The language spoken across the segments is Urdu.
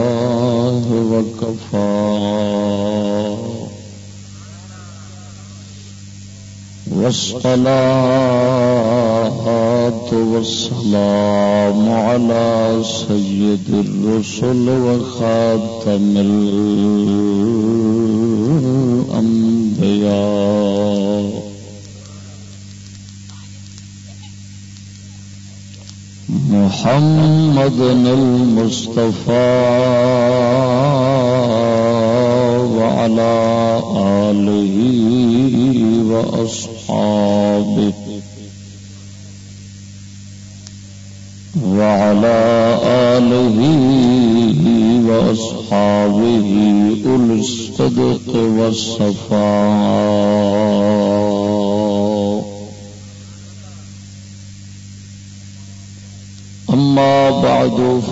الله وكفى والصلاة والسلام على سيد الرسل وخاتم الأنبياء محمد المصطفى وعلى آله وأصحابه وعلى آله وأصحابه أولي الصدق والصفاء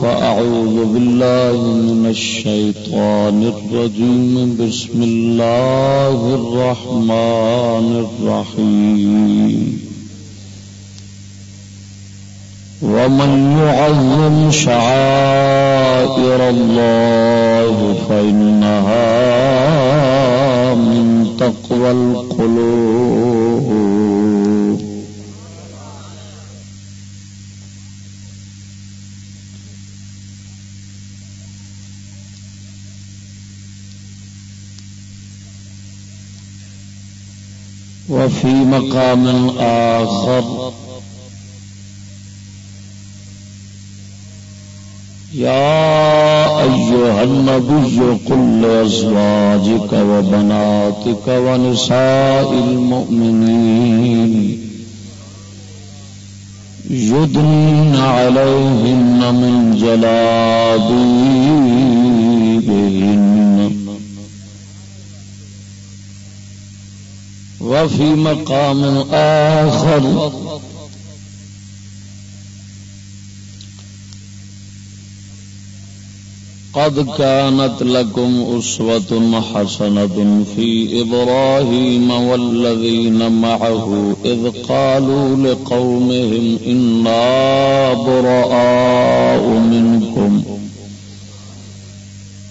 فأعوذ بالله من الشيطان الرجيم. بسم الله الرحمن الرحيم. ومن يعظم شعائر الله فإنها من تقوى القلوب. وفي مقام آخر. يا أيها النبي قل لأزواجك وبناتك ونساء المؤمنين يدنين عليهن من جلابيبهن وفي مقام آخر. قد كانت لكم أسوة حسنة في إبراهيم والذين معه إذ قالوا لقومهم إنا براء منكم.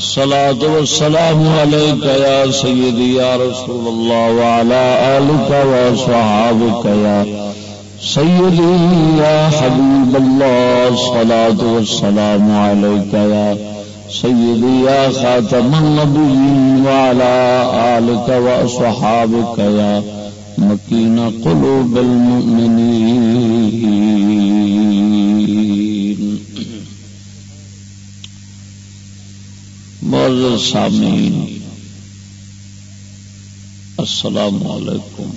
الصلاة والسلام عليك يا سيدي يا رسول الله وعلى آلك وصحابك يا سيدي يا حبيب الله. الصلاة والسلام عليك يا سيدي يا خاتم النبيين وعلى آلك وصحابك يا مكين قلوب المؤمنين. معزز سامعین، السلام علیکم۔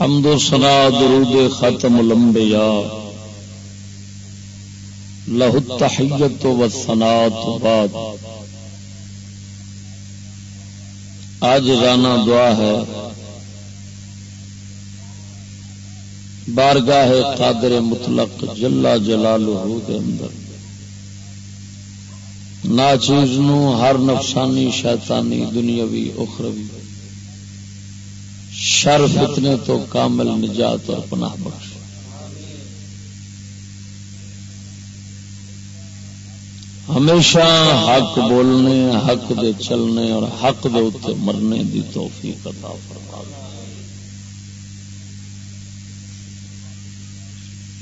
حمد و سنا درود ختم الانبیاء۔ لہ التحیت و ثنات بعد۔ آج رانا دعا ہے۔ بارگاہ قادر مطلق جلا جلالہ دے اندر۔ ناچیز نو ہر نفسانی شیطانی دنیاوی اخروی۔ شر فتنے تو کامل نجات اور پناہ بخش۔ ہمیشہ حق بولنے، حق دے چلنے اور حق دے مرنے دی توفیق عطا فرما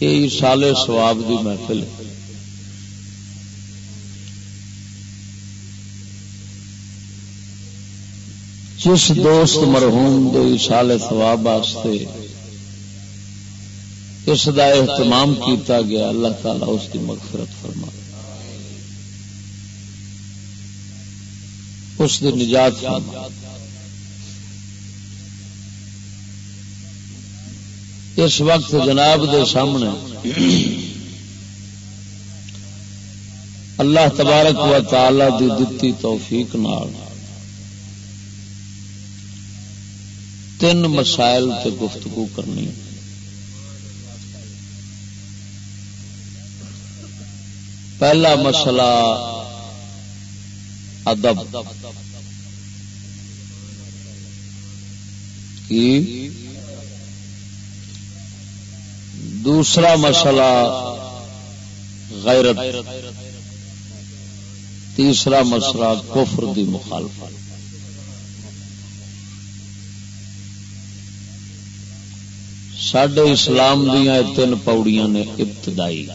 یہ سال سواب دی محفل جس دوست مرحوم دے سال سواب واسطے اس کا اہتمام کیتا گیا، اللہ تعالی اس کی مغفرت فرما۔ اس کی نجات فرما۔ اس وقت جناب دے سامنے اللہ تبارک و تعالی دی دتی توفیق نال تین مسائل تے گفتگو کرنی پہلا مسئلہ ادب۔ کی؟ دوسرا مسئلہ غیرت، تیسرا مسئلہ کفر دی مخالفت۔ سڈے اسلام دیا تین پاؤڑیاں نے ابتدائی۔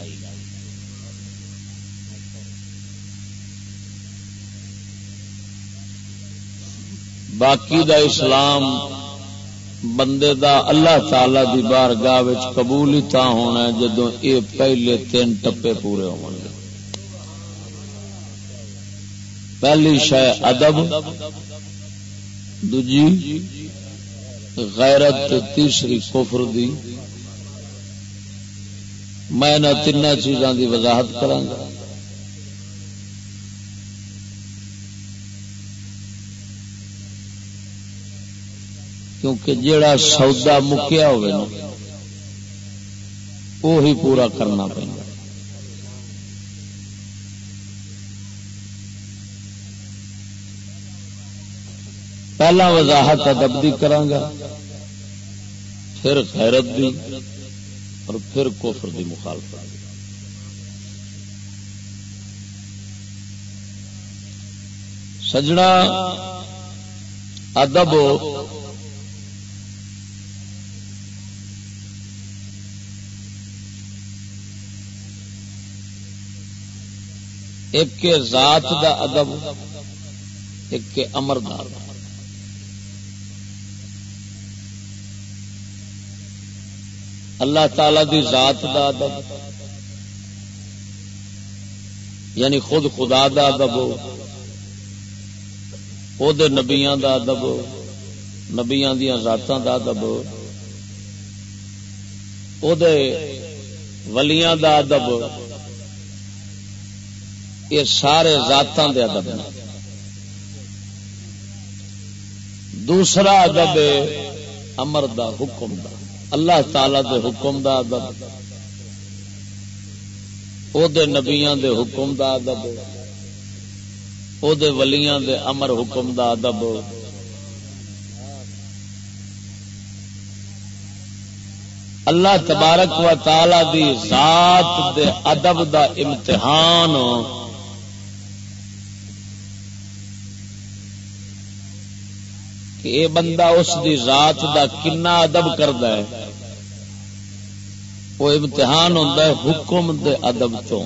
باقی دا اسلام بندے دا اللہ تعالی دی بار گاہ قبول ہی تا ہونا ہے جدو یہ پہلے تین ٹپے پورے ہو گے۔ پہلی شہ ادب دجی غیرت تیسری کفر دی۔ میں تین چیزاں دی وضاحت کرا کیونکہ جیڑا سودا مکیا ہوئے نا وہی پورا کرنا پڑتا پہلا وضاحت ادب دی کرانگا، پھر خیرت دی، اور پھر کفر دی مخالفت سجنا ادب ایک ذات دا ادب، ایک امر دا اللہ تعالی دی ذات دا ادب یعنی خود خدا دا ادب او دے نبیاں دا ادب، نبیاں دیاں ذاتاں دا ادب او ولیاں دا ادب یہ سارے ذاتوں دے ادب دوسرا ادب امر دا حکم دا۔ اللہ تعالی دے حکم دا ادب۔ او دے نبیاں دے حکم دا ادب۔ او دے ولیاں دے امر حکم دا ادب۔ اللہ تبارک و تعالی دی ذات دے ادب دا امتحان۔ کہ اے بندہ اس دی ذات دا کنا ادب کرد وہ امتحان ہوتا ہے حکم دے ادب تو۔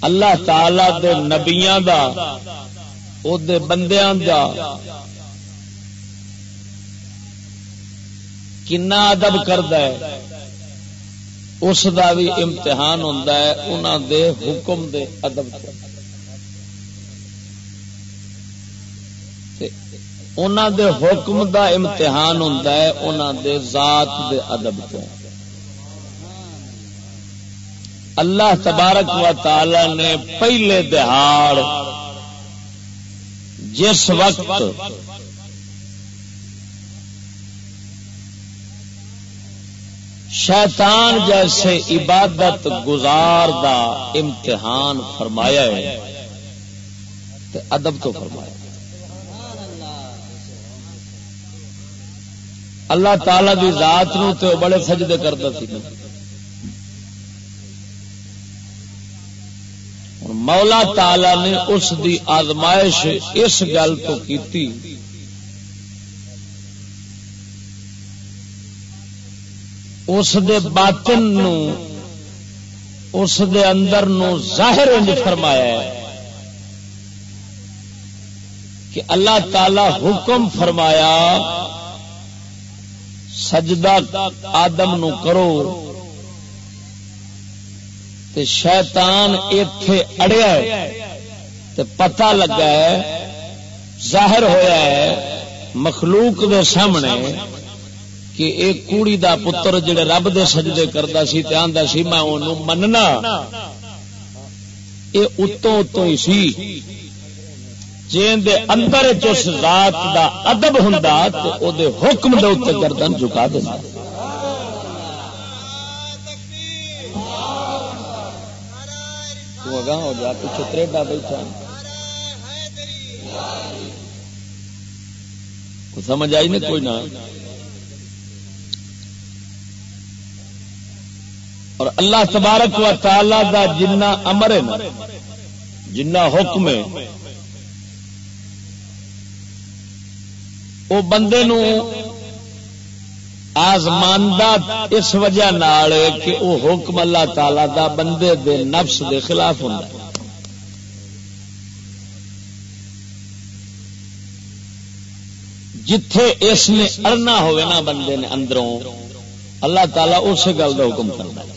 اللہ تعالی دے نبیاں دا، او دے بندیاں دا کنا ادب کرد اس دا بھی امتحان ہوتا ہے انہوں دے حکم دے ادب انہوں دے حکم دا امتحان ہوتا ہے انہوں دے ذات دے ادب تو اللہ تبارک و تعالی نے پہلے دہاڑ، جس وقت شیطان جیسے عبادت گزار دا امتحان فرمایا ہے ادب تو فرمایا۔ اللہ تعالی دی ذات نو تے بڑے سجدے کرتا سی۔ مولا تعالی نے اس دی آزمائش اس گل تو کیتی۔ اس دے باطن نو اس دے اندر نو ظاہر انج فرمایا ہے کہ اللہ تعالی حکم فرمایا، سجدہ آدم نو کرو تے شیطان ایتھے اڑیا ہے تے پتہ لگا ہے، ظاہر ہویا ہے، مخلوق دے سامنے کہ ایک کوڑی دا پتر جڑے رب دے سجدے کردا سی تے آندا سی، میں اونوں مننا۔ اے اتوں اتوں ہی سی۔ جین دے اندر اس ذات دا ادب ہوں تو او دے حکم دے اتنے گردن جھکا دینا۔ تو اگاں ہو جا، پیچھے تریڈا بیٹھا۔ سمجھ آئی نہیں، کوئی نہ۔ اور اللہ تبارک و تعالی دا جنہ امر ہے جنہ حکم ہے وہ بندے نو آزماندہ اس وجہ نال کہ وہ حکم اللہ تعالی دا بندے دے نفس دے خلاف ہوں جتھے اس نے ارنا ہوئے نا بندے نے اندروں، اللہ تعالیٰ اس گل کا حکم کرنا ہے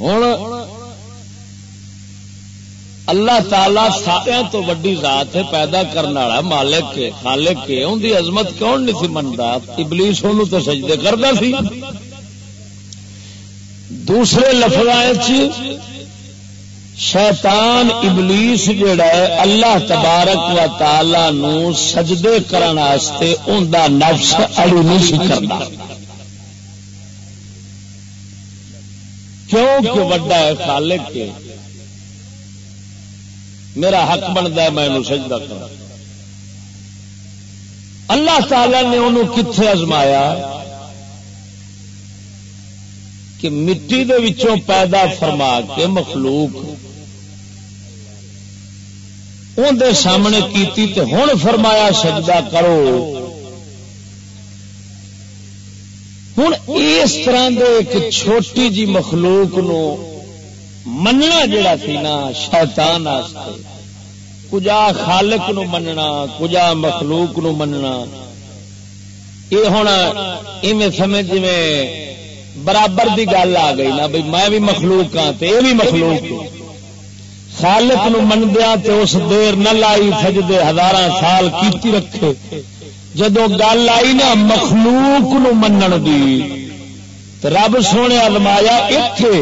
ہوں اللہ تعالی سارے تو وڈی ذات ہے پیدا کرنے والا مالک کے خالق کے ان کی عظمت کون نہیں سی منتا ابلیس ان تو سجدے کرتا سی دوسرے لفظ شیطان ابلیس جڑا ہے اللہ تبارک و تعالی نو سجدے کرنے ان کا نفس اڑی نہیں سی کرنا کیوں کہ وڈا ہے خالق کے میرا حق بنتا ہے، میں سجدہ کرا اللہ تعالی نے انہوں کتنے ازمایا کہ مٹی دے وچوں پیدا فرما کے مخلوق اندر سامنے کیتی تے ہوں فرمایا سجدہ کرو۔ ہوں اس طرح دے ایک چھوٹی جی مخلوق نو مننا جڑا سی نا، شیطان کجا خالق نو مننا، کجا مخلوق نو مننا۔ یہ ہوں ایویں سمجھ جی برابر دی گل آ گئی نا بھائی میں بھی مخلوق ہاں تے یہ بھی مخلوق ہاں۔ خالق نو مندیا تے اس دیر نہ لائی، سجدے ہزار سال کیتی رکھے۔ جدو گل آئی نا مخلوق نو منن دی رب سونے ازمایا اتے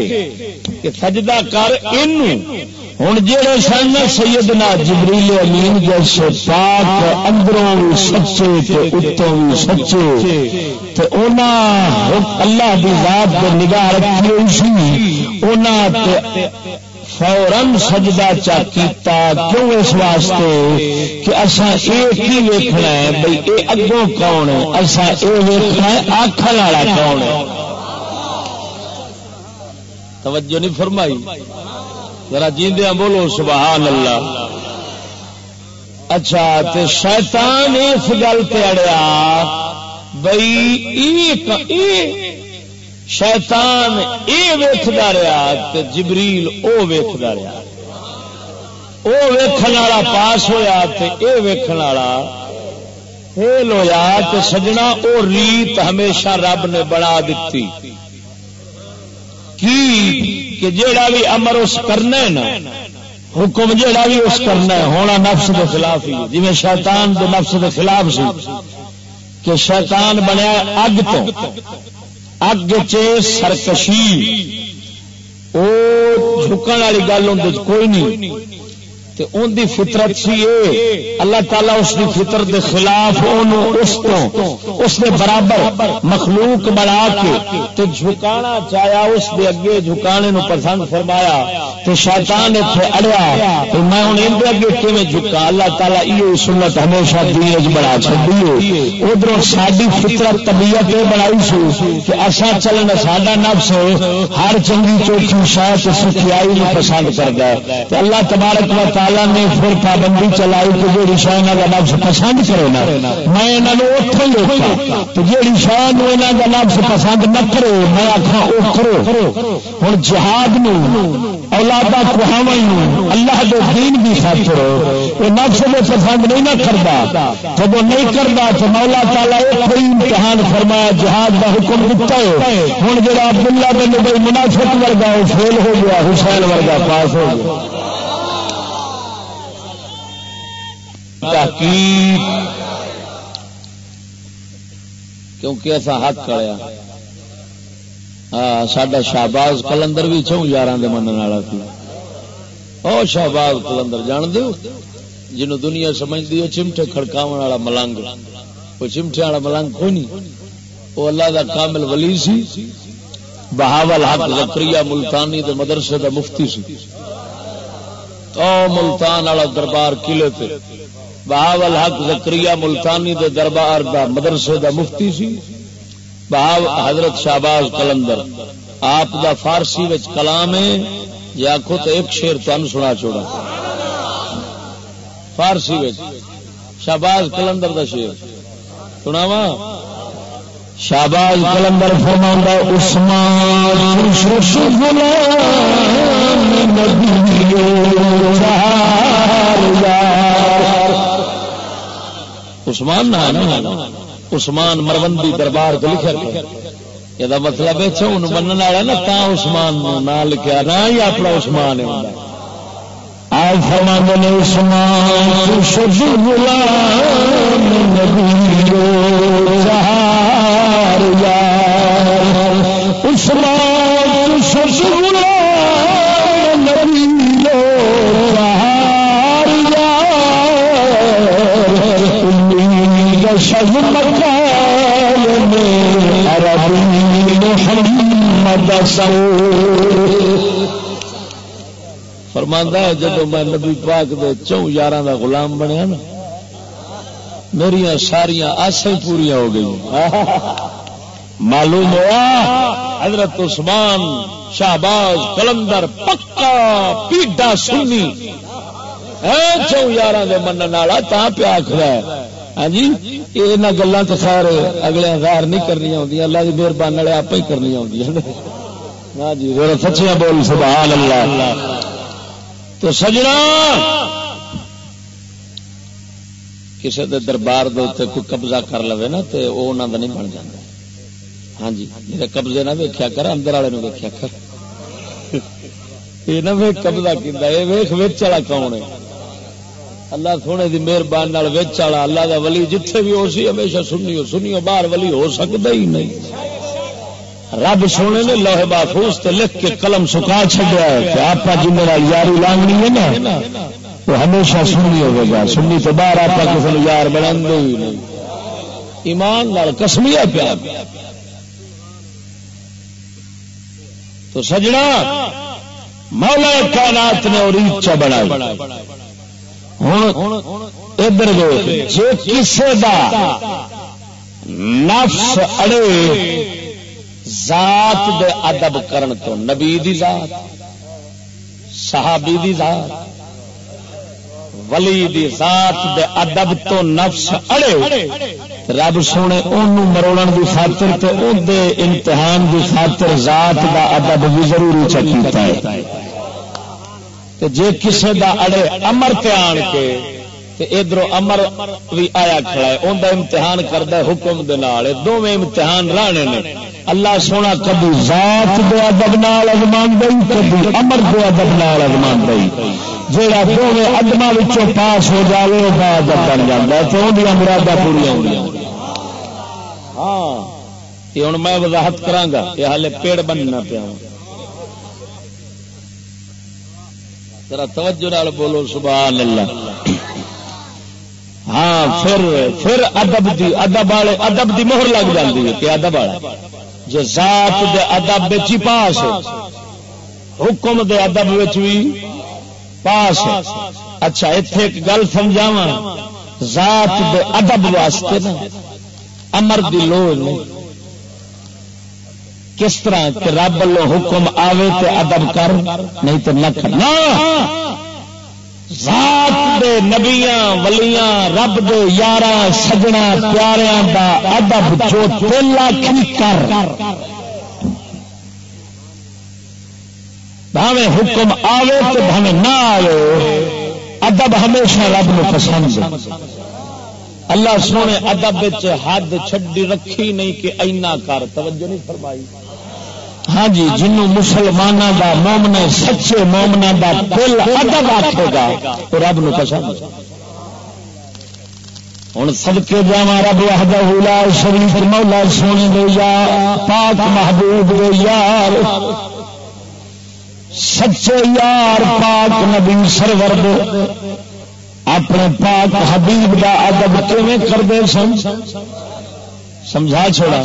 کہ سجدہ کر ہوں جہے سن سیدنا جبریل امین جیسے پاک اندروں بھی سچے اتوں بھی سچے اللہ کی ذات کو نگاہ رکھی ہوئی سی۔ فورن سجدہ چا کیتا، کیوں اس واسطے کہ اصا یہ ہی ویکنا ہے؟ بھائی یہ اگوں کون ہے؟ اصا یہ ویکنا ہے آخر والا کون ہے؟ توجہ نہیں فرمائی؟ ذرا جیندیا بولو، سبحان اللہ۔ اچھا تے شیطان اس گل پہ اڑیا بئی شیطان یہ ویختا رہا تے جبریل او ویختا رہا وہ ویکن والا پاس ہوا تے اے ویکن والا فیل ہوا تے سجنا او ریت ہمیشہ رب نے بنا دیتی کی؟ کہ جیڑا بھی امر اس کرنا ہے نا، حکم جیڑا بھی اس کرنا ہے، ہونا نفس کے خلاف ہی جی شیطان دے نفس کے خلاف سی، کہ شیطان بنیا اگ تو۔ اگ چ سرکشی وہ جھکن والی گل ہوں کوئی نہیں۔ ان دی فطرت سی اللہ تعالیٰ اس دی فطرت دے خلاف اس تو، اس دے برابر مخلوق بنا کے تے جھکانا چاہیا، اس دے اگے جھکانے نو پسند فرمایا۔ تے شیطان اتنے اڑیا تو میں ہوں ان اگے کیون جھکا؟ اللہ تعالیٰ یہ سنت ہمیشہ دین بڑا چڑی ادھر ساری فطرت، طبیعت یہ بنائی سو کہ اصا چلنا ساڈا نفس ہر چنگی چوکھی شاید سکھائی پسند کرتا ہے۔ اللہ تبارک و تعالی تعالی نے پھر پابندی چلائی کہ جی شاہ کا لفظ پسند کرے نا، میں یہاں اتوں روکا تو جی شاہ یہاں کا لفظ پسند نہ کرو میں آخا وہ کرو۔ ہوں جہاد اولادا کہاو اللہ کے دین بھی خاطر وہ نفس میں پسند نہیں نہ کرتا جب وہ نہیں کرتا تو مولا تعالیٰ کوئی امتحان فرمایا، جہاد کا حکم دتا ہے۔ ہوں جا عبداللہ بن بھائی منافق ورگا وہ فیل ہو گیا، حسین ورگا پاس ہو گیا۔ تحقیق. کیونکہ ایسا حق کریا ہاں سڈا شہباز کلندر بھی چون یار من والا سی او شہباز کلندر جان دو جنو دنیا سمجھتی ہے، چمٹے کھڑکاو والا ملنگ۔ وہ چمٹے والا ملنگ کوئی نہیں وہ اللہ دا کامل ولی سی، بہاول حق زکری ملتانی دے مدرسے دا مفتی سی۔ ملتان والا دربار قلعے پہ بہاول حق زکری ملتانی دے دربار دا مدرسے دا مفتی سی۔ بہاو حضرت شہباز کلندر آپ دا فارسی وچ کلام ہے۔ یا آخو تو ایک شیر تن سنا چھوڑا۔ فارسی وچ۔ شہباز کلندر دا شیر سنا وا شہباز کلندر فرما عثمان عثمان نہ عثمان مروندی دربار کو لکھا یہ مطلب ہے، چون من والا نا، تا عثمان نہ لکھا نہ ہی اپنا عثمان ہے۔ آج فرمانے نے، عثمان شد غلام نبی سہار عثمان شد فرماندہ ہے جب میں نبی پاک دے چون یار کا غلام بنیا نا میری ساریا آسیں پوریا ہو گئی معلوم ہوا؟ حضرت عثمان، شہباز، کلندر، پکا، پیڈا سنی۔ چون یار من والا تا پیا آخر ہاں جی یہ گلوں تو خیر اگلے غیر نہیں کرنی آدی اللہ کی مہربانی والے آپ ہی کرنی آدی ہاں جی سچیاں بول سبحان اللہ تو سجنا کسی کے دربار دے کوئی قبضہ کر لو نا تو وہ انہوں کا نہیں بن جاتا ہاں جی میرے قبضے نہ ویکیا کر اندر والے ویکیا کر یہ نہ قبضہ کیا یہ ویخ ویچ والا کون ہے اللہ سونے کی مہربانی والا اللہ کا ولی جتھے بھی ہو سی ہمیشہ سنیو سنیو باہر ولی ہو سکتا ہی نہیں رب سونے نے لوہے محفوظ تے لکھ کے قلم سکا چڈیا ہے کہ آپ جن یاری لانگنی ہے نا وہ ہمیشہ سنی ہوگا گا سنی تو باہر آپ کسی یار بنا ہی نہیں ایمان لال کسمیا پیا تو سجنا مولا کائنات نے اور ریچا بنا ادھر جی کسی دا نفس اڑے، ذات دے ادب کرن تو نبی دی ذات، صحابی دی ذات، ولی دی ذات دے ادب تو نفس اڑے۔ رب سونے ان مروڑ دی خاطر تے ان دے امتحان دی خاطر ذات دا ادب بھی ضروری چکیتا ہے۔ جے کسے دا اڑے امر تے آن کے ادھر امر بھی آیا کھڑا ہے اندر امتحان کرتا ہے حکم دونوں امتحان رانے نے۔ اللہ سونا کبھی ذات دے ادب نال ازمان گئی کبھی امر دے ادب نال ازمان گئی جہاں دونوں ادما پاس ہو جائے وہ با ادب بن جاتا ہے۔ تو اندر مرادہ پوریا ہو ہاں یہ ہوں میں وضاحت کرا یہ ہالے پیڑ بننا پیا ذرا توجہ نال بولو، سبحان اللہ۔ ہاں پھر پھر ادب دی ادب والے ادب دی مہر لگ جاتی ہے کہ ادب والا جو ذات دے ادب ہی پاس حکم دے ادب بھی پاس اچھا اتے ایک گل سمجھاوا ذات دے ادب واسطے نا، امر دی لوڑ نہیں۔ کس طرح کہ رب لو حکم آوے تے ادب کر، نہیں تو نہ کرنا ذات دے نبیاں، ولیاں، رب دے یارا سجنا، پیاریاں دا ادب جو دل آخی کر۔ بھاوے حکم آوے تو بھاوے نہ آوے، ادب ہمیشہ رب نو پسند اللہ سونے، ادب حد چڈی رکھی نہیں کہ اینا کر، توجہ نہیں فرمائی۔ ہاں جی جنوں مسلمانوں کا مومنا سچے مومنا کا دل ادب آخے گا، تو رب نو پسند ہوں سدکے جا رب وحدہ شریف مولا سونے دے یا، پاک محبوب دے یار۔ سچے یار، پاک نبی سرور دے۔ اپنے پاک حبیب دا ادب کیویں کرتے سن؟ سمجھا چھوڑا۔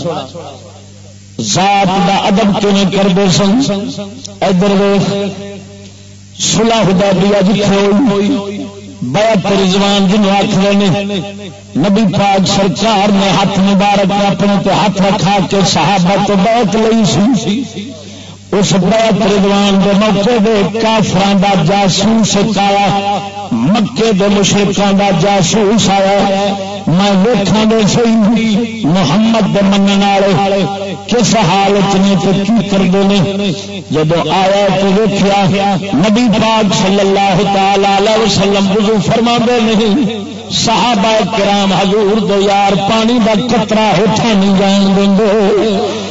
ذات دا ادب کیوں کرتے سن؟ ادھر سلا ہدا دیا جتنے بیعت رضوان جن آخر نبی پاک سرکار نے ہاتھ مبارک اپنے تے ہاتھ رکھا کے صحابہ تو بہت لئی سی۔ اس بیعت رضوان دے موقع دے کافران دا جاسوس آیا مکے دے مشرکان دا جاسوس آیا۔ میں ویکھاں دے سی محمد دے منن والے کس حالت نے تو کی کرتے ہیں جب آیا تو ویکیا نبی پاک صلی اللہ تعالی وسلم وضو فرما نہیں، صحابہ کرام حضور دے یار پانی دا قطرہ ہٹھا نہیں جان دیں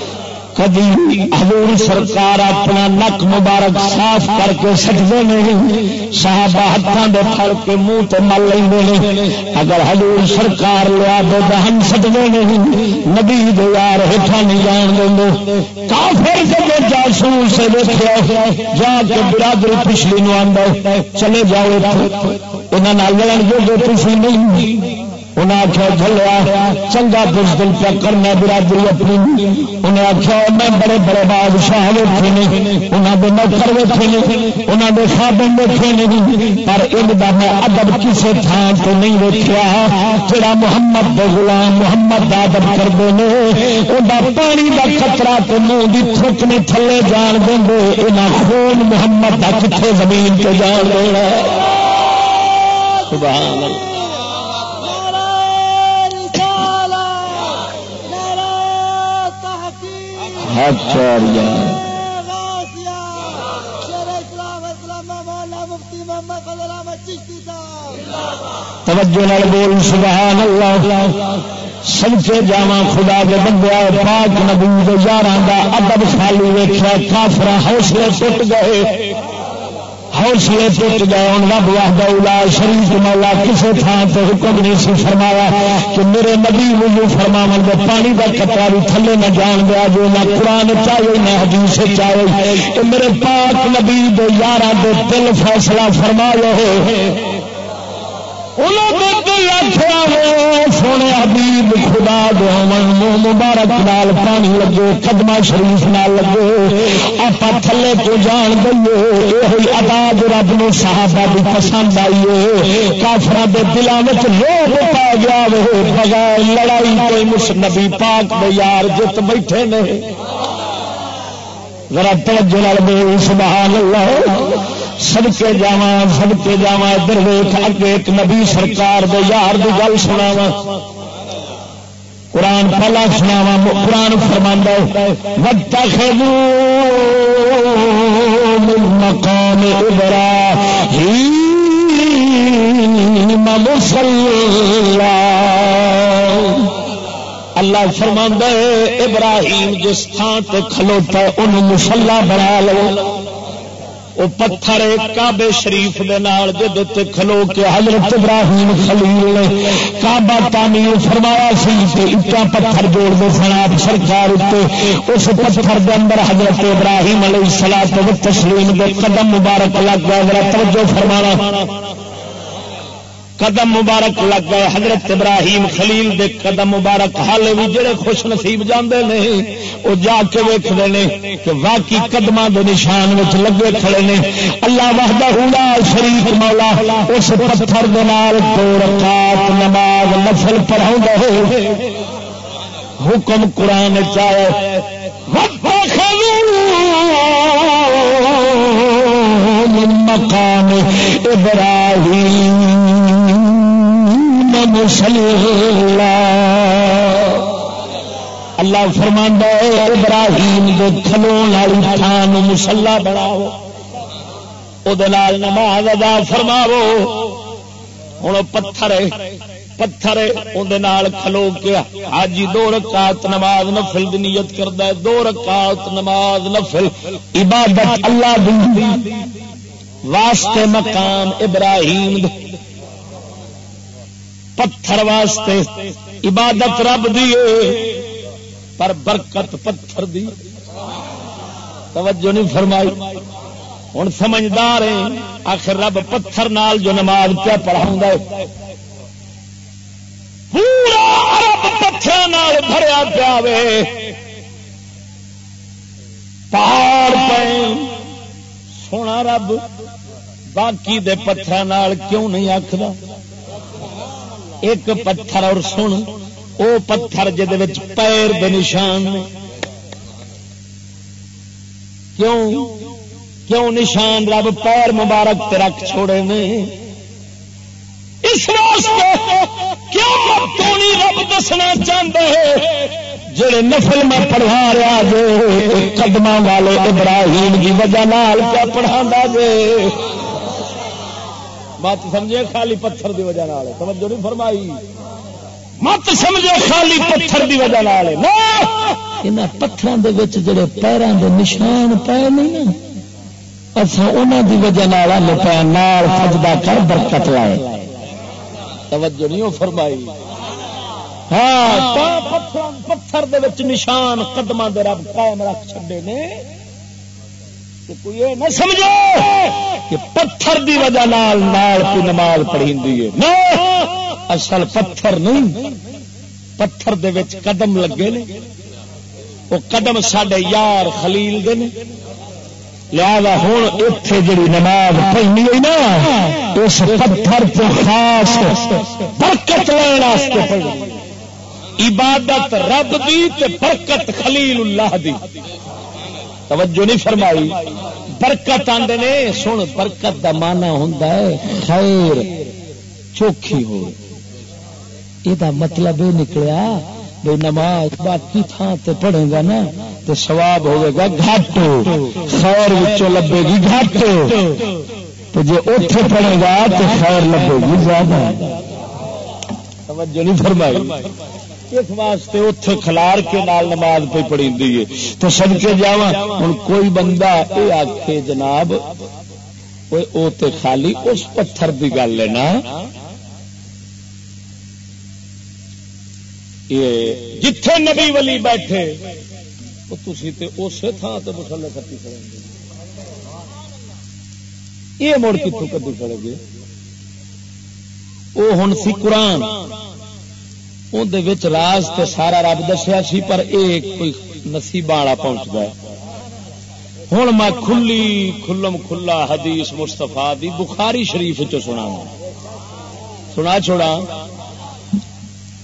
کدی حضور سرکار اپنا نک مبارک صاف کر کے سکتے نہیں، صحابہ ہاتھوں دے پھڑ کے منہ تو مل لیں اگر حضور سرکار لیا دے دہن سکتے نہیں، نبی دے یار ہٹا نہیں جان دیں کافر جب جاسوس سے دیکھا جا کے برادری پچھلی نو آدھا چلے جاؤ انہوں لڑن جو تھی نہیں۔ انہیں آخیا جلیا چنگا کچھ دل پہ کرنا برادری اپنی. انہیں آخیا میں بڑے بڑے بادشاہ ویٹے نے انہوں نے نوکر ویٹے نے انہوں نے سادن ویٹے نہیں پر ان کا میں ادب کسی تھان سے نہیں ویکیا جڑا محمد غلام محمد کا ادب کرتے ہیں وہ پانی کا کچرا تو منہ کی تھوک نے تھلے جان دیں یہاں خون محمد کا کتنے زمین پہ جان دینا۔ سبحان اللہ۔ ہاتھ چار توجہ نال بول، سبحان اللہ۔ سب سے جاوا خدا کے بندے پاک نبی یار ادب خالی ویخیا کافر حوصلے ٹوٹ گئے۔ حوصلے ٹوٹ گئے، ہوں رب واہدہ شریف مولا کسی تھان سے حکم نہیں سی فرمایا کہ میرے نبی مجھے فرما دے پانی کا کپڑا بھی تھلے نہ جان دیا جو نہ قرآن چاہیے نہ حدیث چاہیے۔ کہ میرے پاک نبی دو یارہ دے دل فیصلہ فرما لو سونے حبیب خدا منہ مبارک نال پانی لگے، قدمہ شریف نال لگے آپ تھلے کو جان دئیے یہ آداب رب نو صحابہ بھی پسند آئیے کافر کے دلوں میں روک پا گیا بغیر لڑائی کوئی مس نبی پاک دے یار جت بیٹھے نے۔ ذرا توجہ بول سبحان اللہ۔ سب کے جا سب کے جا ادھر ویخ اگے ایک نبی سرکار دے یار دی گل سنا قرآن پہلا سنا قرآن فرما وقت مقام ابرا اللہ فرما ابراہیم جس تھان کھلوتا ان مسلا بنا لو۔ وہ پتھر کابے شریف دے نال جدے کھلو کے حضرت ابراہیم خلیل نے کعبہ تعمیر فرمایا سی تے اٹا پتھر جوڑ دے سن آپ سرکار اتنے، اس پتھر دے اندر حضرت ابراہیم علیہ السلام تسلیم دے قدم مبارک لگ گیا توجہ فرمانا۔ قدم مبارک لگ گئے۔ حضرت ابراہیم خلیل دے قدم مبارک حال بھی جڑے خوش نصیب جاندے نے وہ جا کے ویکھتے ہیں کہ واقعی قدم دے نشان لگے کھڑے نے۔ اللہ وحدہ لا شریف مولا، اس پتھر دے نال دو رکعت نماز نفل پڑھاوندا ہو حکم قرآن چاہے مقام ابراہیم اللہ فرماندہ ابراہیم دے کھلون والی تھان مسلا بناؤ۔ وہ نماز ادا فرماو ہوں پتھر پتھر اندر کھلو کے حاجی دو رکعت نماز نفل دی نیت کرتا ہے۔ دو رکعت نماز نفل عبادت اللہ دی۔ واسطے مقام ابراہیم پتھر واسطے عبادت رب دیے پر برکت پتھر دی۔ توجہ نہیں فرمائی۔ ہوں سمجھدار آخر رب پتھر نال جو نماز کیا پڑھا پورا رب پتھر بھریا پیا پہاڑ پہ سونا رب، باقی دے پتھر کیوں نہیں آخر ایک پتھر اور سن، او پتھر جہد پیر دے نشان کیوں؟ کیوں نشان؟ رب پیر مبارک تے رکھ چھوڑے نے۔ اس واسطے کیوں کیوں رب دسنا چاہتے ہیں جڑے نفل میں پڑھا رہا جے قدم والے ابراہیم کی وجہ کیا پڑھا جے؟ مت سمجھے خالی پتھر دی وجہ توجہ نہیں فرمائی۔ مت سمجھے خالی پتھر دی وجہ پتھروں کے جڑے پیروں کے نشان پے نہیں دی وجہ نال سجدہ کر برکت لائے۔ توجہ نہیں فرمائی۔ ہاں پتھر دے نشان قدم دے رب قائم رکھ چھڈے نے۔ کوئی یہ نہ سمجھو کہ پتھر دی وجہ نال نال کی نماز پڑھی اصل پتھر نہیں۔ پتھر دے وچ قدم لگے نے۔ وہ قدم سڈے یار خلیل دے نے۔ لہذا ہوں اتے جی نماز پڑھنی ہوئی نا، اس پتھر تو خاص برکت لینا عبادت رب دی تے برکت خلیل اللہ دی۔ توجہ نہیں فرمائی۔ برکت آدھے نے، سن، برکت کا مانا ہوں خیر، چوکھی ہو۔ یہ مطلب یہ نکلیا بھائی نماز باقی تھان تے پڑھے گا نا تو سواب ہوے گا گھٹ۔ خیر لبے گی گھٹ۔ تو جی اتے پڑھے گا تو خیر لبے گی زیادہ۔ توجہ نہیں فرمائی۔ اس واسطے اتے کھلار کے نال نماز پہ پڑی ہے؟ تو سن کے جا ہوں کوئی بندہ یہ آخ جناب او تے خالی اس پتھر کی گل ہے نا۔ یہ جتھے نبی ولی بیٹھے اسی اسی تھان سے مسلے کٹی کریں گے۔ یہ مڑ کتوں کدی کرے گے وہ ہوں سی قرآن۔ اندر راز تے سارا رب دسیا سی، پر ایک کوئی نصیبہ والا پہنچتا ہے۔ ہوں میں کھلی کھلم کھلا حدیث مستفا دی بخاری شریف چ سنا سنا چھوڑا۔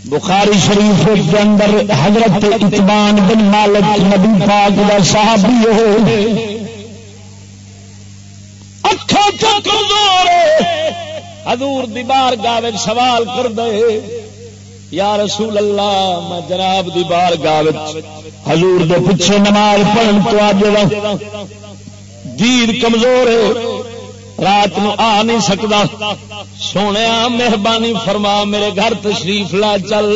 بخاری شریف کے اندر حضرت اتبان بن مالک نبی پاک کا صحابی ہو حضور دی بار گاہ سوال کر دے یا رسول اللہ، میں جناب دی بار گال حضور دے پیچھے نماز پڑھن تو آج دید کمزور ہے، رات نو آ نہیں سکتا۔ سونے مہربانی فرما، میرے گھر تشریف لا چل۔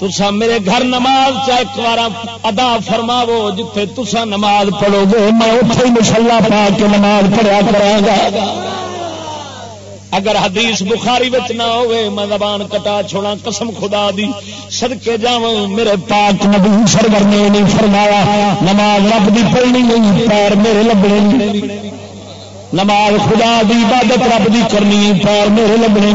تسا میرے گھر نماز چاہے ایک بار ادا فرماو، جتھے تسا نماز پڑھو گے، میں اتنے مسلا پا کے نماز پڑھیا کرا گا۔ اگر حدیث بخاری وچ نہ ہوئے، میں زبان کٹا چھوڑا قسم خدا دی سدکے جاواں، میرے پاک نبی سرور نے نہیں فرمایا، نماز رب دی پڑھنی نہیں، پیر میرے لبنے نماز خدا دی عبادت رب دی کرنی پیر میرے لگنے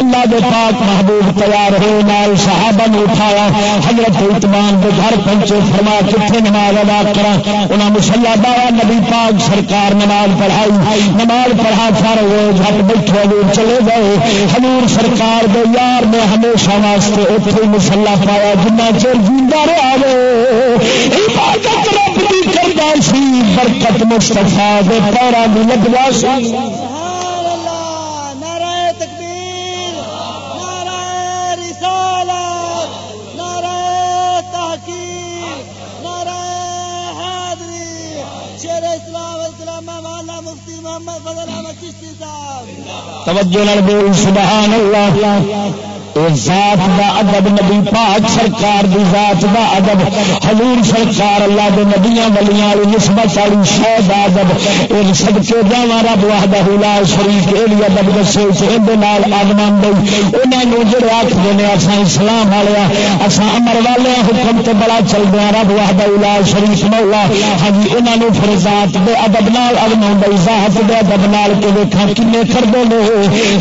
اللہ دے پاک محبوب تیار ہو نال صحابہ نے اٹھایا۔ حضرت اتمان دے گھر پہنچے فرما کتنے نماز ادا کرا انہاں مسلح بایا، نبی پاک سرکار نماز پڑھائی۔ نماز پڑھا سارے ہوئے جھٹ بیٹھے حضور چلے گئے۔ حضور سرکار دے یار نے ہمیشہ واسطے اتنے مسلح پایا جنہ چر جیندہ رہا وہ عبادت رب دی کردا سی، برکت مصطفی دے پیرا دی لگ توجہ بول سبحان اللہ۔ ذات دا ادب نبی پاک سرکار دی ذات دا ادب، حضور سرکار اللہ دے نبیاں ولیاں والی نسبت والی شے دا ادب۔ اے سب کے جاواں رب وحدہ لا شریک، اے لی ادب دسے تے دے نال آدمان دے۔ انہاں نو جڑے آکھدے نے، اساں اسلام والے اساں امر والے حکم تے بڑا چل دے رب وحدہ لا شریک مولا۔ ہاں جی انہاں نو پھر ذات دے ادب نال آدمان دے ذات دے ادب نال کے ویکھاں کنے کردے نے۔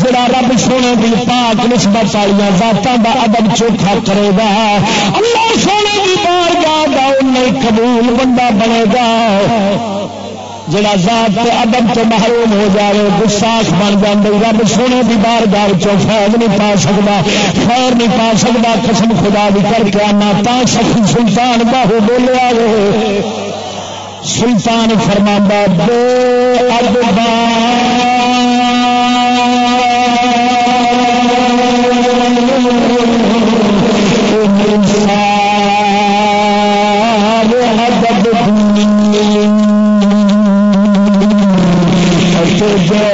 جڑا رب سونے دی پاک نسبت والی ذاتوں کا ادب چوکھا کرے گا۔ اللہ سونے کی بار گا نہیں قبول بندہ بنے گا۔ جڑا ذات ادب تو محروم ہو جائے گساخ بن جائے رب سونے کی بار گاہ فیض نہیں پا سکتا خیر نہیں پا سکتا قسم خدا بھی کر کے آنا۔ تا سخی سلطان باہو بولیا سلطان فرما دے ادب سبحان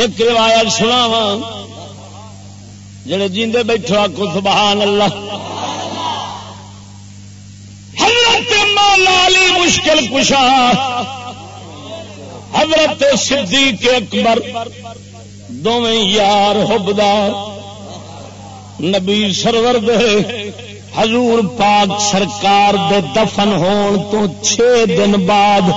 ایک روایت سنا جڑے جیندے بیٹھے آکو سبحان اللہ۔ حضرت مولا علی مشکل کشا، حضرت صدیق اکبر دونوں یار حبدار، نبی سرور دے، حضور پاک سرکار دے دفن ہون تو چھ دن بعد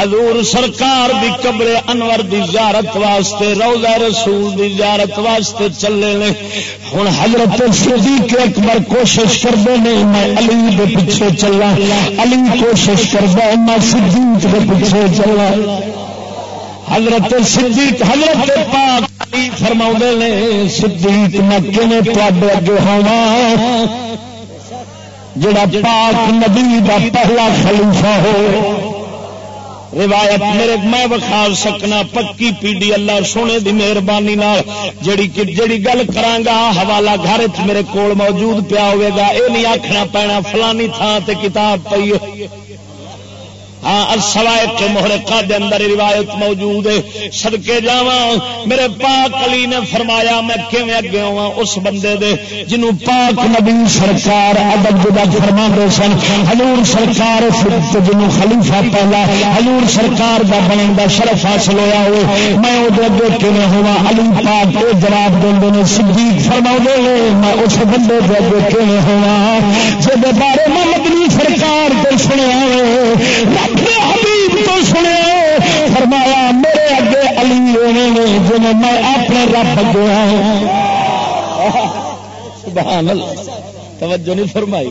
حضور سرکار بھی قبر انور دی زیارت واسطے، روزہ رسول دی زیارت واسطے چلے نے۔ ہوں حضرت صدیق اکبر کوشش کرتے ہیں میں علی دے پیچھے چلا علی کوشش کرتا میں صدیق دے پیچھے چلا حضرت صدیق، حضرت پاک فرما نے، صدیق میں کھے تے اگے ہوا جڑا پاک نبی کا پہلا خلیفہ ہو۔ روایت میرے میں بخا سکنا، پکی پیڈی اللہ سونے دی مہربانی جڑی جڑی گل کرانگا، حوالہ گھر میرے کول موجود پیا ہوئے گا، اے نہیں آکھنا پینا، فلانی تھان تے کتاب پئی ہاں سوائے محرقہ دے اندر روایت موجود ہے۔ سدکے جا میرے پاک علی نے فرمایا، میں کیویں اگے ہوا اس بندے دے جنوں پاک نبی سرکار ادب جدا فرما دے سن۔ حضور سرکار جنوں خلیفہ پہلا، حضور سرکار دا بنن دا شرف حاصل ہویا ہوئے۔ میں او دے اگے کیویں ہوا علی پاک اے جواب دیندے نے صدیق فرما دے، میں اس بندے دے اگے کیویں ہوا جے بارے محمد علی سرکار تے سنیا ہوئے اپنے سنے فرمایا، میرے اگے علی ہونے نے جن میں اپنے رب گیا سبحان اللہ۔ توجہ نہیں فرمائی۔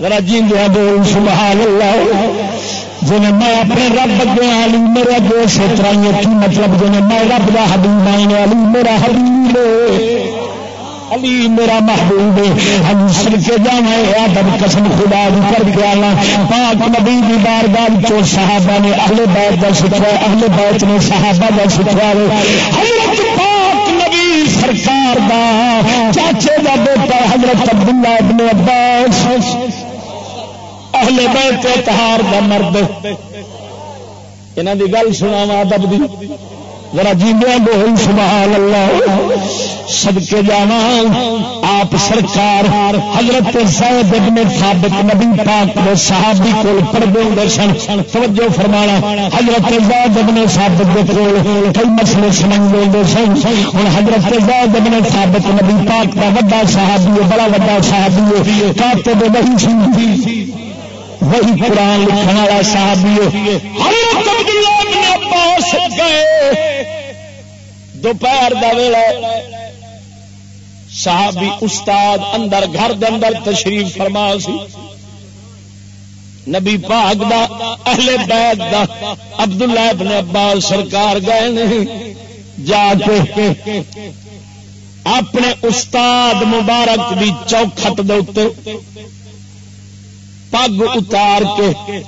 ذرا جی دیا بول، سبحان اللہ۔ جن میں اپنے رب اگے علی، میرے اگے سوترائی کی مطلب جن میں رب کا حبیب آئی علی، میرا حبیب علی میرا محبوب ہم سن کے جانا آدم قسم خدا بھی کر کے آنا پاک نبی دی بارگاہ چو صحابہ نے اہل بیت دا سترا اہل بیت نے صحابہ دا سترا حضرت پاک نبی سرکار دا چاچے دا بیٹا حضرت عبداللہ ابن عباس، اہل بیت اتحار دا مرد۔ انہاں دی گل سناواں ادب دی۔ ذرا جیندیا بول، سبحان اللہ۔ سب کے جانا۔ آپ سرکار، حضرت زید ابن ثابت، نبی پاک نے صحابی کول پردے ہوں سن۔ توجہ فرمانا، حضرت زید ابن ثابت دے کول کئی مسئلے سمجھ دے سن۔ ہن حضرت زید ابن ثابت، نبی پاک دا بڑا صحابی ہے، بڑا بڑا صحابی ہے۔ کاتب وہی سی۔ وہی قرآن لکھنے والا صحابی ہے۔ حضرت عبداللہ ابن عباس گئے۔ دوپہر دا ویلا صحابی استاد اندر گھر دے اندر تشریف فرما سی۔ نبی پاک دا اہل بیت دا عبداللہ ابن عباس سرکار گئے نہیں جا کے اپنے استاد مبارک دی چوکھٹ دے پگ اتار کے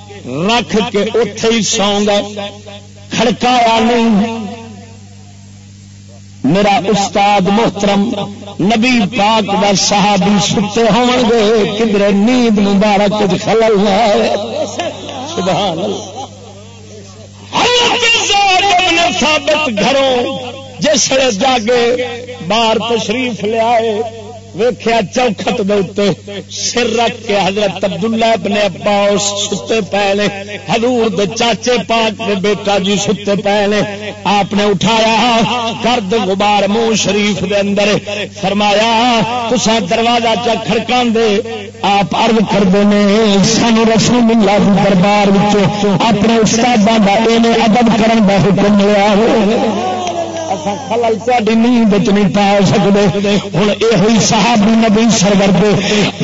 رکھ کے اتے ہی سو گئے کھڑکایا نہیں۔ میرا استاد محترم نبی پاک دا صحابی ستے ہون گے کدھر نیند مبارک خلل سبحان اللہ۔ ثابت گھروں جس جاگے باہر تشریف لیا ویخیا چوکھٹ دے سر رکھ کے حضرت عبداللہ ابن عباس ستے پے حضور دے چاچے پاک دے بیٹا جی ستے پے نے، آپ نے اٹھایا کرد غبار منہ شریف دے اندر فرمایا تسا دروازہ چا کھڑکا دے آپ ارد کرتے ہیں سانو رسول اللہ دی دربار اپنے استادوں کا ادب کرن کا حکم ملا خلل تاری نیند نہیں پا سکتے ہوں یہ صحابی نبی سرور دے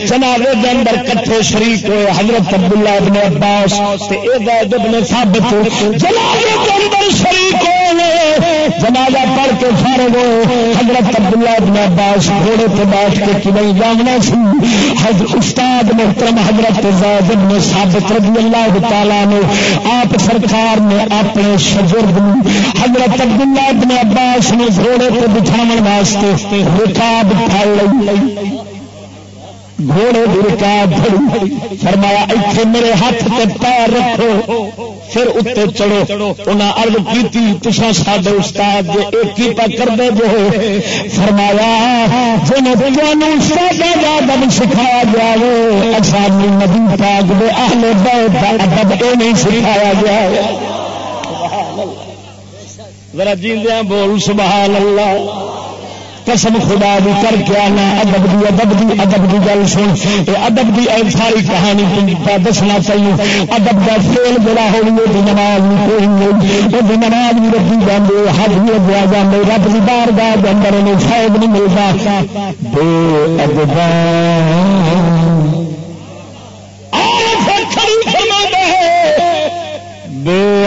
جنابے کے اندر کٹھے شریک ہوئے حضرت عبداللہ ابن عباس اے ابن ثابت۔ جنابے کے اندر شریک ہوئے جنازہ پڑھ کے فارغ ہوئے۔ حضرت عبداللہ ابن عباس گھوڑے پہ بیٹھ کے کبھی جاننا سی حضرت استاد محترم حضرت زید ابن ثابت رضی اللہ تعالیٰ نے آپ سرکار نے اپنے شجرد حضرت عبداللہ ابن عباس نے گھوڑے کو بٹھاؤ واسطے رکاب گھوڑے کی رکاب فرمایا اتنے میرے ہاتھ سے پیر رکھو، پھر اتنے چڑھو۔ انہیں ارد کی تسا سڈے استاد جو ایک ہی پا کر دے جو فرمایا ادب سکھایا جائے سانی نبی پاک دے اہل ادب یہ نہیں سکھایا جائے ذرا جیندیاں بول، سبحان اللہ۔ قسم خدا بھی کر کے آنا، ادب دی ادب دی ادب دی گل سن۔ ادب دی اے ساری کہانی دسنا چاہیے۔ ادب کا فیل جڑا ہو نماز بھی کوئی نہیں نماز بھی رکھی جانے حد بھی اگیا جانے رب کی بار گاہ اندر انہیں فائد نہیں ملتا۔ بے ادبا۔ بے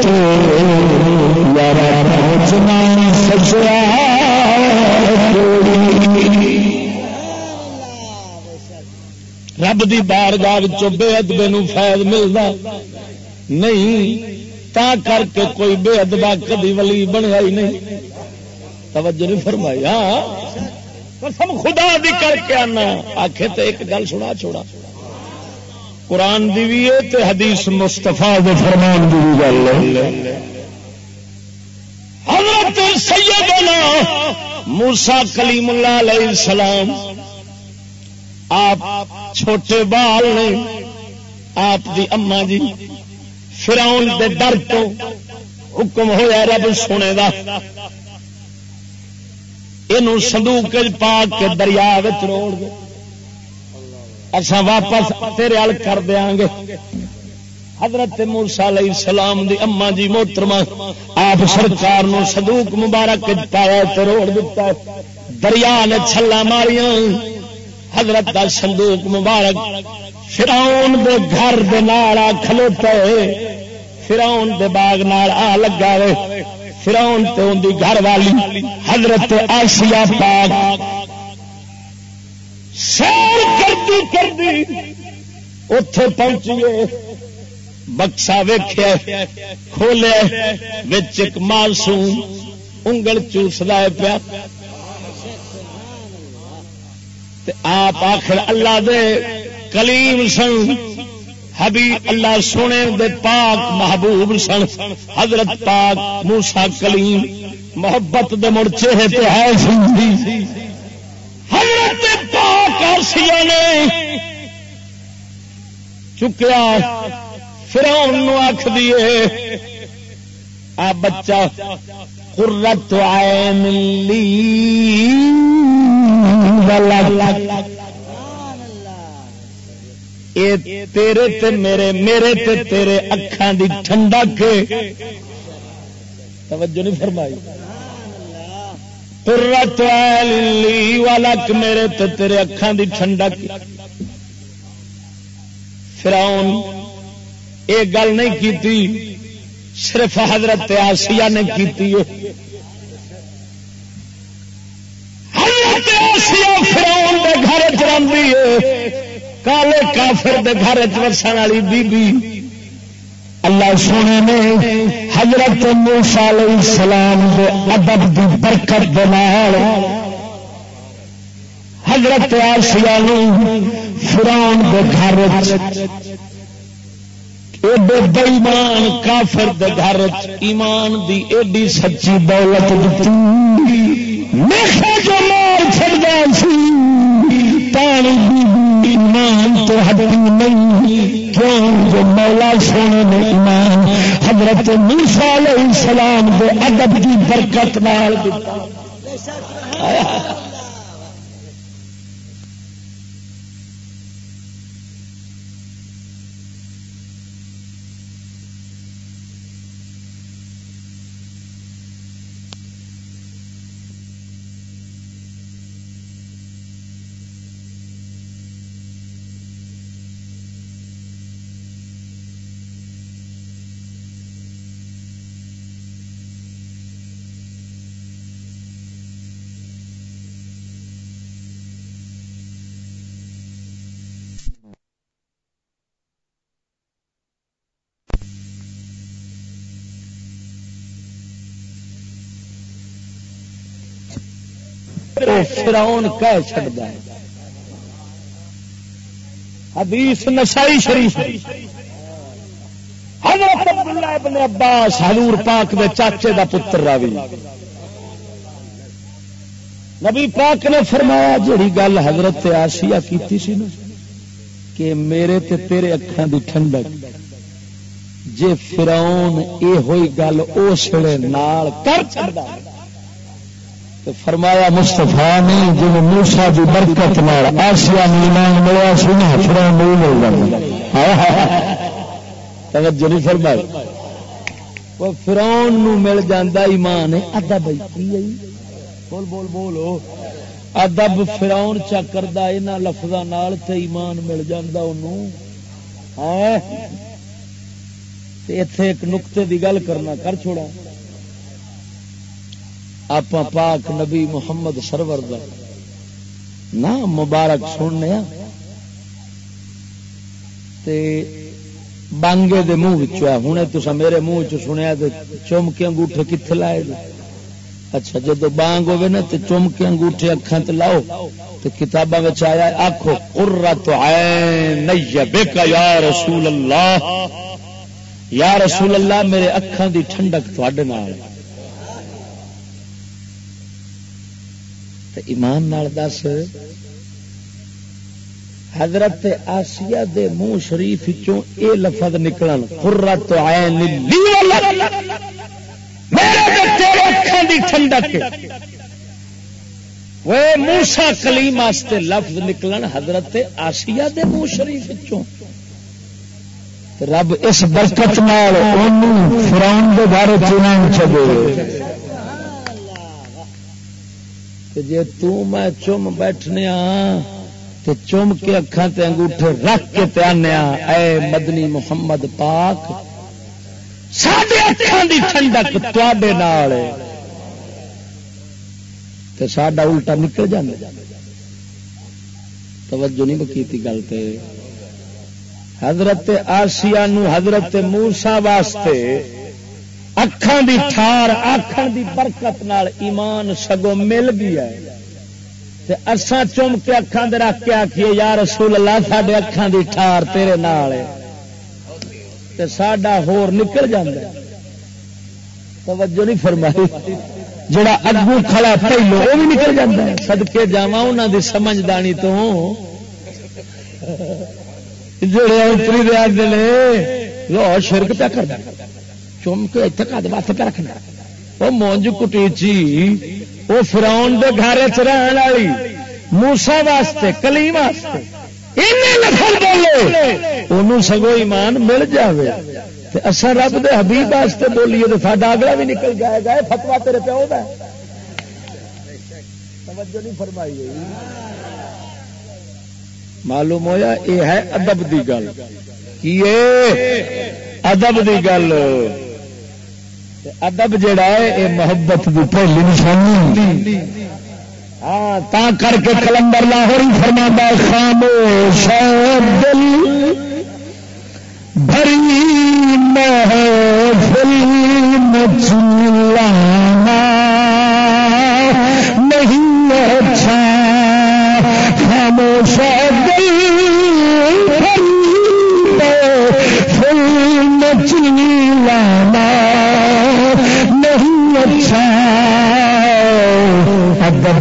رب دی بارگاہ بے ادبے فائد ملتا نہیں، تا کر کے کوئی بے ادبا کدی ولی بنیا ہی نہیں۔ توجہ نہیں فرمائی ہاں خدا دی کر کے آنا۔ آخے تو ایک گل سنا چھوڑا۔ قرآن دی بھی ہے تے حدیث مستفا فرمان دی بھی گل حضرت سیدنا موسا کلیم اللہ علیہ السلام، آپ چھوٹے بال نے، آپ دی اما جی فراؤن دے ڈر تو حکم ہوا رب سنے دا۔ یہ سندوک پا کے دریا روڑ دے۔ اچھا واپس تیرے ال کر دیا گے۔ حضرت موسا علیہ السلام دی اما جی محترمہ، آپ سرکار نو صندوق مبارک پایا روڑ دیتا دریا نے چھلا ماریاں، حضرت کا صندوق مبارک فراؤن دے گھر دے نال آ کھلوتا ہے فراؤن دے باغ نال آ لگا ہے فراؤن تے ان دی گھر والی، حضرت آسیا پاک۔ سیر کرتی کرتی اتے پہنچیے بکسا ویخیا کھولے ایک معصوم انگل چوسدا ہے پیا۔ آپ آخر اللہ دے کلیم سن، حبی اللہ سونے دے پاک محبوب سن۔ حضرت پاک موسا کلیم محبت دے مڑ چہرے تے ہے سن حضرت پاک آسیا نے چکیا۔ فرون آخ دیے آ بچہ قرت عین لی اے تیرے تے میرے میرے تے تیرے اکھان دی ٹھنڈا کے۔ توجہ نہیں فرمائی۔ قرت لی والا میرے تے تیرے اکھان دی ٹھنڈا کی فراؤن یہ گل نہیں کی صرف حضرت آسیہ نے کی گھر کالے کافر دے گھر چرسن والی بی بی اللہ سونے نے حضرت موسا علیہ السلام دے ادب دی برکت دال حضرت آسیا فران دے گھر ایڈے بئیمان کافر دے گھر ایمان دی ایڈی سچی دولت جو سی، پانی ایمان تو ہٹی نہیں۔ کیوں؟ جو مولا سونے نے ایمان، حضرت موسا علیہ السلام دے ادب کی برکت نال دیتا۔ فراؤن کہہ چڑتا ہے۔ حدیث نسائی شریف۔ حضرت عبداللہ ابن عباس حضور پاک دے چاچے دا پتر راوی۔ نبی پاک نے فرمایا جہی گل حضرت آسیہ کیتی سی نا، کہ میرے تے تیرے اکھان دی ٹھنڈک۔ جے فراؤن یہ ہوئی گل اسے نال کر چڑھتا فرمایا مستفا نے جی موسا کی برکت آسیا ایمان ملیا سنا فرا نہیں مل توجہ نہیں فرمائی۔ وہ فرون مل جاتا ایمان ادب بول بول بولو ادب فراؤن چکردا یہاں لفظوں ایمان مل جاتا انہوں اتے ایک نقطے کی گل کرنا، کر چھوڑا۔ آپ پاک نبی محمد سرور دا مبارک سننے تے بانگے دے منہ ہوں تو میرے منہ چ سنیا چم کے انگوٹھے کتنے لائے دے۔ اچھا جدو بانگ ہوے نا تو چم کے انگوٹھے اکھان تے لاؤ تو کتاباں آیا آخو قرۃ عین بیکا یا رسول اللہ۔ یا رسول اللہ، میرے اکھان دی ٹھنڈک تھوڑے نال۔ تو ایمان نال دس، حضرت آسیہ دے منہ شریف چوں اے لفظ نکلن قرۃ عین لی میرے تے تیرے اکھاں دی ٹھنڈک وہ موسا کلیم واسطے لفظ نکلن حضرت آسیہ دے منہ شریف چوں رب اس برکت نال اونوں فرعون دے بارے چنان چلے جی میں چم بیٹھنے تو چم کے اکھان تے انگوٹھے رکھ کے تے آنے اے مدنی محمد پاک، ساڈے اکھان دی ٹھنڈک تے نال تے ساڈا الٹا نکل جانا توجہ نہیں بکی گل تے۔ حضرت آسیا حضرت موسا واسطے اکھان دی ٹھار آخان دی برکت نال ایمان سگو مل گیا ہے۔ تے اساں چم کے اکھان دے رکھ کے آکھیے، یا رسول اللہ، ساڈے اکھان دی ٹھار تیرے نال ہے۔ تے ساڈا ہور نکل جاندا توجہ نہیں فرمائی۔ جڑا اگو کھڑا پہلو، وہ بھی نکل جاتا ہے۔ سدکے جا انہوں دی سمجھدانی تو۔ جڑے اتری دے آدھے لو شرک پہ کر چم کے اتنے کد واسطے پہ رکھنا۔ وہ مونج کٹیچی وہ فراؤن دے گھر چ رہن والی موسا واسطے کلی واسطے۔ سگو ایمان مل جائے اصا رب دے حبیب واسطے بولیے تو ساڈا اگلا بھی نکل جائے گا فتوا تیرے پیو کا توجہ نہیں فرمائی گئی معلوم ہویا یہ ہے ادب دی گل۔ کی ادب دی گل۔ ادب جڑا ہے یہ محبت کی پہلی نشانی ہاں تا کر کے کلندر لاہور فرما خاموش دل، بھری محفل مچلانا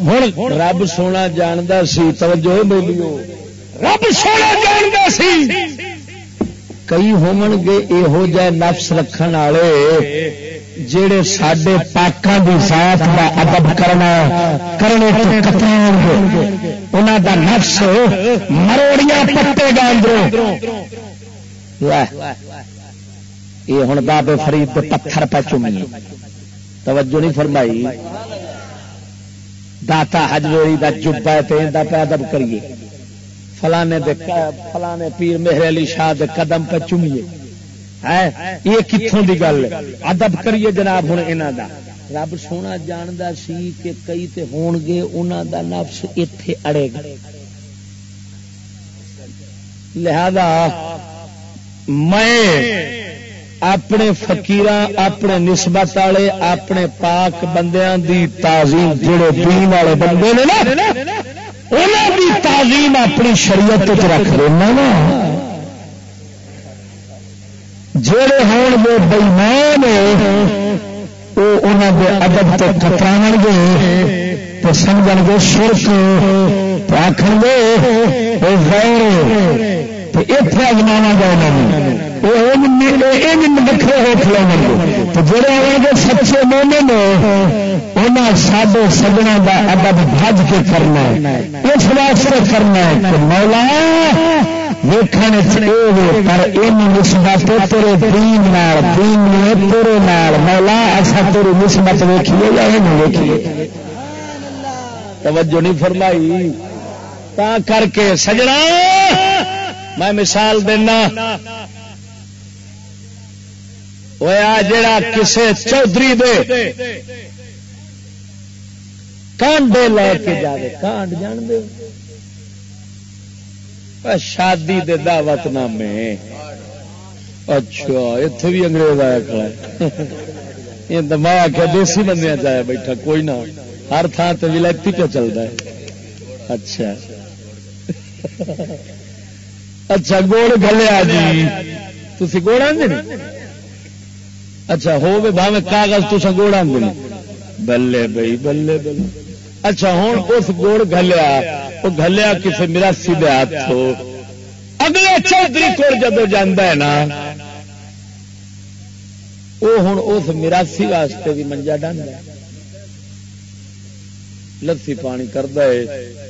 ہوں رب سونا جانتا سی توجہ بولیو رب سونا جانتا سی کئی ہون گے یہو جہ نفس رکھن والے جڑے سڈے پاکوں کی ساتھ کا ادب کرنا کرنے انہوں کا نفس مروڑیاں پتے گاندروں یہ ہوں بابے فرید پتھر پہ چومی توجہ نہیں فرمائی داتا ہجوری کا جبا پہ ادب کریے۔ فلانے دے فلانے پیر مہر علی شاہ دے قدم پہ چومیے۔ یہ کتوں کی گل ادب کریے جناب ہوں یہاں دا۔ رب سونا جاندا سی کہ کئی تے ہون گے، انہاں دا نفس اتے اڑے گا۔ لہذا میں اپنے فکیر اپنے نسبت والے، اپنے پاک بندیاں دی تعظیم جڑے دین والے بندے نے نا انہوں دی تعظیم اپنی شریعت رکھ دینا نا۔ جڑے ہون وہ بئیمان وہ انہوں کے ادب تو کترا گے، تو سمجھ گے شرک آخر گے وہ غیر۔ اتنے اجما بکھرے ہو کھلو تو جڑے آئے سچے مومن انہیں سڈے سجنا کا ادب بج کے کرنا اس واسطے کرنا کہ مولا ویکن پر نسبت تیرے دین نال، دین نے تیرے نال۔ مولا ایسا تیری نسبت ویکھیے یا نہیں ویکھیے؟ توجہ نہیں فرمائی۔ تا کر کے سجنا۔ میں مثال دینا۔ ہوا جڑا کسے چودھری دے کانڈے لے کے جائے کانڈ جان دے شادی دے دعوت نامے۔ اچھا اتنے بھی انگریز آیا کھڑا یہ آخیا دیسی بندے چایا بیٹھا، کوئی نہ۔ ہر تھان سے ولائتی پہ چلتا ہے۔ اچھا۔ اچھا گوڑ گلیا جی۔ تھی گوڑ آدھے اچھا ہو بھاوے کاغذ تو گوڑ آدھے بلے بھائی بلے بلے۔ اچھا ہوں اس گوڑ گلیا وہ گلیا کسی مراسی دے ہاتھ ہو اگلے چودھری کو جب جانا ہے نا وہ ہوں اس مراسی واسطے بھی منجا ڈانا لسی پانی کرتا ہے۔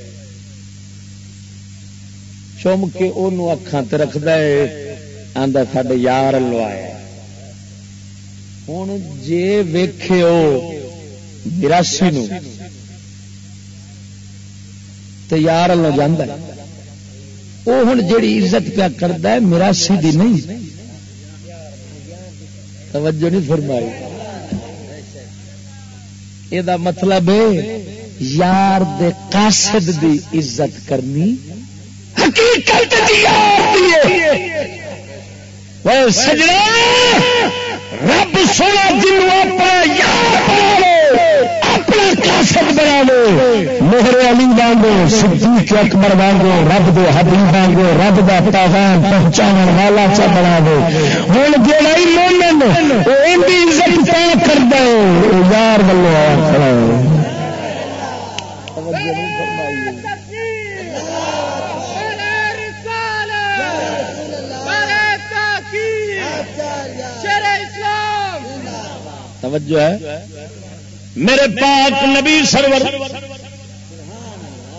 چم کے وہ اکھان رکھد آدھا سڈے یار لوایا ہوں جی ویخ براسی نو تو یار لو جانا وہ ہوں جی عزت پیا کرتا ہے مراسی دی نہیں۔ توجہ نہیں فرمائی۔ یہ مطلب یار دے قاصد دی عزت کرنی حقیقت سجنا، رب سونا جنو اپنا کاسٹ بنا لو موہر علی وانگو، صدیق اکبر وانگو، رب دے حبیب وانگو، رب دا پیغام پہنچانے والا چا بنا دو ہوں جہاں مومن وہ عزت پا کر دے یار ولو کھڑا توجہ ہے۔ میرے پاک نبی سرور۔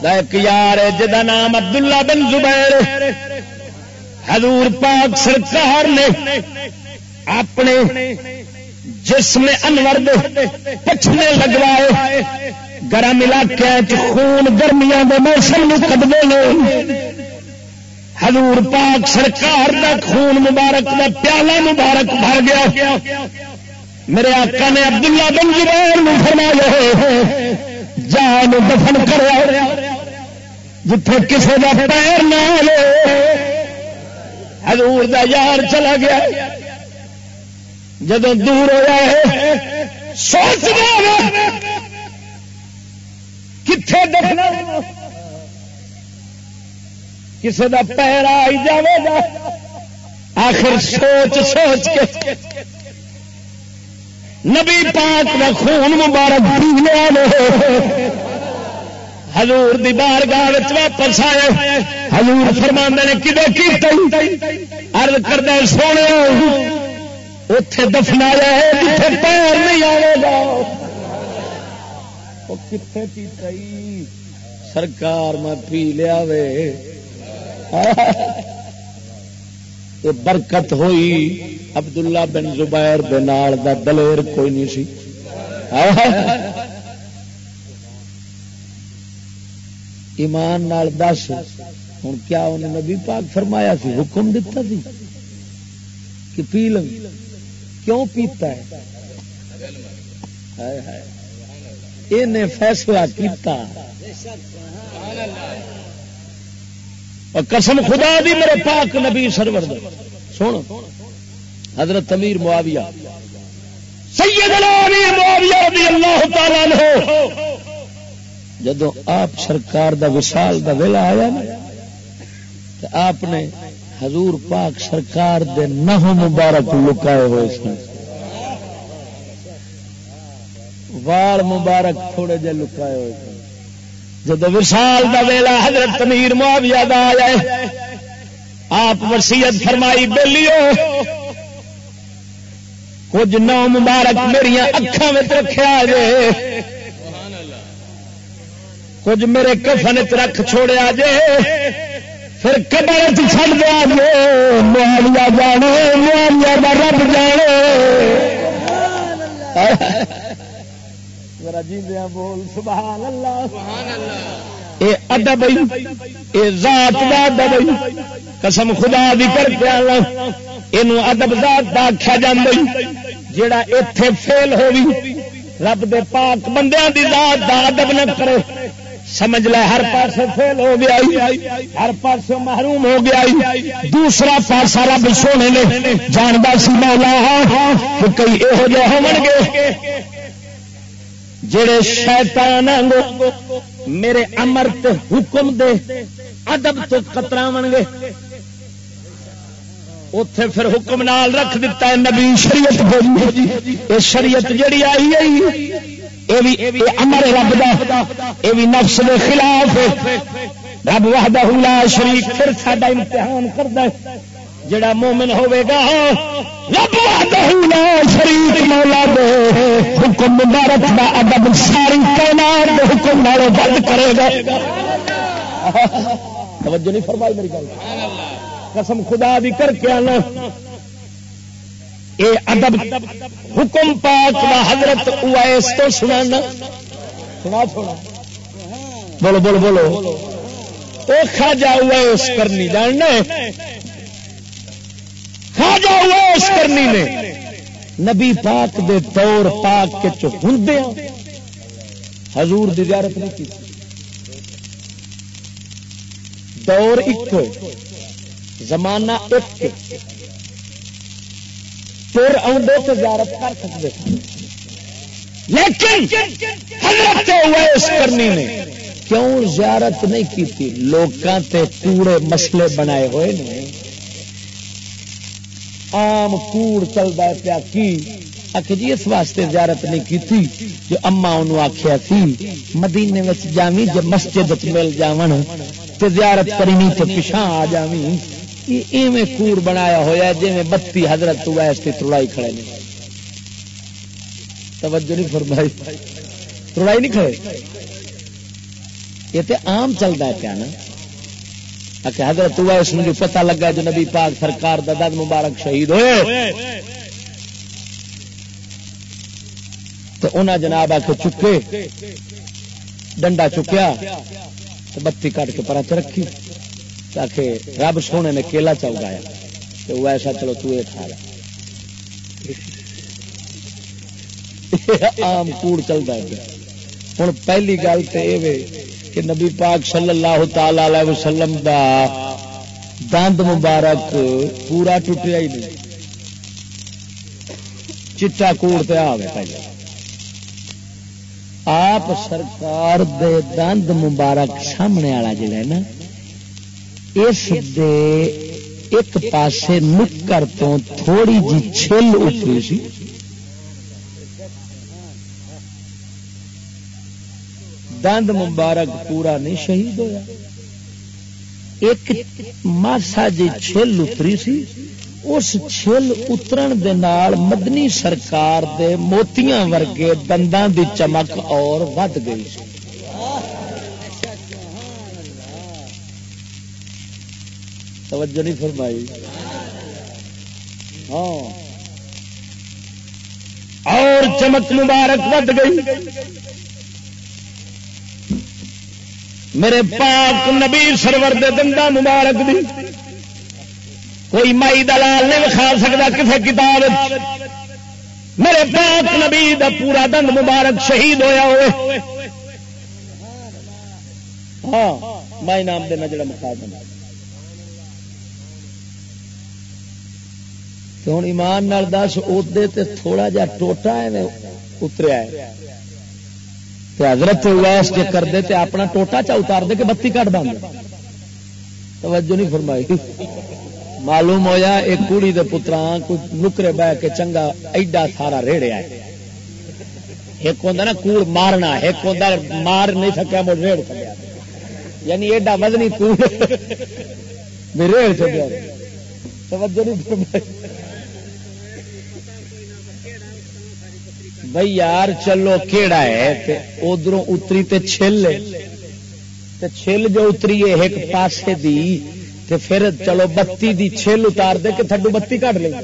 ایک یار جا نام عبداللہ بن زبیر۔ حضور پاک سرکار نے اپنے جسم انور پچھلے لگوائے گرم علاقے خون گرمیاں دے موسم کدے حضور پاک سرکار دا خون مبارک دا پیالہ مبارک بھر گیا۔ میرے آقا نے عبداللہ بن جبیر فرمایا جان دفن کر جتھے کسی کا پیر نہ حضور دا یار چلا گیا۔ جب دور ہوا ہے، سوچ کتنے دفنا؟ کسی کا پیر آئی جائے گا۔ آخر سوچ سوچ کے نبی پاک کا خون مبارک پی لیا ہزور دی بار گاہ واپس آئے۔ ہزور فرما نے، کدے کی ارد کردہ سونے اتے دفنایا جتنے پیر نہیں آئے گا۔ کتنے پی سرکار میں پی لیا وے یہ برکت ہوئی، عبداللہ بن زبیر دے نال دا دلیر کوئی نہیں سی۔ ایمان نال دس ہوں کیا انہیں نبی پاک فرمایا سی؟ حکم دیتا سی کہ پی لیں کیوں پیتا ہے؟ یہ فیصلہ کیتا۔ قسم خدا دی میرے پاک نبی سرور سن۔ حضرت امیر معاویہ۔ سیدنا امیر معاویہ رضی اللہ تعالی عنہ۔ جدو آپ سرکار دا وصال دا ویلا آیا نا، تو آپ نے حضور پاک سرکار دے نہ مبارک لکائے ہوئے سن۔ وال مبارک تھوڑے جے لکائے ہوئے سن۔ جدو وصال دا ویلا حضرت امیر معاویہ دا آیا آپ وسیعت فرمائی بلیو کچھ نو مبارک میری اکھان میں رکھا جے۔ کچھ میرے کفن رکھ چھوڑیا جے۔ پھر کبر چڑ دیا جے۔ موالیا جانے موالیا کا رب جانے۔ بول سبحان اللہ سبحان اللہ اے ادب اے ذات دا ادب قسم خدا دی کر کے یہ ادب ذات دا آخیا جا جڑا اتے فیل ہوگی رب دے پاک بندیاں دی ذات دا ادب نہ کرے۔ سمجھ لے، ہر پاس فیل ہو گیا ہر پاس محروم ہو گیا دوسرا پاسا رب سونے نے جانتا سی مولا، کہ کئی یہو جہ ہو گے۔ جڑے شیطان میرے امر تے حکم دے، ادب تو کتراو گے۔ اتے پھر حکم نال رکھ دیتا ہے نبی شریعت شریعت جڑی آئی آئی امر رب دا یہ بھی نفس دے خلاف رب وحدہ لا شریک، پھر ساڈا امتحان کرتا ہے۔ جڑا مومن ہوے گا، رب لا شریک مولا دے۔ حکم مبارک دا ادب ساری کائنات دے حکم نال بند کرے گا۔ توجہ نہیں فرمائی میری گل۔ قسم خدا بھی کر کے آنا۔ اے ادب، حکم پاک دا حضرت اویس تو سنانا۔ سنا چھوڑا بولو بولو بولو۔ او خاجا اویس کرنی، جاننا خاجا اویس کرنی نے۔ نبی پاک دے دور پاک کے چ ہاں۔ حضور دی زیارت نہیں کی۔ دور ایک، زمانہ ایک۔ تر آدھے تو زیارت کر سکتے۔ لیکن حضرت اویس کرنی نے۔ کیوں زیارت نہیں کی تھی؟ لوکاں تے کوڑے مسئلے بنائے ہوئے نے۔ آم کوڑ چلتا ہے پیا کی؟ آخ جی اس واسطے زیارت نہیں کی تھی جو اما انہوں آخیا تھی مدینے میں جاوی جب مسجد مل جاون تے زیارت کرنی تو پچھا آ جاوی ایویں کوڑ بنایا ہوا جی میں بتی حضرت تو ایسے ترڑائی کھڑے نہیں توجہ نہیں فرمائی۔ ترڑائی نہیں کھڑے؟ یہ تو عام چلتا ہے کیا نا۔ کہ حضرت تو اس جو پتہ لگا جو نبی پاک سرکار دا دد مبارک شہید ہوئے۔ تو انہیں جناب آ کے چکے، ڈنڈا چکیا، تو بتی کٹ کے پرا چ رکھی، تاکہ رب سونے نے کیلا چوگایا تو وہ ایسا چلو تو یہ کھا آم کوڑ چلتا ہے۔ ہوں پہلی گل تو یہ کہ نبی پاک صلی اللہ تعالی وسلم دا دند مبارک پورا ٹوٹیا ہی نہیں۔ چٹا کوڑ پہ آ آپ سرکار دے دند مبارک سامنے والا جڑا ہے نا، اس دے ایک پاسے نکر تو تھوڑی جی چھل اتری سی۔ دند مبارک پورا نہیں شہید ہویا۔ ایک ماسا جی چھل اتری سی، اس چھل اترن دے نال مدنی سرکار دے موتیاں ورگے دنداں دی چمک اور ود گئی۔ سی توجہ نہیں فرمائی۔ ہاں۔ اور چمک مبارک ود گئی۔ میرے پاک نبی سرور دے دندا مبارک دی کوئی مائی دلال نہیں وکھا سکتا کسی کتاب میرے پاک نبی دا پورا دند مبارک شہید ہویا ہوئے۔ ہاں مائی نام دینا جڑا مکھا دینا۔ ہوں ایمان نال دس ادے تھوڑا جا ٹوٹا ہے اتریا ہے۔ حضرت ویس کے کر دے تے اپنا ٹوٹا چا اتار دے کہ بتی کٹ بند توجہ نہیں فرمائی۔ معلوم ہویا ایک کڑی دے پترا کچھ نکرے بہ کے چنگا ایڈا سارا ریڑیا ہے ایک ہوں نا کوڑ مارنا، ایک ہوں مار نہیں سکیا، مڑ ریڑ چلیا یعنی ایڈا مدنی کوڑ۔ ریڑ چلیا توجہ نہیں فرمائی۔ بھائی یار چلو کیڑا ہے ادھر اتری تے چھل تے چھل جو اتری ہے ایک پاسے دی، تے پھر چلو بتی دی چھل اتار دے کہ تھڈو بتی کٹ لے۔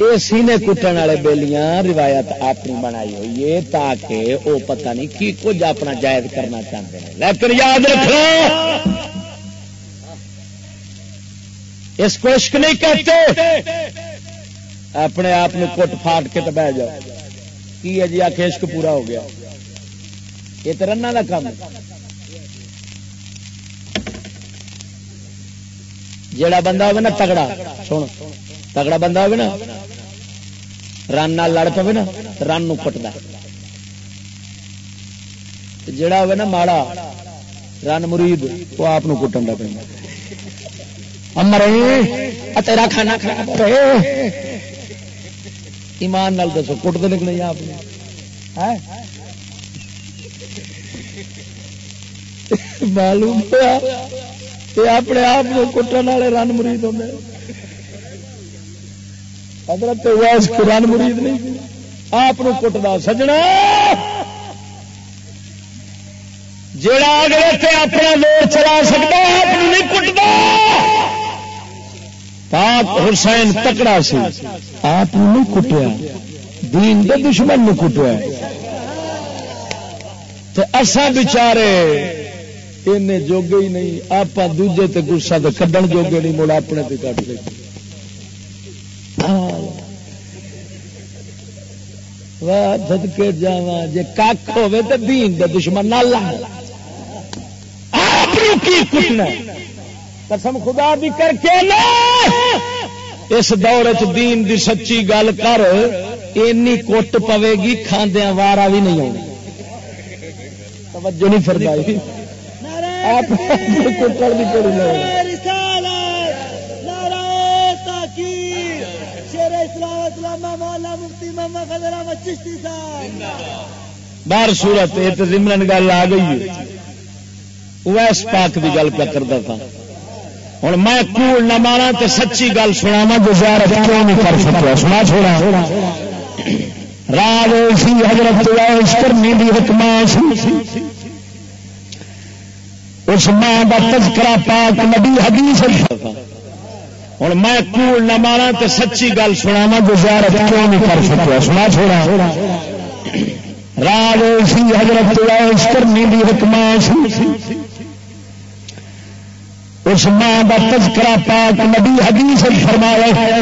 یہ سینے کٹن والے بیلیاں روایت اپنی بنائی ہوئی ہے تاکہ وہ پتہ نہیں کی کچھ اپنا جائز کرنا چاہتے ہیں۔ لیکن یاد رکھو اس کو عشق نہیں کہتے۔ اپنے آپ کٹ فاٹ کے تو بہ جاؤ۔ کی ہے جی؟ آخ پورا ہو گیا۔ یہ تو رن کا کام جڑا بندہ ہوگا نا تگڑا، سن، تگڑا بندہ ہوگا نا، رن لڑ پے نا رن کٹتا جڑا ہوگا نا ماڑا، رن مرید وہ آپ کٹن کا پہ امر تیرا کھانا خراب ایمان نال دسو کٹ تو نکلے آپ معلوم اپنے آپ کو کٹن والے رن مرید ہوں حضرت رن مرید نہیں آپ کٹتا سجنا۔ جڑا اگلے اپنا لوڑ چلا سکتا ہے، آپ نہیں کٹتا پاک حسین تکڑا سی، آپ نہیں کٹیا، دین دے دشمن نے کٹیا۔ اسا بچارے ان جوگے ہی نہیں آپ دوجے تے گسا تو کڈن جوگے نہیں مڑ اپنے تے کٹ لے۔ واہ دد کے جا جی کھ ہوے تو دین دے دشمن نہ لا آپ کی کٹنا؟ قسم خدا بھی کر کے اس دور دین دی سچی گل کر، اینی کوٹ پوے گی کھاندیا وارا بھی نہیں آنا توجہ نہیں فرمائی۔ آپ کٹڑ بھی کوئی باہر سورت یہ تو زمرن گل آ گئی ویس پاک کی گل پہ کرتا تھا؟ ہوں میں کوڑ نہ مارا تو سچی گل سنا جو زیارت کیوں نہیں کر سکتا سنا چھوڑا راج سی حضرت کرنی بھی حکماش اس ماں کا تذکرہ پاک نبی حدیث ہوں میں کوڑ نہ مارا تو سچی گل سنا جو زیارت کیوں نہیں کر سکتا سنا چھوڑا راج سی حضرت کرنی بھی حکماش اس ماں کا تذکرہ پاک نبی حدیث فرمایا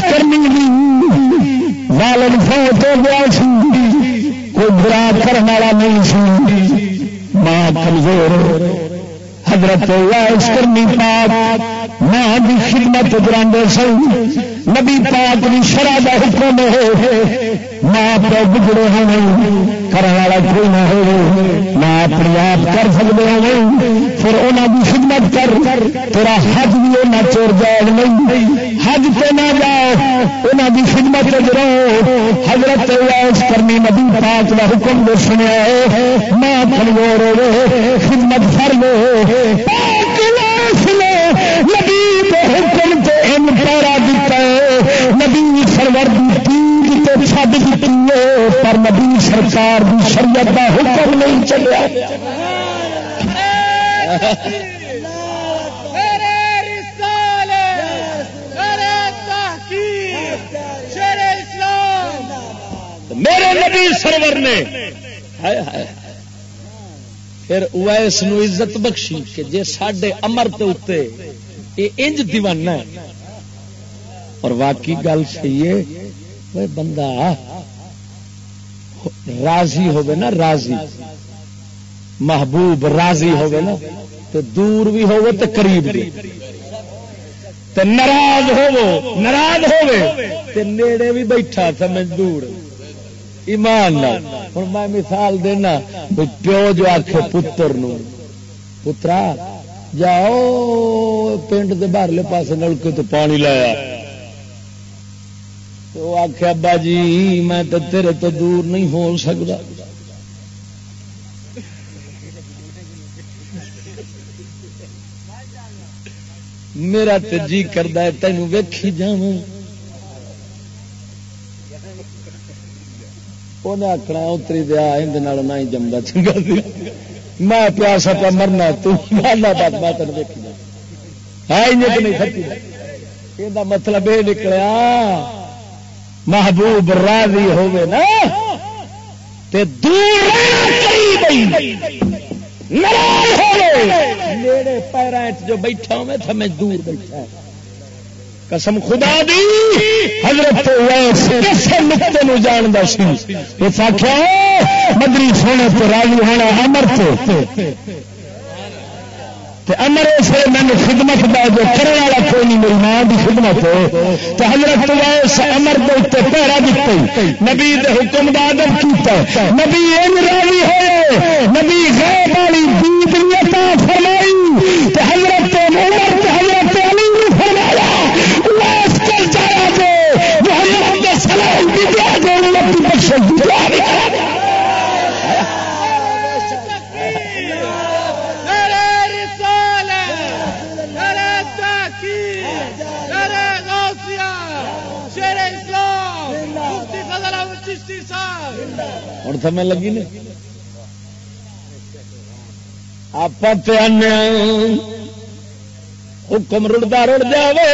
کرنی والن فوت ہو گیا سی، کوئی برا کرنے والا نہیں سی۔ ماں کمزور، حضرت کرنی پاک، ماں کی خدمت کرانے سن۔ نبی پاک بھی شرح کا حکم ہو ماں پہ بگڑے ہونے کرنے والا کوئی نہ ہو نہ اپنے آپ کر سکتے ہو پھر انہوں کی خدمت کر، تیرا حج بھی وہ چور جائے نہیں، حج پہ نہ جاؤ انہوں کی خدمت رہو۔ حضرت اس کرنی نبی پاک کا حکم جو سنیا ہے، ماں کمزور ہو خدمت کر لو۔ نبی حکم تو ان پیرا نبی سرور کی تو چھڈ دیتی ہے، پر نبی سرکار کی شریعت کا حکم نہیں چلیا۔ میرے نبی سرور نے پھر اویس نو عزت بخشی کہ جے ساڈے امر تے یہ انج دیوانہ ہے۔ اور واقعی گل صحیح ہے۔ وہ بندہ، راضی ہوگا نا، راضی۔ محبوب راضی ہوگی نا تو دور بھی ہوگا تو قریب بھی۔ تے ناراض ہوو ناراض ہوے نیڑے بھی بیٹھا سمجھ دور ایمان ہوں میں مثال دینا پیو جو آخ پتر نو، پترا، جاؤ، پنڈ کے باہرلے پاس نلکے تو پانی لایا۔ تو آخ ابا جی میں تو تیرے تو دور نہیں ہو سکتا میرا تو جی کرتا ہے تینوں ویکھی جا آخنا اتری دیا اندر نہ ہی جمدا چنگا سی۔ میں پیاسا پہ مرنا تالا بات بات ویکھی ہے نہیں سچی یہ مطلب یہ نکلیا محبوب راضی ہوگی نا، تے دور میرے پیرا جو بیٹھا ہوں میں دور بیٹھا۔ قسم خدا دی، حضرت نقطے نو جانتا سی۔ اس آخیا مدری سونے تو راضی ہونا امر تو۔ امر اس مینو خدمت دا جو کرنے والا کوئی نہیں، میری ماں کی خدمت تو حضرت ویس امر کے اتنے پیرا دیتے نبی دے حکم دا ادب کیتا نبی ان راضی ہوئے۔ نبی غیب والی دنیا فرمائی۔ حضرت عمر حضرت علی نے فرمایا ویس چل جایا جو محمد سلام کی دعا جو بخش دعا ہوں سمے لگی نہیں آپ حکم رڑتا رڑ جائے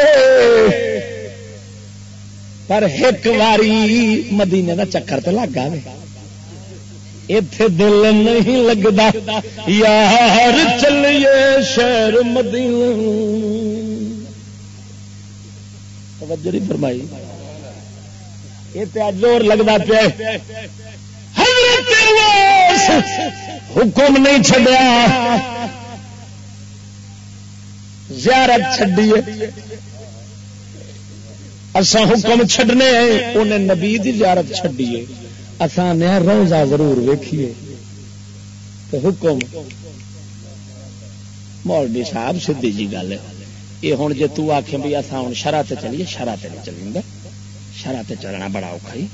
پر ایک واری مدینے کا چکر تو لگ گئے اتے دل نہیں لگتا یار چلیے شہر مدینہ فرمائی۔ یہ زور لگتا پیا۔ حکم نہیں چڈیا زیارت چڈیے اسا حکم چڈنے انہیں نبی دی زیارت چڈیے اسان روزہ ضرور ویکھیے. تو حکم مولوی صاحب سیدھی جی گل ہے. یہ ہوں جی تک بھی اصا ہوں شرح سے چلیے شرح سے نہیں چلیں گے شرح سے چلنا بڑا اوکھا ہی.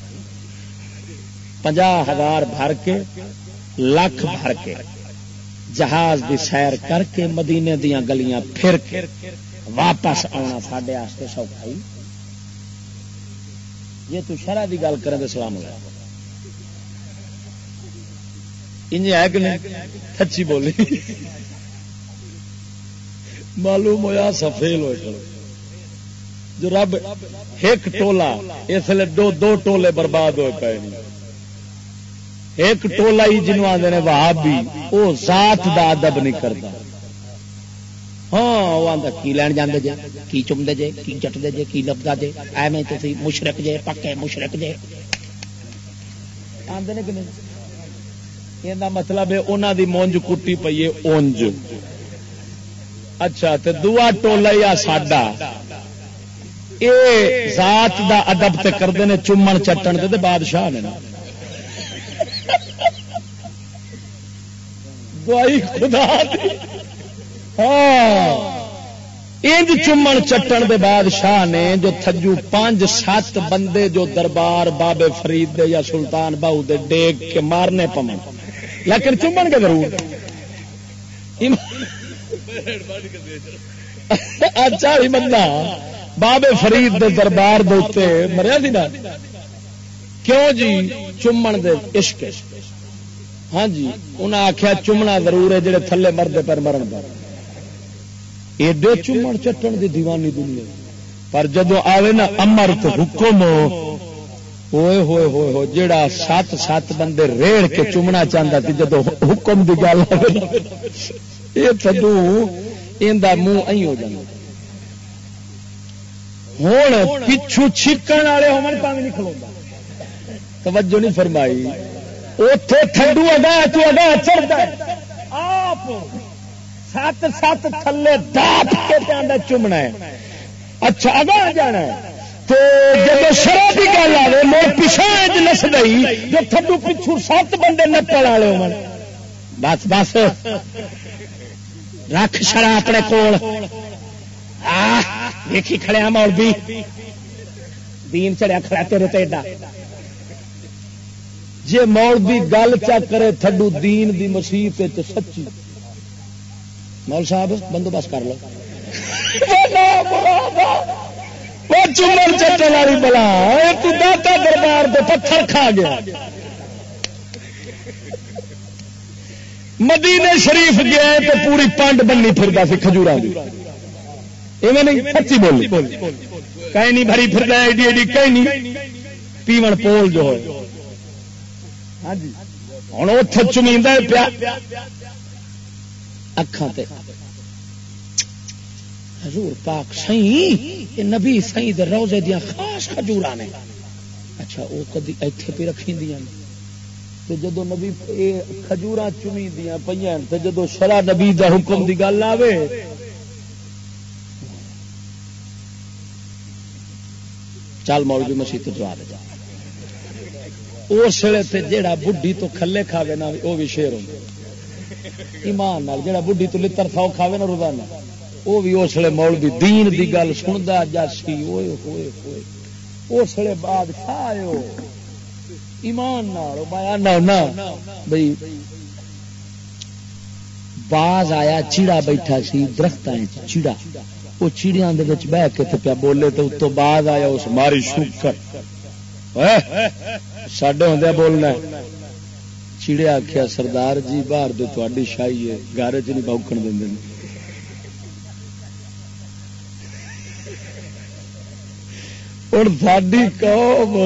پنجا ہزار بھر کے، لاکھ بھر کے، جہاز دی سیر کر کے، مدینے دیا گلیاں پھر کے، واپس آنا سڈے سوکھا ہی۔ جی ترح کی گل کریں تو سلام لگا انج ہے کہ نہیں؟ سچی بولی۔ معلوم ہوا سفیل ہوئے جو رب ایک ٹولا، اس لیے دو دو ٹولے برباد ہوئے پے ایک ٹولا ہی جنوب آتے ہیں وہابی وہ ذات دا ادب نہیں کرتا۔ ہاں وہ آتا کی لین جانے جے، کی چمتے جے، کی چٹتے جے، کی لبدا جے، ایویں تھی مشرق جے، پکے مشرق جے۔ آدھے کہ نہیں؟ یہ مطلب ہے انہوں دی مونج کٹی پی ہے اونج۔ اچھا تے دعا ٹولا یا ساڈا۔ اے ذات دا ادب تے کرتے ہیں چومن چٹن دے بادشاہ نے دعائی خدا ہاں۔ انج چومن چٹن دے بادشاہ نے جو تھجو پانچ سات بندے جو دربار بابے فرید دے یا سلطان بہو دے ڈیگ کے مارنے پمن لیکن چومن کے ضرور۔ اچھا ہی بندہ۔ بابے فرید دے دربار دے مریا سی نا۔ کیوں جی؟ چومن دے عشق۔ ہاں جی انہیں آخیا چومنا ضرور ہے جڑے تھلے مرد پر مرن پر ایڈے چومن چٹن دی دیوانی دنیا۔ پر جدو آوے نا امر تو حکم ہوئے ہوئے ہوئے ہو جڑا سات سات بندے ریڑ کے چومنا چاہتا تھی جدو حکم دی گل یہ تھدو ان منہ ائی ہو جانا ہوں پچھو چھکن والے ہومن نہیں کھلوا توجہ نہیں فرمائی۔ اتے تھڈو اگا تو اگا چڑھتا سات سات تھلے دات کے چومنا ہے۔ اچھا اگا جانا ہے۔ جب شرح کی گل آئے مڑ پچھا نس گئی جو تھڈو پچھو سات بندے نپل والے ہو بس بس۔ رکھ شرا اپنے کول۔ دیکھی کھڑیا مول دین چڑیا کھڑا تیرے تیڈا جی مول بھی گل چا کرے تھڈو دین دی مسیح سچی۔ مول صاحب، بندوبست کر لو۔ چمر چٹے والی بلا۔ داتا دربار دے پتھر کھا گیا۔ مدینے شریف گیا تو پوری پانڈ بننی پھرتا سی کھجورا نہیں، سچی بولی۔ کہیں نہیں بھری پھر ایڈی ایڈی کہیں نہیں۔ پیمن پول جو ہے ہوں اتنے چمید پیا اکھان حضور پاک سی نبی سی روزے دیا خاص کھجور نے اچھا وہ کدی اتنے پہ رکھی دیا جدو نبی کھجور چمی دیا پہ جدو شرا نبی دا حکم دی گل آوے چل مولوی مسیح تو جواب دے اس ویلے جہا بڈھی تو کھلے کھاوے نا وہ بھی شیر ہوں ایمان جہاں بڈھی تو لڑ سو کھاوے نا روزانہ وہ بھی اس لیے مول بھی دین دی گل سنتا جاسی ہوئے ہوئے ہوئے۔ اس لیے بادشاہ ایمان بھائی باز آیا، چیڑا بیٹھا سی، درخت آئے، چیڑا۔ وہ چیڑیا بہ کے پیا بولے تو اتو باز آیا، اس ماری شکر سڈے ہوں بولنا چیڑے آخیا سردار جی باہر دے تھی شاہی ہے گارے چ نہیں بوکن دیں ہوں ساری قوم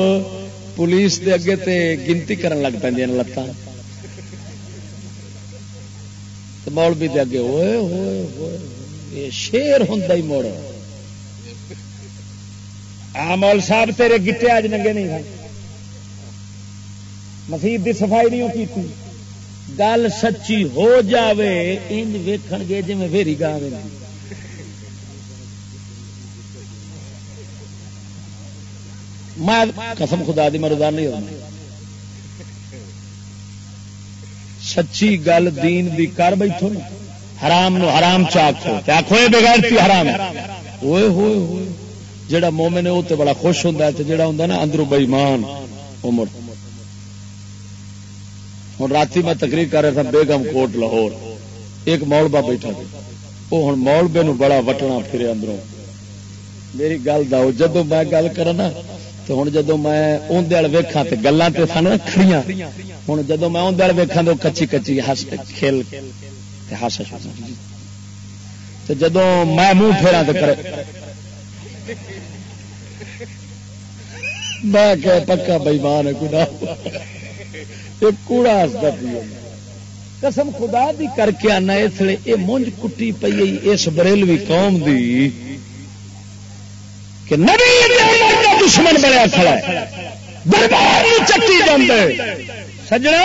پولیس دے اگے تے گنتی کرن لگ پہ لتان مولوی دے اگے ہوئے ہوئے ہوئے شیر ہوں مڑ مول صاحب تیرے گٹے اج ننگے نہیں مسیح دی صفائی نہیں کی گل سچی ہو جاوے، انج ویکھن گے جی میں ویری گاہ میں قسم خدا دی مردان نہیں ہونا سچی گل دین دی، کر بیٹھو نا۔ حرام نو حرام چاک آخو بغیر تھی حرام ہوئے ہوئے ہوئے۔ جڑا مومن ہے وہ تو بڑا خوش ہوتا ہے۔ جڑا ہوں نا اندرو بئیمان عمر۔ ہوں رات میں تقریر کر رہا تھا بیگم کوٹ لاہور۔ ایک مولبا بیٹھا تھا وہ ہوں مولبے نو بڑا وٹنا پھرے اندروں۔ میری گل دو جدو میں گل کرنا تو ہوں جدو میں اندر ویخا تو گلان تو سن کھڑی ہوں جدو میں اندر ویخا تو کچی کچی ہس کھیل ہس تو جدو میں منہ پھیرا تو کر میں کہ پکا بئیمان ایک کوڑا ہستا پی قسم خدا دی کر کے آنا اس لیے یہ مونج کٹی پی اس بریلوی قوم دی کہ نبی کا دشمن بنیا کھڑا ہے۔ دربار چکی جاندے۔ سجنا!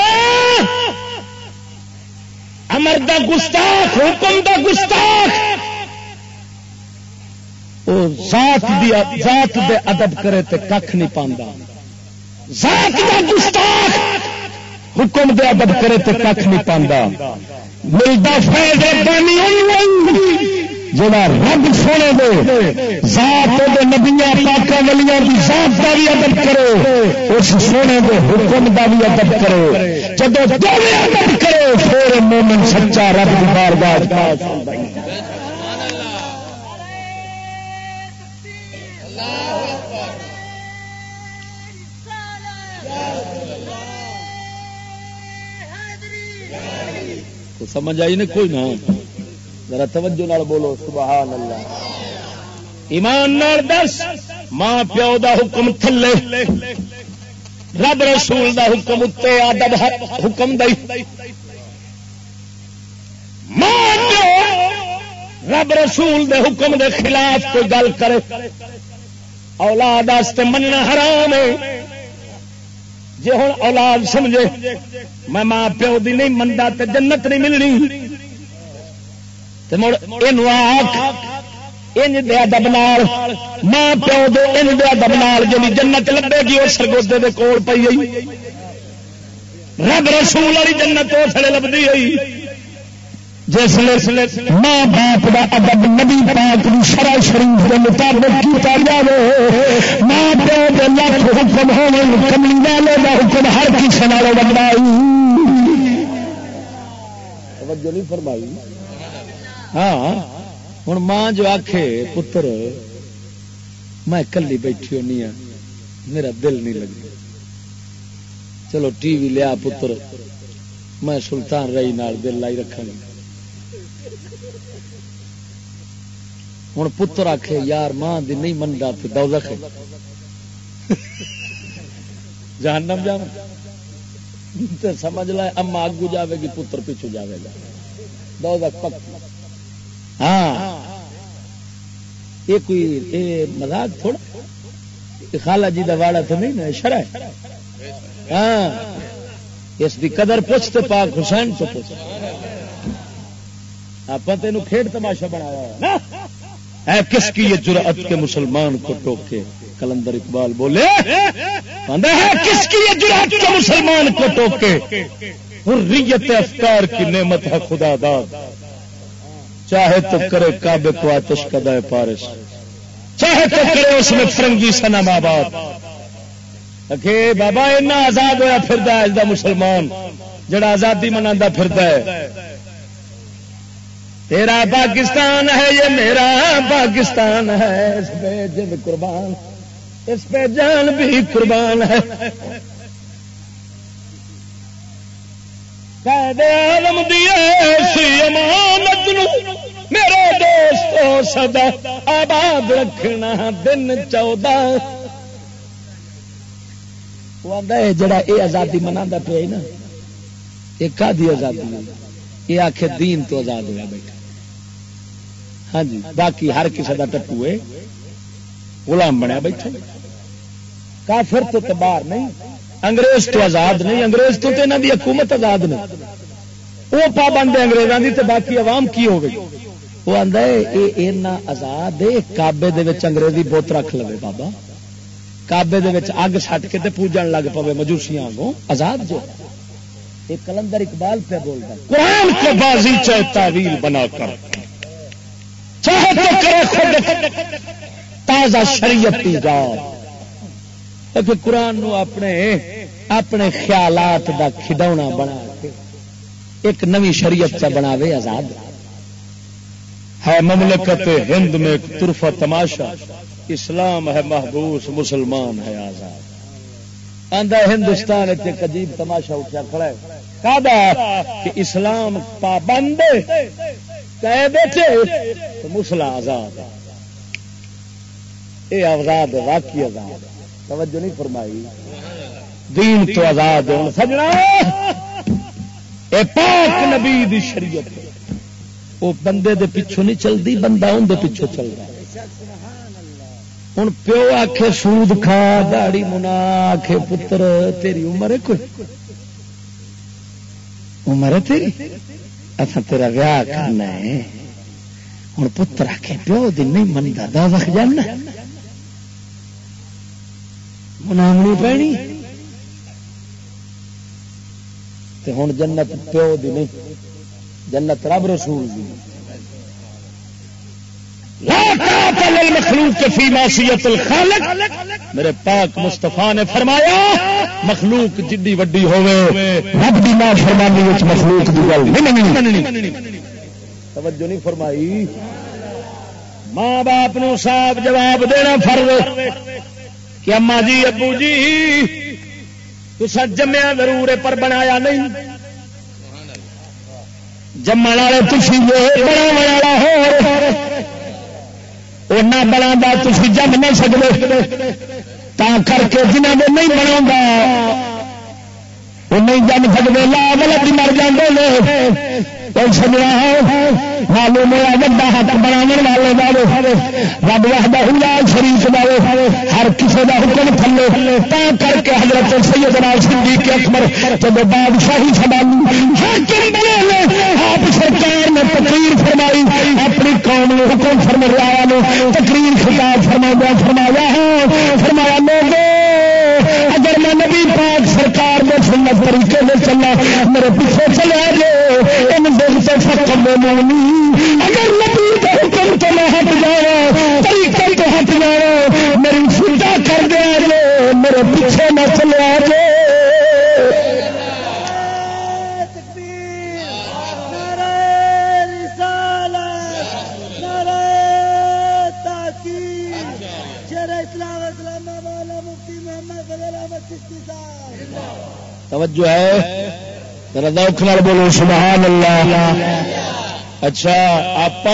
امر دا گستاخ، حکم دا گستاخ۔ ذات ذات دے ادب کرے تے کھ نہیں پاندا۔ ذات دا گستاخ! حکم دے ادب کرے تے کھ نہیں پاندا۔ ملتا فیض ربانی جڑا رب سونے دے، ذات دے نبیاں، پاکاں ولیاں دی ذات دا بھی ادب کرو اس سونے دے حکم دا بھی ادب کرو جب دوویں ادب کرو پھر مومن سچا رب دی بارگاہ۔ پاس ہوندا ہے سمجھ آئی نا کوئی نہ۔ ذرا توجہ نال بولو سبحان اللہ ایمان نال دس، ماں پیو دا حکم تھلے۔ رب رسول دا حکم اتنے آدب حکم دئی۔ ماں پیو رب رسول دے حکم دے خلاف کوئی گل کرے۔ اولاد مننا حرام ہے۔ جی ہوں اولاد سمجھے، میں ماں پیو دی نہیں منتا تو جنت نہیں ملنی۔ مڑ دیا دبنال ماں پیو دے دیا دبنال جی جنت لبے گی وہ سرگوتے کے کول پی گئی رب رسول والی جنت اس لبھی ہوئی۔ جس ماں باپ کا ادب نبی پاک شرع شریف کے مطابق کیا جائے ماں پیو کے لکھ حکم ہو کملی والے کا حکم ہر کسی والے بنائی نہیں فرمائی۔ ہاں ہوں ماں جو آخ پتر، میں کلی بیٹھی ہونی ہوں میرا دل نہیں لگتا۔ چلو ٹی وی لیا پتر، میں سلطان رہی نال دل لائی رکھا ہوں پتر آخ یار ماں دی نہیں منڈا تو دو رکھے جہنم جان سمجھ لائے، اما اگو جاوے گی، پتر پیچھو جاوے گا۔ دو ہاں۔ یہ کوئی مزاق تھوڑا۔ خالہ جی کا واڑا تو نہیں نا شرح ہاں۔ اس کی قدر پوچھتے پاک حسین تو پوچھ۔ آپ تین کھیڈ تماشا بنایا ہے کس کی یہ جرأت کے مسلمان کو ٹوکے؟ کلندر اقبال بولے ہے، کس کی یہ جرأت کے مسلمان کو ٹوکے؟ حریت افکار کی نعمت ہے خدا داد چاہے تو کرے کعبے کو آتش کدا پارس چاہے تو کرے اس میں فرنگی سنم آباد۔ بابا اینا آزاد ہوا پھر اج کا مسلمان، جڑا آزادی منا پھر تیرا پاکستان ہے، یہ میرا پاکستان ہے۔ اس پہ جد قربان، اس پہ جان بھی قربان ہے۔ عالم امانت میرے دوستو سدا آباد رکھنا دن چودہ۔ جڑا یہ آزادی منا پیا نا یہ کا آزادی یہ آخ دین تو آزاد ہوا بیٹھا۔ ہاں جی باقی ہر کسی کا ٹپو ہے۔ غلام بنیا بیٹھا۔ کافر تو تبار نہیں، انگریز تو آزاد نہیں، انگریز تو یہاں کی حکومت آزاد نہیں۔ وہ پابند ہے انگریزوں کی تو باقی عوام کی ہو گئی۔ وہ آتا ہے یہ آزاد ہے کابے انگریزی بت رکھ لو بابا۔ کابے اگ سٹ کے پوجن لگ پے مجوسیاں آگوں آزاد جو۔ یہ کلندر اقبال پہ بول بولتا قرآن کو بازی چاہے تعویل بنا کر چاہے تو کرے خود تازہ شریعت کی جاؤ قرآن نو اپنے اپنے خیالات دا کھڈونا بنا ایک نوی شریعت چ بناوے آزاد۔ ہے مملکت ہند میں ایک طرفہ تماشا۔ اسلام ہے محبوس، مسلمان ہے آزاد۔ آدھا ہندوستان ایک عجیب تماشا اٹھا کھڑا ہے۔ کہ اسلام پابند بیٹھے تو مسلا آزاد یہ آزاد واقعی آزاد توجہ نہیں فرمائی۔ دین تو آزاد سجنا۔ اے پاک نبی دی شریعت وہ بندے دے پیچھوں نہیں چلتی بندہ اندر پیچھوں چل رہا ہوں پیو آخ سود کھا داڑی منا آخ پتر، تیری عمر ہے کوئی؟ عمر ہے تیری؟ اصا تیرا ویاہ کرنا ہے۔ ہوں پتر آخ پیو، دن نہیں منتا دا رکھ جانا۔ منامنی پینی ہوں جنت پیو دی نہیں، جنت رب رسول دی۔ مخلوق کے فی معصیت الخالق میرے پاک مستفا نے فرمایا، مخلوق جڈی وڈی ہوے رب دی نا فرمانی وچ مخلوق دی گل توجہ نہیں فرمائی۔ ماں باپ نو صاف جواب دینا فرض کہ اما جی ابو جی تو جمیا ضرور پر بنایا نہیں۔ جمن والے تھی بڑا والا ہو نہ بنا تھی جم نہیں سکتے تا کر کے جنہوں نے نہیں بنا وہ نہیں جم سکتے لا ملک مر جاتے سجنا معلوم ہوا وڈا حق بنا والے والے رب وحدہ اللہ شریف والے ہر کسی کا حکم تھلے تا کر کے حضرت سید نال صدیق اکبر جب بادشاہی سنبھالی، حاکم بنے آپ سرکار نے تقریر فرمائی، اپنی قوم نے حکم فرمایا تقریر خطاب فرما فرمایا ہے فرمایا ہاں، لوگوں اگر میں نبی پاک سرکار میں سنت طریقے سے چلا، میرے پیچھے چلے گئے ان دل سے فتم اگر نبی کا حکم تو میں ہٹ جاؤ، طریقے تو ہٹ جاؤ، میری سیدھا کر دیا گے میرے پیچھے نہ چلے آ گے توجہ ہے۔ روکھ بولو، سبحان اللہ۔ اچھا آپ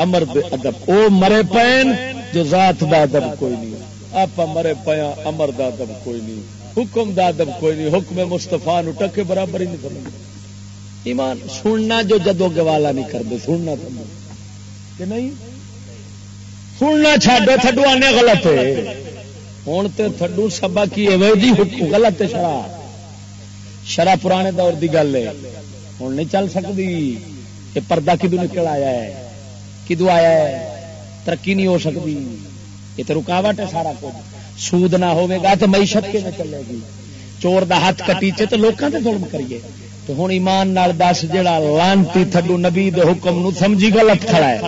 امر ادب۔ او مرے پین جو ذات دا ادب کوئی نہیں۔ آپ مرے پیا امر دا ادب کوئی نہیں۔ حکم دا ادب کوئی نہیں۔ حکم مستفا نو ٹکے برابر ہی نہیں سمجھ ایمان، سننا جو جدو گوالا نہیں کرتے، سننا کہ نہیں؟ سننا چھڈو تھڈو آنے غلط ہے ہوں تو تھڈو سبا کی جی غلط شرح۔ شرح پرانے دور کی گل ہے۔ ہوں نہیں چل سکتی یہ پردہ کدو نکل آیا ہے، کدو آیا ہے، ترقی نہیں ہو سکتی۔ یہ تو رکاوٹ ہے سارا کچھ۔ سود نہ ہوگا تو معیشت کے چلے گی؟ چور دا ہاتھ کٹیچے تو لوگوں سے ظلم کریے۔ تو ہوں ایمان نال دس جا لانتی تھڈو نبی حکم نو سمجھی غلط کھڑا ہے۔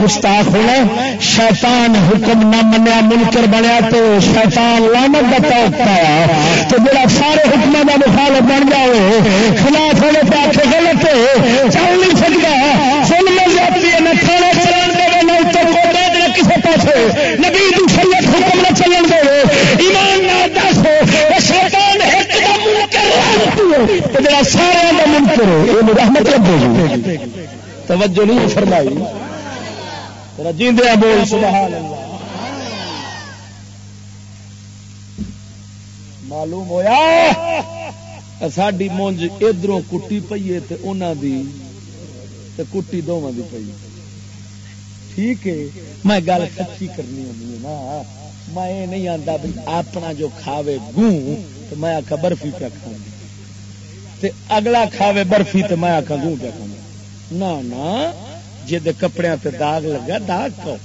گستاخ ہونا شیطان حکم نہ منیا، منکر بنیا تو شیطان لانت کا توق پایا تو جڑا سارے حکموں کا مخالف بن جائے خلاف ہونے پہ پاس غلط چل نہیں سکتا سن مل جاتی ہے نہ کھانا چلن دے نہ اتر کو نہ کسی پاس نبی شریعت حکم نہ چلن دے۔ ایمان نہ دس شیطان ایک جڑا سارے کا منکر ہے یہ رحمت لگے توجہ نہیں فرمائی۔ رجیندیا بول، سبحان اللہ۔ معلوم ہویا؟ ساری مونج ادھر کٹی پی ہے انہوں دی کٹی دونوں دی پی ٹھیک ہے، میں گل سچی کرنی ہونی نا۔ میں یہ نہیں آتا بھی اپنا جو کھاوے گوں تو میں آخا برفی پہ کھاؤں۔ اگلا کھاوے برفی تو میں آخا گوں پہ کھاؤں۔ نہ جد کپڑے تے داغ لگا، داغ کو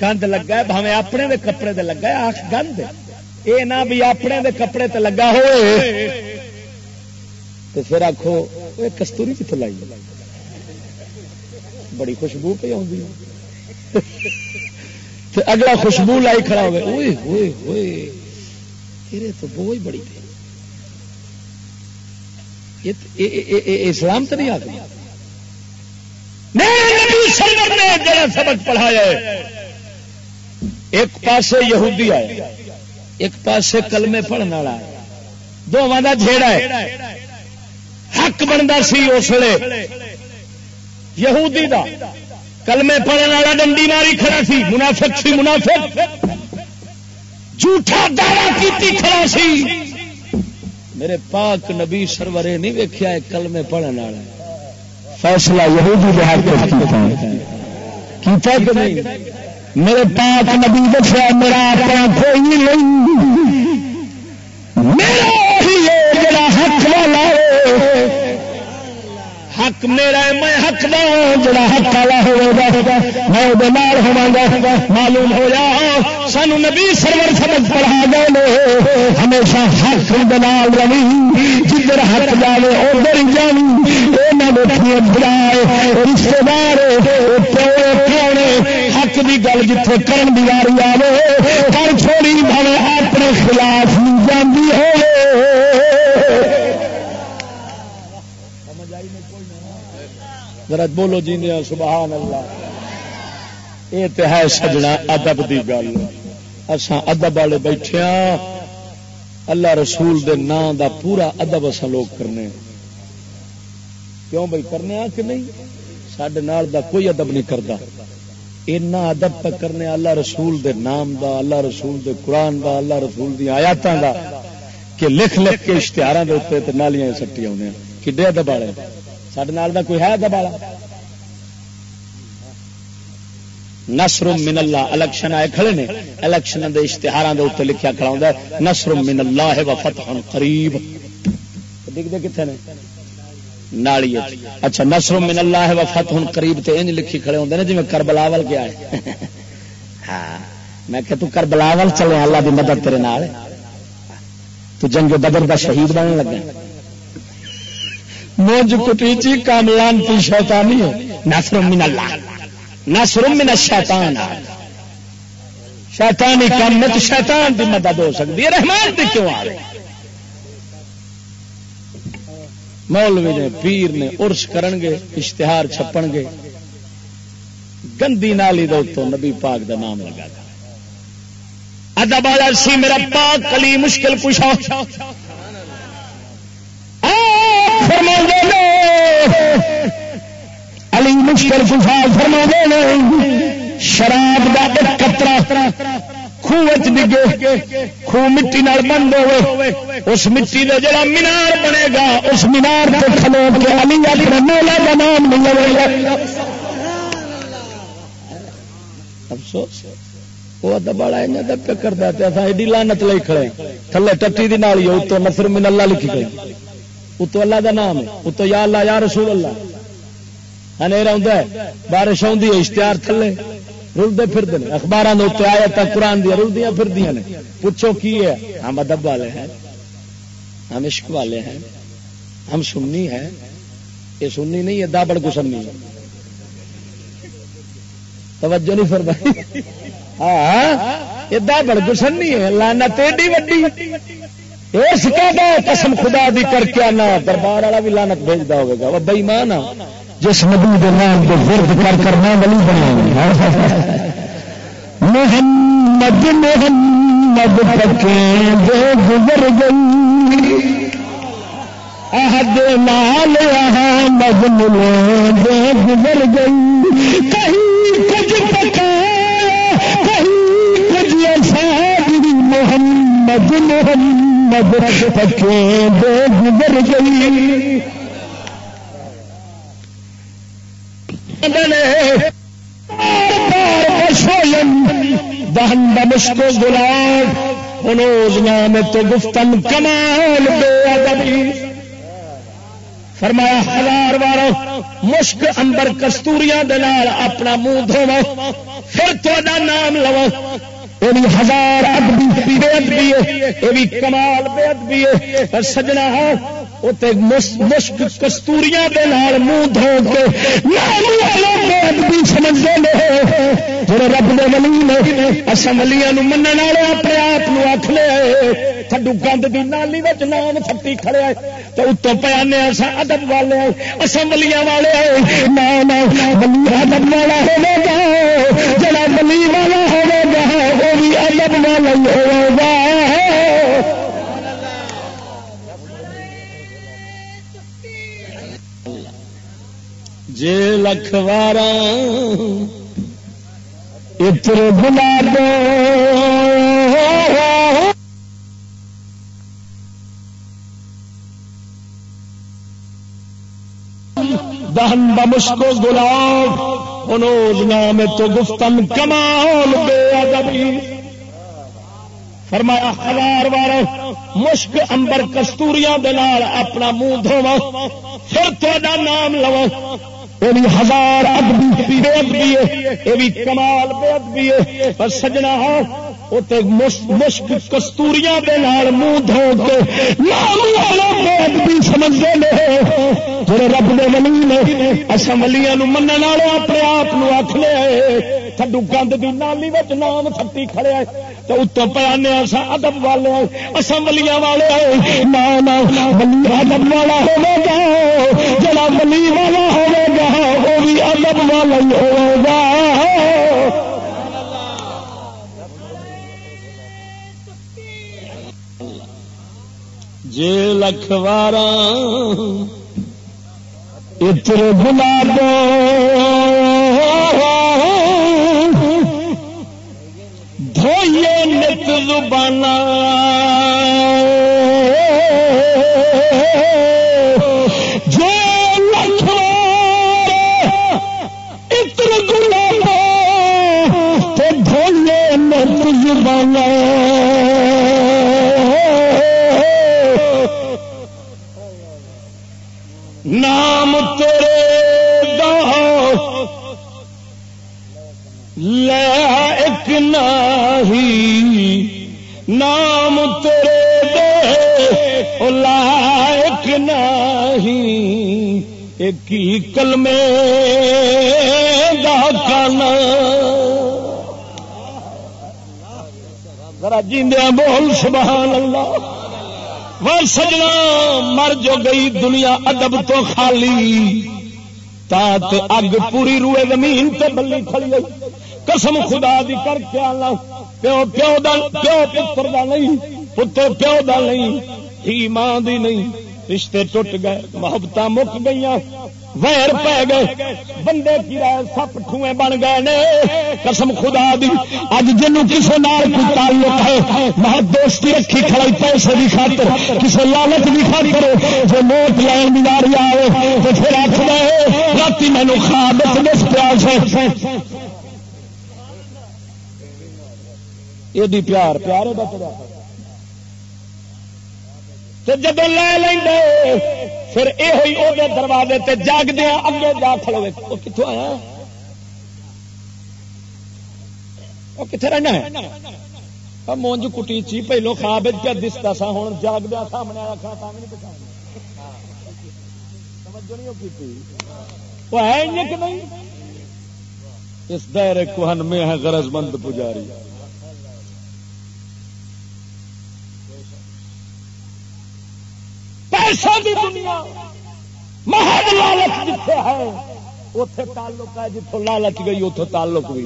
گند لگا بھاوے اپنے دے کپڑے تے لگا آخ گند اے نہ بھی اپنے دے کپڑے تے لگا ہوئے۔ تو پھر آخو کستوری کتوں لائی؟ بڑی خوشبو پہ آئی اگلا خوشبو لائی کھڑا ہوئے، اوئے، ہوئے ہوئے ہوئے تو بوجھ بڑی پہ اسلام تو نہیں آ گئی؟ جڑا سبق پڑھایا ایک پاسے یہودی آئے، ایک پاسے کلمے پڑھنے والا دونوں کا جھیڑا ہے۔ حق بنتا سی اس لیے یہودی دا کلمے پڑھنے والا ڈنڈی ماری کھڑا سی، منافق سی، منافق۔ جھوٹا دعوی کی کھڑا سی۔ میرے پاک نبی سرورے نہیں ویکیا کلمے پڑھنے والا۔ فیصلہ یہودی کیتا کہ نہیں؟ میرے پاک نبی دسیا میرا اپنا کوئی نہیں۔ حق میرا ہے، میں حق دا جڑا حق والا ہوگا میں وہ ہوا گا۔ معلوم ہو جا سانو نبی سرور سبق پڑھا گئے ہمیشہ حق دلال رہی، جدھر حق جانے ادھر جانی یہ نہ دیکھیے برائے رشتے دار حق کی گل جتنے کرن دیواری آئے کر چھوڑی بھاوے اپنے خلاف نہیں جاندی ہو ذرا بولو جی سبحان اللہ۔ یہ تو ہے سجنا ادب کی گل۔ اسان ادب والے بیٹھے ہاں۔ اللہ رسول دے نام دا پورا ادب اصا لوگ کرنے کیوں بھائی کرنے ہاں کہ نہیں؟ سڈے دا کوئی ادب نہیں کرتا اینا ادب پہ کرنے اللہ رسول دے نام دا، اللہ رسول دے قرآن دا، اللہ رسول دی آیاتاں دا۔ کہ لکھ لکھ کے اشتہار کے اتنے نالیاں سٹی آنے کڈے ادب والے؟ سڈے کوئی ہے دبالا نسر من اللہ الیکشن آئے کھڑے نے الیکشن دے اشتہار دے اتنے لکھا کھڑا ہے نسر من اللہ ہے فتح قریب دکھتے کتنے نے نالی اچھا نسر من اللہ ہے فتح قریب تے انج لکھی کھڑے ہوندے نے جی میں کربلاول گیا ہے ہاں میں کہ تو کربلاول چلے اللہ دی مدد تیرے نال تو جنگ بدر دا شہید بننے لگا موج کٹی چی کاملان تی شیطانی ہے۔ نسر من اللہ۔ نسر من الشیطان۔ شیطانی کام میں تو شیطان دی مدد ہو سکتی ہے۔ رحمان دی کیوں آ مولوی نے، پیر نے ارس کرن گے، اشتہار چھپن گے۔ گندی نالی دو تو نبی پاک دا نام لگا گا ادب والا سی، میرا پاک کلی مشکل پوچھا۔ علی مشکل فساد فرما دے شراب کا ایک کترا خوہ ڈگے خوہ مٹی نال بند ہوئے، اس مٹی کا جڑا مینار بنے گا، اس مینار کو کھلو کے علی اپنے مولا کا نام نہیں لگے افسوس، وہ دباڑا پہ کرتا پیا ایڈی لانت لے کھڑے تھلے ٹٹی دی نالی اتو نفر من اللہ لکھی گئی۔ اتو اللہ دا نام ہے، اتو یا اللہ، یا رسول اللہ۔ ہے، بارش آدھی ہے، اشتہار تھلے۔ رلتے پھرتے ہیں اخبار آیا تک قرآن دیا، رلدیاں پھر پوچھو کی ہے؟ ہم ادب والے ہیں، ہم عشق والے ہیں، ہم سننی ہیں۔ یہ سننی نہیں ہے، دابڑ کو سننی ہے۔ توجہ نہیں فرمائی۔ ہاں یہ دابڑ کو سننی ہے لانا تیڈی وڈی۔ اس قسم خدا دی کر کے آنا، دربار والا بھی لانت بھیجتا ہوگا۔ وہ بئیمان جس نبی کے نام کو ورد کر کر میں ولی بنا محمد محمد پکے جو گزر گئی۔ عہد لال احمد ملے جو گزر گئی۔ کہیں کچھ پکا، کہیں کچھ ایسا محمد محمد پکے جو گزر گئی۔ دہن بمشک گلاب انوز نام تو گفتن کمال بے ادبی۔ فرمایا، ہزار بار مشک امبر کستوریاں دلال اپنا منہ دھو پھر تو نام لو یہ بھی ہزار ادبی بے ادبی ہے، یہ بھی کمال بے ادبی ہے۔ پر سجنا ہے مشک کستوریاں منہ دھو کے سمجھتے ہیں۔ جڑے رب دے ولی نے اصل ولیاں من والے اپنے آپ آخ لے تھڈو گند کی نالی میں نام چھٹی کھڑے تو اتوں پیانے اصا ادب والے اصل ولیاں والے نام ولی ادب والا ہوگا جڑا ولی والا ہوگا وہ بھی ادب والا ہوگا جے لکھوارا اتر بلا دو دہن بمشکو گلاب انوز نام تو گفتن کمال بے ادبی۔ فرمایا ہزار بار مشک امبر کستوریاں دلال اپنا منہ دھو پھر تا نام لو یہ بھی ہزار ادبی، بے ادبی ہے، یہ بھی کمال بے ادبی ہے۔ پر سجنا مشک کستوریاں دے نال منہ دھو کے بے سمجھتے ہیں۔ جڑے رب دے ولی نے اصل ولیاں من والے اپنے آپ آخ لے تھڈو گند کی نالی میں نام تھٹی کھڑے تو اتوں پہ اصا ادب والے اسمبلیاں والے نام ولی ادب والا ہوگا جڑا ولی والا ہوگا وہ بھی ادب والا ہی ہوگا جے لکھ اتر بلا دو۔ دھوئیے نت زبانہ جو لکھ اتر گلا دو۔ دھوئیے نام تیرے دا ایک نہیں نام تیرے دے لائق نہیں ایک ہی کلمے دا کانا ذرا جیندیا بول، سبحان اللہ۔ وہ سجنا، مر جو گئی دنیا ادب تو خالی، تا تے اگ پوری روئے زمین تے بلی کھڑی گئی قسم خدا دی کر کے آنا، پیو پیو دا پیو پتر دا نہیں، پتر پیو دا نہیں ہی ماں دی نہیں۔ رشتے ٹوٹ گئے، محبتاں مک گئیاں۔ ویر پی گئے۔ بندے کی رائے سپ ٹھوئے بن گئے نے۔ قسم خدا دی، اج جن کسی نال کوئی تعلق ہے، میں دوستی رکھی کھڑائی پیسے کی خاطر کسی لالچ کی خاطر۔ جو نوٹ لائن کی باری آئے تو پھر آخ گئے رات مینو خواب دس پیاس ہے۔ ایڈی پیار، پیارے دا پیار جب لے لیں پھر یہ ہوئی دروازے تے جاگ دیا اگے جا کھڑے وہ کتوں آیا؟ وہ کتنے رہنا ہے؟ مونج کٹی چی پہلو خواب پہ دستا سا ہوں جاگ دیا سامنے آیا، کھانا وہ ہے کہ نہیں؟ اس دائرے کوہن میں ہے غرض مند پجاری۔ پیسہ دی دنیا محض لالچ جتھے ہے اتے تعلق ہے جتوں لالچ گئی اتو تعلق بھی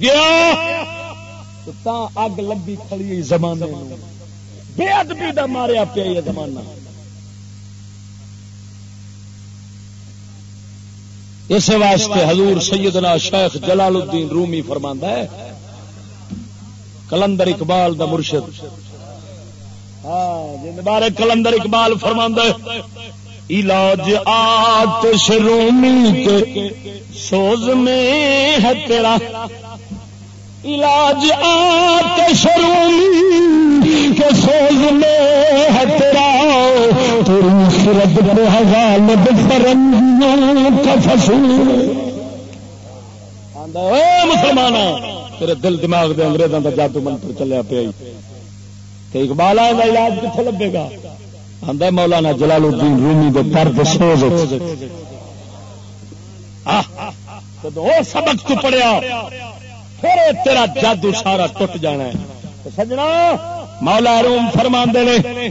گیا اگ لگی کھڑی زمانے بے ادبی کا ماریا پیا یہ زمانہ۔ اس واسطے حضور سیدنا شیخ جلال الدین رومی فرماندہ ہے، کلندر اقبال دا مرشد۔ ہاں، جی، بارے کلندر اقبال فرما علاج آتش رومی کے سوز میں ہے تیرا۔ علاج آتش رومی کے سوز میں ہے تیرا۔ تیری سرد خرد غالب فرنگیوں کا فصول۔ مسلمان تیرے دل دماغ دے انگریزوں کا جادو منتر چلیا پیا کہ اقبال کا علاج کتنے لگے گا؟ آدھا مولانا جلال الدین رومی دے درد سوز سبق تو پڑیا پھر تیرا جادو سارا ٹوٹ جانا ہے۔ سجنا، مولا روم فرما نے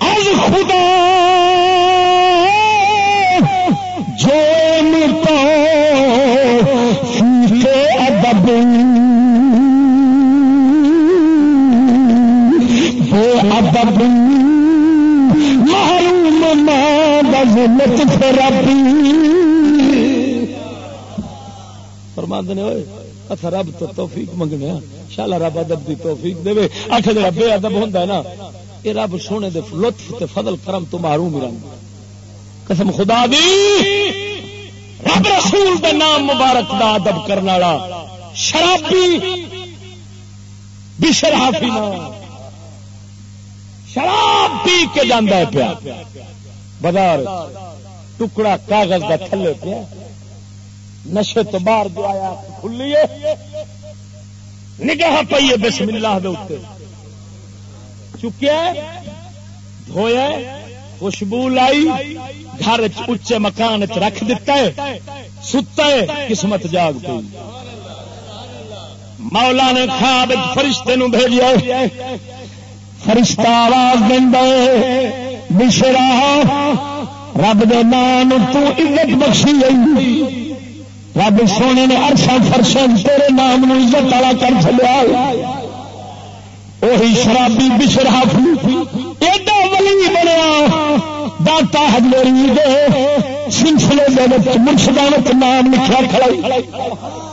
از خدا جو ادب۔ ادب محروم لطف ربی۔ فرماند نے ہوئے اتھا رب تو توفیق منگنے ہاں۔ شالا رب ادب دی توفیق دے۔ آخ جا بے ادب ہوتا ہے نا یہ رب سونے دے لطف تے فضل کرم تو محروم ہی رنگ قسم خدا دی، رب رسول دے نام مبارک دا ادب کرنے والا، شرابی بشرافی نام۔ شراب پی کے جانا ہے پیا۔ بازار ٹکڑا کاغذ کا تھلے پیا۔ نشے تو باہر جو آیا کھلی نگاہ پیے بسم اللہ دے چکیا دھویا خوشبو لائی۔ گھر اچے مکان چ رکھ دیتا ہے۔ ستا ہے، قسمت جاگ پی مولا نے خواب فرشتے نو بھیجا فرشتہ آواز دے بشرا رب دے نام تو عزت بخشی گئی رب سونے نے ارشا فرشن تیرے نام نو عزت والا کر چلیا وہی شرابی بشرا ایڈا ولی بنیا داتا ہجوری دے سلسلے مرشدہ نام لکھا کھڑا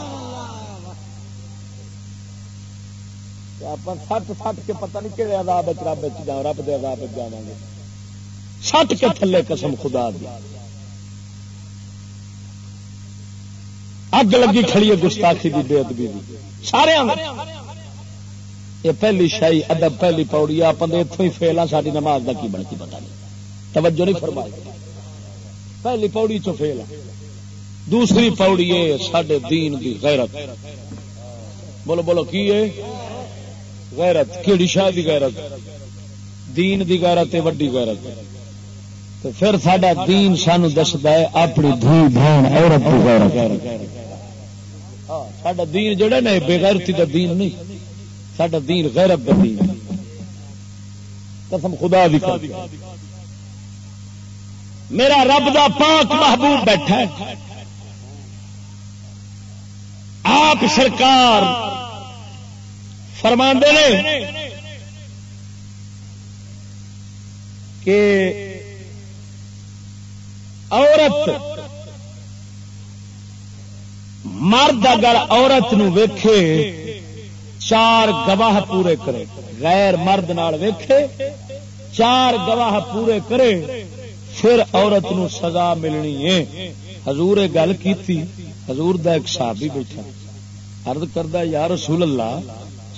آپ سٹ سٹ کے پتہ نہیں کہڑے آداب رب جا رب دے آداب جا گے سٹ کے تھلے قسم خدا دی اگ لگی کھڑی ہے گستاخی دی بے ادبی دی سارے یہ پہلی شاہی ادب پہلی پوڑی آپ نے اتوں ہی فیل ہاں ساری نماز کا کی بنتی پتا نہیں توجہ نہیں فرمائی پہلی پوڑی چ فیل دوسری پوڑی ہے سڈے دین کی غیرت بولو بولو کی ہے غیرت، کیڑی شاہ دی غیرت، دین دی غیرت ہے وڈی غیرت۔ تو پھر ساڈا دین سانو دستا ہے اپنی دھی بہن عورت کی غیرت۔ ہاں، ساڈا دین جڑا نا بےغیرتی کا دین نہیں۔ ساڈا دین غیرت کا دین قسم خدا بھی میرا رب دا پاک محبوب بیٹھا ہے۔ آپ سرکار فرما نے کہ عورت مرد اگر عورت نو ویکھے، چار گواہ پورے کرے۔ غیر مرد نال ویکھے، چار گواہ پورے کرے، پھر عورت نو سزا ملنی ہے۔ حضور گل کی حضور دا ایک صحابی بیٹھا۔ ارد کردہ یا رسول اللہ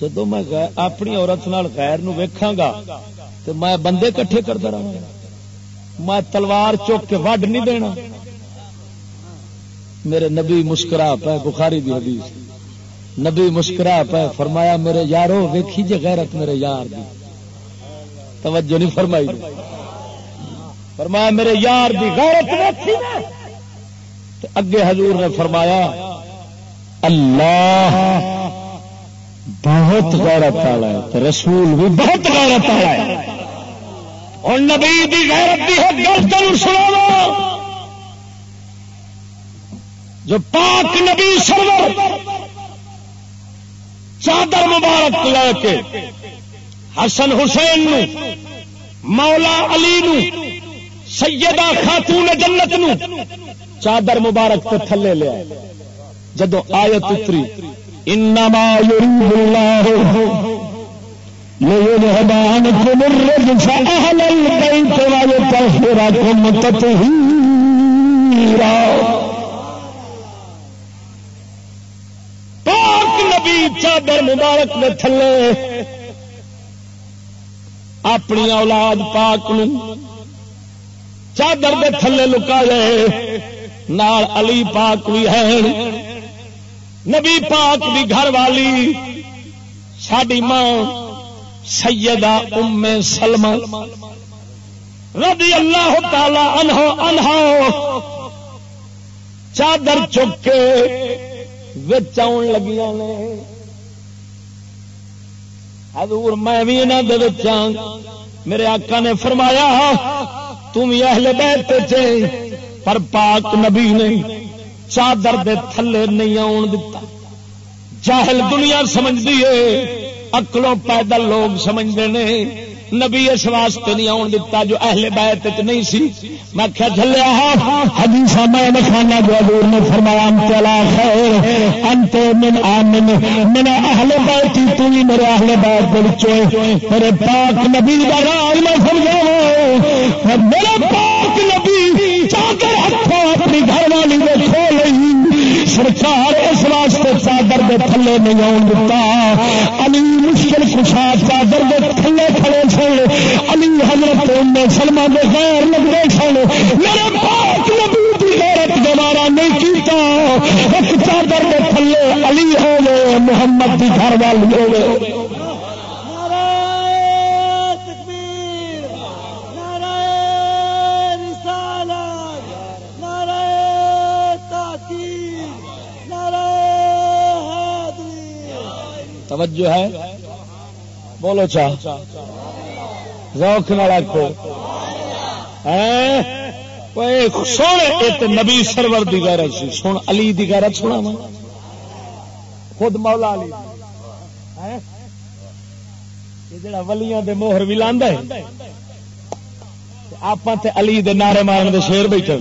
جدو میں اپنی عورت نال غیر نو ویکھاں گا تو میں بندے کٹھے کرتا رہا میں تلوار چوک کے وڈ نہیں دینا میرے نبی مسکرا پہ بخاری دی حدیث نبی مسکرا پہ فرمایا میرے یارو ویکھی جے غیرت میرے یار دی توجہ نہیں فرمائی دی فرمایا میرے یار دی غیرت ویکھی اگے حضور نے فرمایا اللہ بہت غیرت والا ہے رسول بھی بہت غیرت والا ہے۔ اور نبی دی غیرت دی ہے گل سنا جو پاک نبی سرور چادر مبارک لے کے حسن حسین نو، مولا علی نو، سیدہ خاتون جنت نو چادر مبارک تے تھلے لیا جدو آیت اتری انما يريد الله ليذهب عنكم الرجس اهل البيت ويطهركم تطهيرا. پاک نبی چادر مبارک میں تھلے اپنی اولاد پاک نو چادر دے تھلے لکا لے، نال علی پاک بھی ہے نبی پاک بھی گھر والی، ساڈی ماں سیدہ ام سلمہ رضی اللہ تعالی عنہ عنہ چادر چک کے آن لگیا نے۔ حضور، میں بھی انہوں میرے آقا نے فرمایا تم اہل بیت چے پر پاک نبی نے چادر دے تھلے نہیں آن دتا۔ جاہل دنیا سمجھ دیے اکلوں پیدل لوگ سمجھتے ہیں نبی اس واسطے نہیں آن دتا جو اہل بیت نہیں سی۔ میں کیا جلیا ہاں۔ حدیث میں نخانا جو حضور نے فرمایا، انت لا خیر، انت من آمن۔ من اہل بیت تو ہی میرے اہل بیت دے وچوں میرے پاک نبی دا راز میں سمجھاؤ میرے پاک نبی چادر ہتھوں اپنی گھر والی دے سرکار اس واسطے چادر دے تھلے نہیں آن دتا۔ علی مشکل کشا چادر دے تھلے کھڑے سن۔ علی حضرت سلما کے غیر لگتے سن۔ میرے پاک نبی کی غیرت گوارا نہیں کیتا۔ ایک چادر کے تھلے علی ہو محمد کی گھر والی ہو توجہ ہے؟ بولو چاہ روک نہ رکھو سن نبی سرور دی غیرت سی۔ سن علی دی غیرت سنا وا خود مولا علی جڑا ولیاں دے موہر بھی لاندہ ہے۔ آپ تے علی دے نعرے مارن دے شیر بیٹھے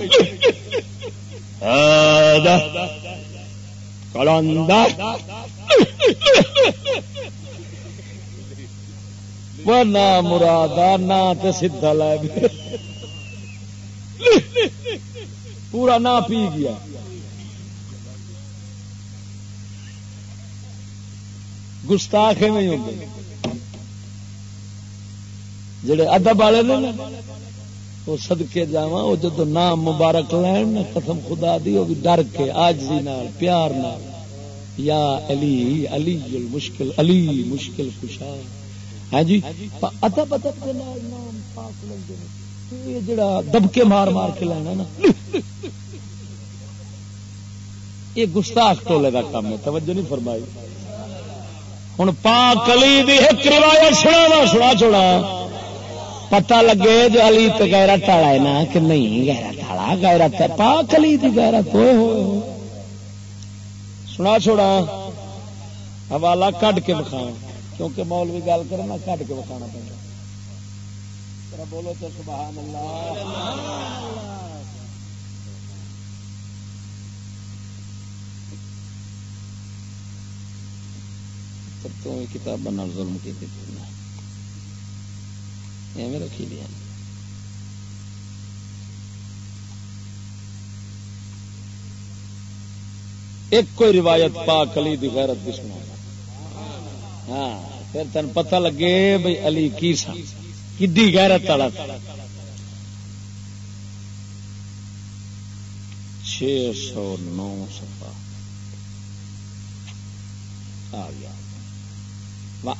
کلندر۔ نہ مراد نہ سیدا لے پورا نہ پی گیا۔ گستاخ نہیں ہوں جڑے ادب والے نے وہ سدکے جا وہ جدو نام مبارک لین قسم خدا دی، وہ بھی ڈر کے آج پیار نال۔ یا علی علی المشکل، علی مشکل کشا۔ ہے جی؟ ادب ادب کے نال نام پاک لیں یہ جڑا دبکے مار مار کے لینا نا۔ یہ گستاخ ٹولے کا کام ہے، توجہ نہیں فرمائی۔ ہوں پاک علی دی ایک روایت سنا سنا چھوڑا۔ پتا لگے جو علی تو گہرا ٹالا ہے نا، کہ نہیں گہرا ٹالا گہرا پاک علی دی گہرا تو سنا چھوڑا، حوالہ کٹ کے بکھا کیونکہ مول بھی گل کرنا کٹ کے بکھانا پڑا بولو تو سبحان اللہ تو کتاب ظلم کی ایویں رکھی دیا ایک کوئی روایت پاک علی دی غیرت بھی سنا ہاں پھر تین پتہ لگے بھائی علی کی سا کدی غیرت والا چھ سو نو سفا آ گیا۔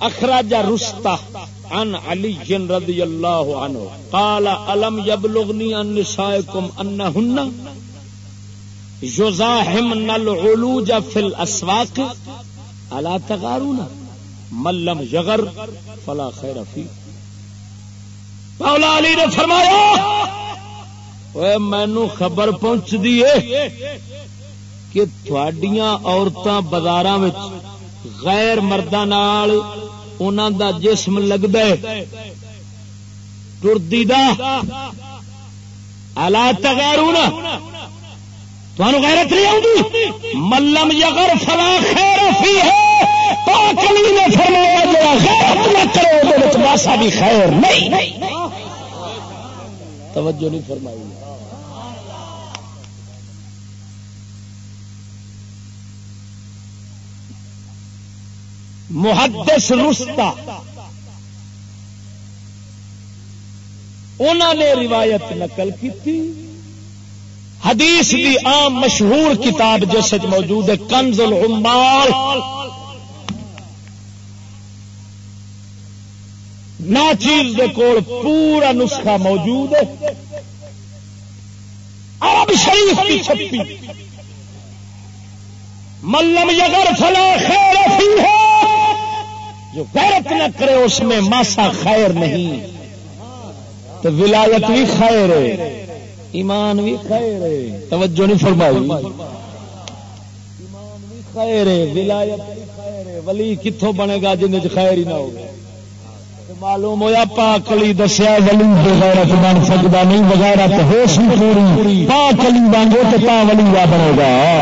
اخراج رستا عن علی رضی اللہ عنہ۔ قال، الم یبلغنی ان نسائکم انہن؟ یزاحمن العلوج فی الاسواق الا تغارون. من لم یغر فلا خیر فی. مولا علی نے فرمایا اے مینو خبر پہنچ دی ہے کہ تھوڑیاں عورتاں بازاراں وچ غیر مردہ دا جسم لگتا ہے، ٹردی دا آلات تغیرون تمہیں غیرت نہیں آؤں ملم یغر فلا خیر فی ہے۔ پاک علی نے فرمایا جو غیرت نہ کرو ماسا بھی خیر نہیں. توجہ نہیں فرمائی محدث رستا انہوں نے روایت نقل کی تھی حدیث دی عام مشہور کتاب جس موجود ہے، کنز العمال۔ نا چیز دے کول پورا نسخہ موجود ہے۔ عرب شریف کی چھپی۔ ملم یگر فلا خیر فی ہے جو غیرت نہ کرے، اس میں ماسا خیر نہیں۔ تو ولایت بھی خیر ہے۔ ایمان بھی خیر ہے۔ توجہ نہیں فرمائی۔ ایمان بھی خیر ہے، ولایت بھی خیر ہے۔ ولی کتوں بنے گا جن خیر ہی نہ ہوگا۔ معلوم ہوا پاکلی دسیا، ولی غیرت بن سکتا نہیں، وغیرہ تو ہو سی پوری۔ پاکلی بن گے تو پا ولی بنے گا۔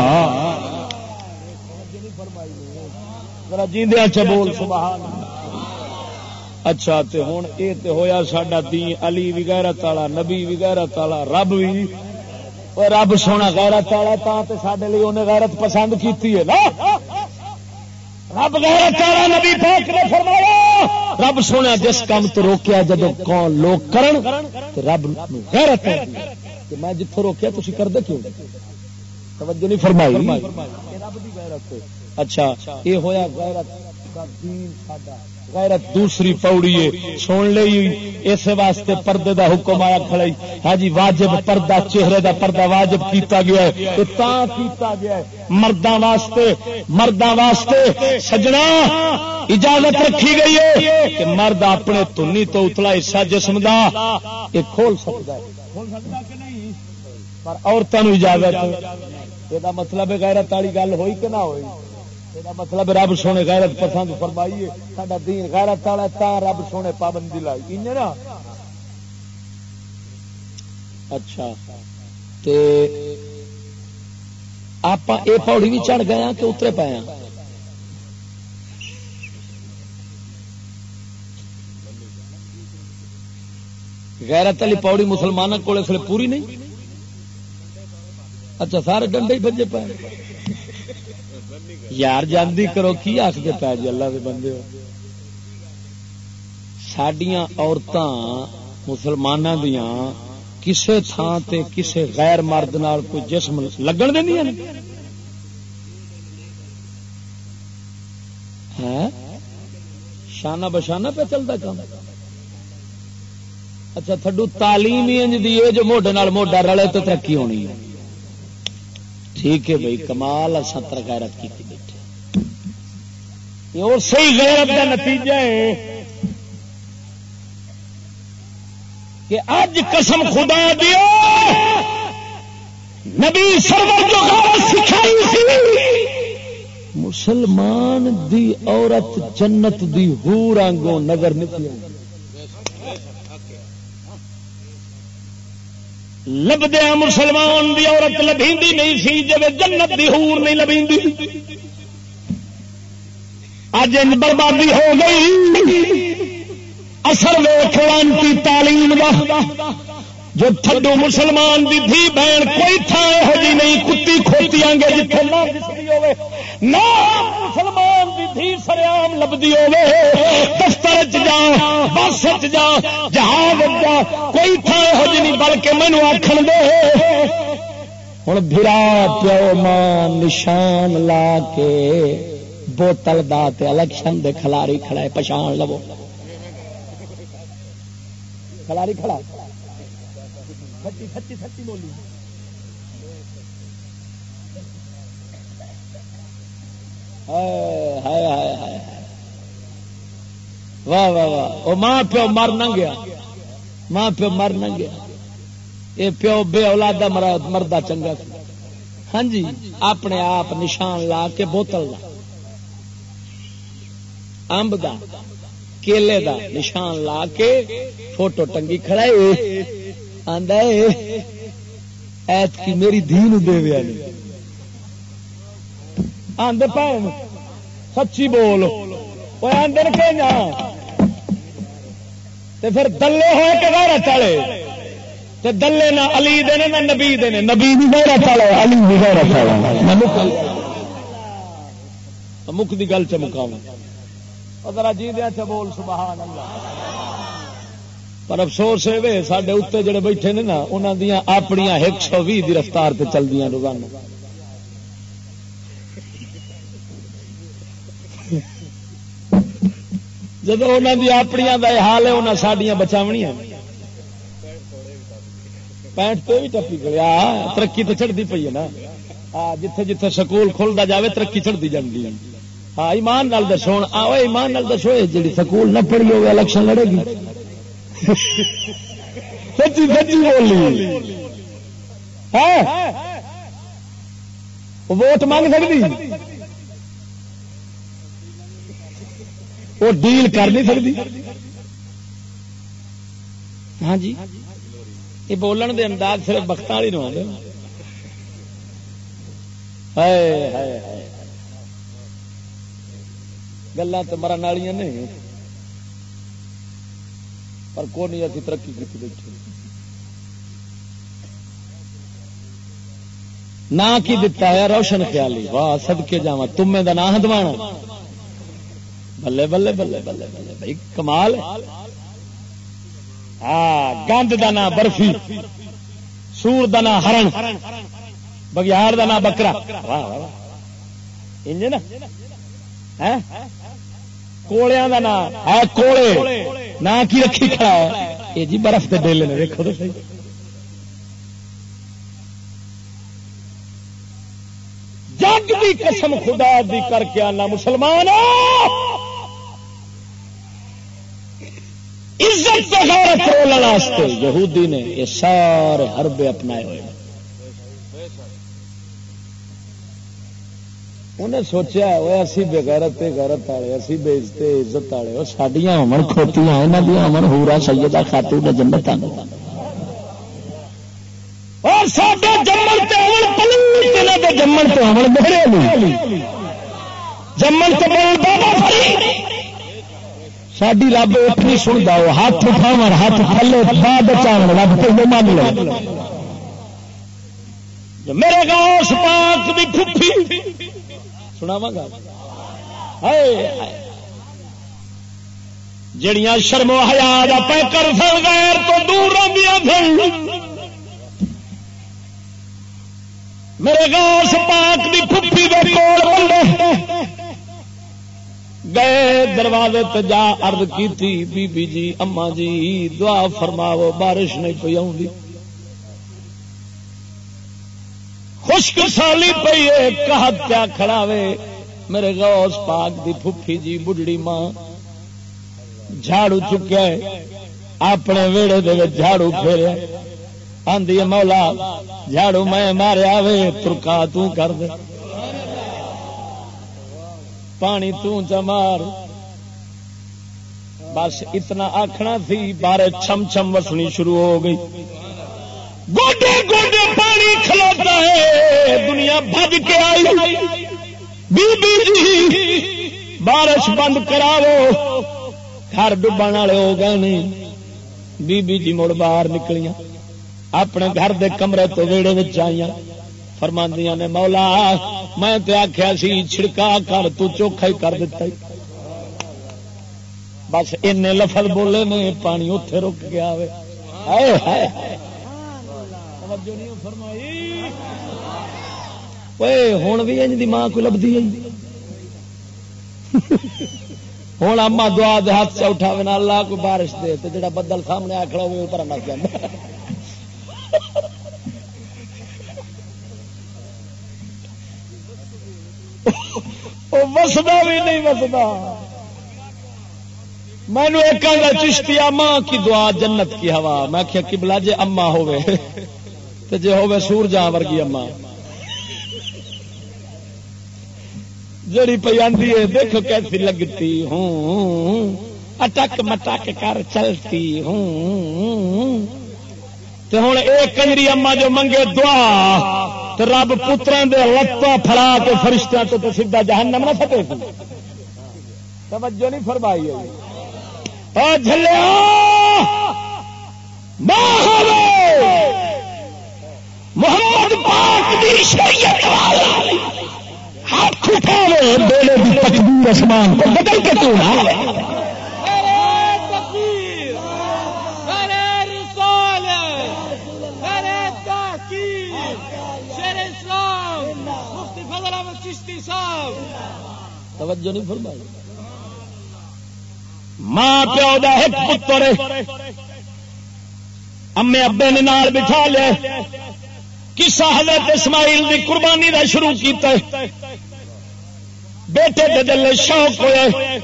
جیندیا چبول سبحان اچھا تے ہوں یہ تے ہویا ساڈا دین علی بھی غیرت والا نبی بھی غیرت والا رب بھی رب سونا غیرت والا تا تے ساڈے لیے انہیں غیرت پسند کیتی ہے نا۔ رب غیرت والا نبی پاک نے فرمایا۔ رب سونا جس کام تو روکیا جب کون لوگ کرن تے رب غیرت کہ میں جتوں روکیا تھی کردے کیوں؟ توجہ نہیں فرمائی۔ رب دی غیرت اچھا یہ ہوا غیرت غیرت دوسری پوڑی ہے سن لی اس واسطے پردے دا حکم آیا کھڑائی ہاں جی واجب پردہ، چہرے دا پردہ واجب کیتا گیا ہے۔ تا کیتا گیا ہے۔ مرداں واسطے مرداں واسطے سجنا اجازت رکھی گئی ہے کہ مرد اپنے تنی تو اتلا حصہ جسم دا یہ کھول سکتا ہے۔ کھول سکتا کہ نہیں؟ پر عورتوں اجازت۔ یہ مطلب غیرت والی گل ہوئی کہ نہ ہوئی؟ مطلب رب سونے غیرت پسند فرمائیے ساڈا دین غیرت والا تا رب سونے پابندی لائی نا اچھا تے آپ یہ پوڑی بھی چڑھ گئے کہ اترے پائے غیرت والی پوڑی مسلمانوں کو پوری نہیں اچھا سارے ڈنڈے ہی بجے پائے یار جاندی کرو، کی آخر پی جی اللہ کے بندے ہو؟ سڈیا عورتاں مسلمانوں دیا کسے تھان تے کسے غیر مرد نال کوئی جسم لگن دیا شانہ بشانہ پہ چلتا کام۔ اچھا تھڈو تعلیم ہی انج دی جو موڈے نال موڈا رلے تو ترقی ہونی ہے۔ ٹھیک ہے بھائی، کمال ستر غیرت کی اور صحیح غیرت کا نتیجہ ہے کہ اج قسم خدا دیو، نبی سرور جو سکھائی سی مسلمان دی عورت جنت دی ہور آنگوں نظر نکل لبدیا مسلمان دی عورت لبھی نہیں سی جب جنت دی ہور نہیں لبھی اج بربادی ہو گئی۔ اثر ویخ لانتی تعلیم جو تھڈو مسلمان دی دھی بہن کوئی تھان یہو جی نہیں، کتی کھوتی گے جتنے نہ مسلمان دی دھی سریام لبدی ہوے دفتر جا، بس جا، جہاز جا۔ کوئی تھان یہو جی نہیں، بلکہ مینو آخر دے۔ ہوں برا پیو ماں نشان لا کے بوتل دا الیکشن دے کھلاری کھڑا پچھان لو۔ کھلاری کھڑا۔ سچی سچی سچی بولی۔ واہ واہ واہ۔ وہ ماں پیو مر نہ گیا۔ ماں پیو مر نہ گیا۔ یہ پیو بے اولادا مردا چنگا۔ ہاں جی اپنے آپ نشان لا کے بوتل لا۔ امب دا، کیلے دا نشان لا کے فوٹو ٹنگی کھڑائی ایت کی میری دھی دے آدھے بھن سچی بول۔ وہ آدھے کہ جا پھر دلے ہوئے کہ غیرت والے دلے نہ علی دے نہ نبی دے نبی بھی غیرت والے علی بھی غیرت والے مک دی گل چ مکاؤں ذرا جی دیا چ بول سبحان اللہ پر افسوس ہے سڈے اتنے جڑے بیٹھے نے نا انہوں دیا اپنی ایک سو بھی رفتار پہ چل دیا روزانہ جب انہوں دی اپنی حال ہے انہیں سڈیا بچاونیا پینٹ تو بھی ٹپی گیا ترقی تو چڑھتی پی ہے نا جتھے جتھے سکول کھلتا جائے ترقی چڑھتی جاتی ہے ہاں ایمان نال دسو آو ایمان نال دسو جی سکول نہ پڑھی ہوگی الیکشن لڑے گی۔ سچی سچی بولی۔ ووٹ مانگ سکتی؟ وہ ڈیل کر نہیں سکتی؟ ہاں جی۔ یہ بولن دے انداز صرف بخت والی نو گلا تو مرن والی نہیں۔ پر کو نہیں ابھی ترقی کی بیٹھے۔ نہ کی دتا ہے روشن خیالی۔ واہ سد کے جا تمے کا نام ہدوانا بلے بلے بلے بلے بلے، بھائی، کمال ہاں گند کا نام برفی۔ سور کا نام ہرن۔ بگیار کا نام بکرا۔ واہ واہ نا۔ ہاں؟ کوڑیا کا نام ہے کوڑے نہ کی رکھی کھڑا ہے یہ جی برف کے ڈیلے نے دیکھو تو صحیح جگ بھی قسم خدا دی کر کے آنا مسلمان عزت غیرت رولنے یہودی نے یہ سارے حربے اپنائے ہوئے انہیں سوچا وہ اسی بےغیرت غیرت والے، اسی بےزتے عزت والے وہ سڈیا ہومن کھوتیاں یہاں دیا ہومن ہورا سیدہ خاتون نے جنت اور سڈے جمن تے جمن تو امن بہرے جمن تو بابا ساری رب اٹھنی سنتا وہ ہاتھ اٹھاو ہاتھ تھلے بعد چاول رب تو مان لو میرے گاؤں پاک کی کھپی۔ سناوا گا۔ جڑیاں شرم و حیا پہ کر سن غیر تو دور رہی سن۔ میرے گاؤں پاک دی پھپھی دے کول بندے۔ گئے دروازے تے جا عرض کی تھی بی بی جی اما جی دعا فرماو بارش نہیں پی آؤں خشک سالی پی کہت کیا کھڑا وے؟ میرے غوث پاک دی پھپھی جی بڑھڑی ماں جھاڑو چکیا ہے، اپنے ویڑے دے جھاڑو پھیریا آندی مولا، جھاڑو میں ماریا وے، ترکا تو کر دے۔ پانی تمار بس اتنا آخنا تھی، بارے چھم چھم وسنی شروع ہو گئی۔ گوڈے گوڈے پانی کھلوتا ہے، دنیا بج کے آئی۔ بی بی جی بارش بند کراو گھر ڈبن والے ہو گئے نہیں بی بی جی مڑ باہر نکلیاں۔ اپنے گھر دے کمرے تو ویڑے آئی فرماندیاں نے، مولا، میں تے آخیا سی، چھڑکا کر، تو چوکھا ہی کر دیتا ہی۔ بس این لفظ بولے نے، پانی اتے رک گیا توجہ نہیں فرمائی۔ اوے ہوں بھی انج دی ماں کو لبھی ہوں اما دعا دے ہاتھ سے اٹھا اللہ کو بارش دے تو جڑا بدل سامنے آخر ہوئے اوپر اتر نہ وسدا بھی نہیں وسدا۔ میں نے ایک چشتی ماں کی دعا جنت کی ہوا۔ میں کیا کبلا جی اما ہوے تو جی ہوے سور جا ورگی اما۔ جڑی پہ آدھی ہے، دیکھو کیسی لگتی ہوں۔ اٹک مٹک کر چلتی ہوں۔ تو ہوں ایک کنجری اما جو منگے دعا تو رب پترا دے لتوں فڑا کے فرشتہ تو تو سیدا جہنم نہ سکے توجہ نہیں فرمائی جلیا محمد پاک دی شریعت والا ہاتھ اٹھاوے، بیڑے دی تکبیر اسمان کو بدل کے تو نہ توجہ نہیں فرمائی۔ ماں پیو دا ایک پتر امے ابے نے نال بٹھا لیا۔ کسا حضرت اسماعیل دی قربانی دا شروع کیتا ہے۔ بیٹے دے دل شوق ہوئے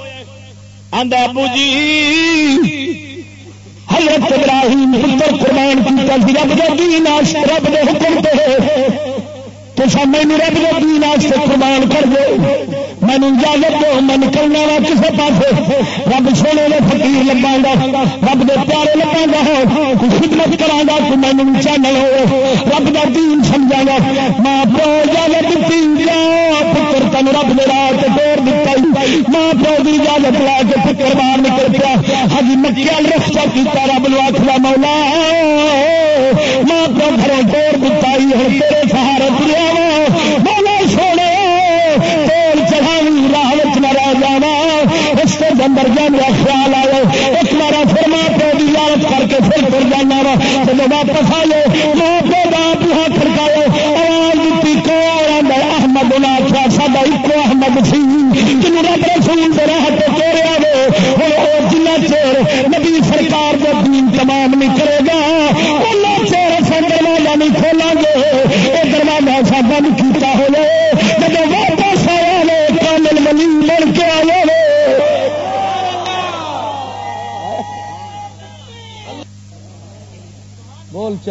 آندا ابو جی حضرت ابراہیم پتر قربان کیتا رب دے دین رب دے حکم تے۔ تو سب مینو رب دے دین قربان کر دے۔ میں اجازت دو، میں نکلنا وا کسی پاس رب سونے میں فکیر لگا رب دے پیارے لگا گا خدمت کرا گا تو میں چینل ہو۔ رب کا دین سمجھا گا ماں پیو اجازت دیتی جا پتر تین رب نے رات دور دتا ماں پیو کی اجازت لا کے پتر باہر نکل پیا۔ ہجی مکیا رخصا کیا رب لو آخلا مولا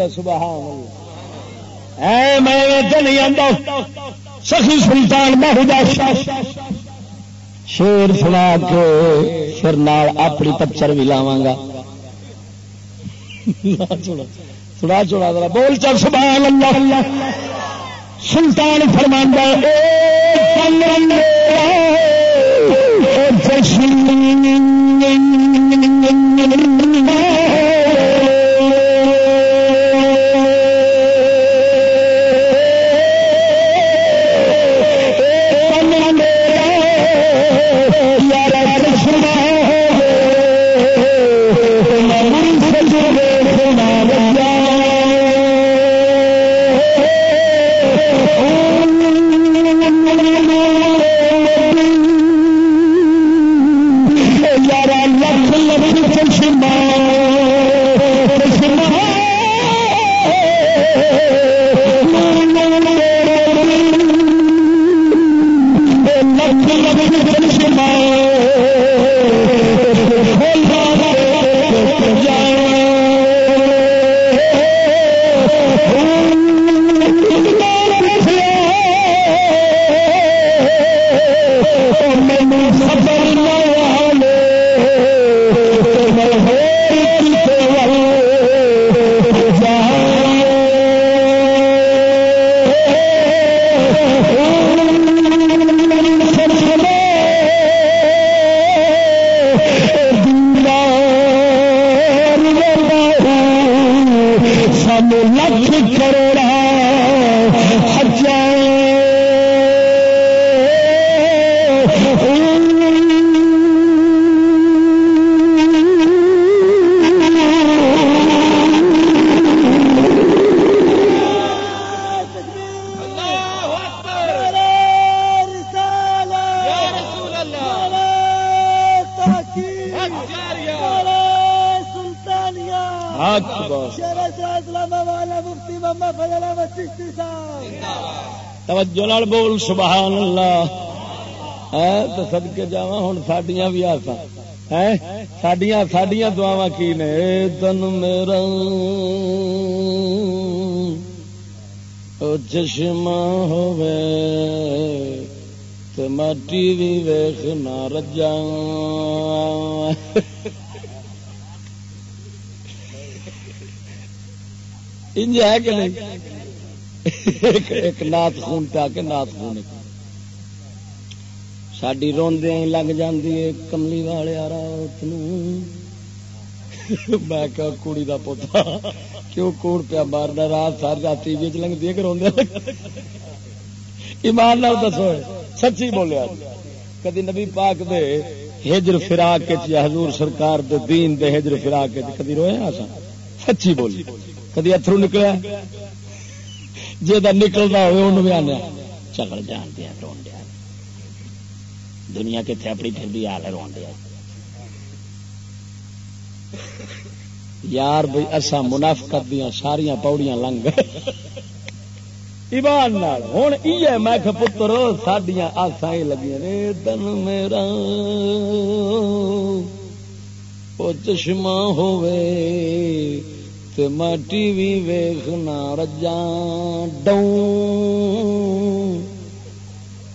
پہ سبحان اللہ۔ اے میں نہیں آتا سخی سلطان بہو شیر سنا کے پھر نال اپنی پچر بھی لاواں گا۔ سنا چھوڑا سنا چھوڑا بول چل سبحان اللہ۔ اللہ سلطان فرماندا اے تن اے چشم بول سبحان اللہ۔ تو سدکے جا ہوں سڈیا بھی آسا سڈیا سڈیا دعوا کی نے؟ تن میرا۔ چشمہ ہوے تو میں ٹی وی ویخ نہ رجا۔ انج ہے کہ نہیں؟ ایک نات خون پہ آ کے نات خون ساری روندیا لگ جاتی ہے، کملی والے آ رات میں کڑی کا پوتا۔ کیوں کوڑ پیا مارنا؟ رات ساری رات ٹی وی لگتی ہے کہ روندے ایمان نال دسو سچی بولیا کدی نبی پاک دے ہجر فراق حضور سرکار دے دین دے ہجر فراق کدی رویا سچی بولی۔ کدی اترو نکلیا؟ جی نکلتا ہوئے انہوں بھی آنے چکل جان دیا رو دیا۔ دنیا کتنے اپنی پھر بھی حال ہے رو دیا۔ یار بھائی اصا منافقت دیا ساریا پاؤڑیاں لنگ۔ ایمان ہوں یہ میں پتر سڈیا آسا ہی لگی نے۔ تن میرا وہ چشمہ ہوئے تے میں ٹی وی ویخنا رجا ڈوں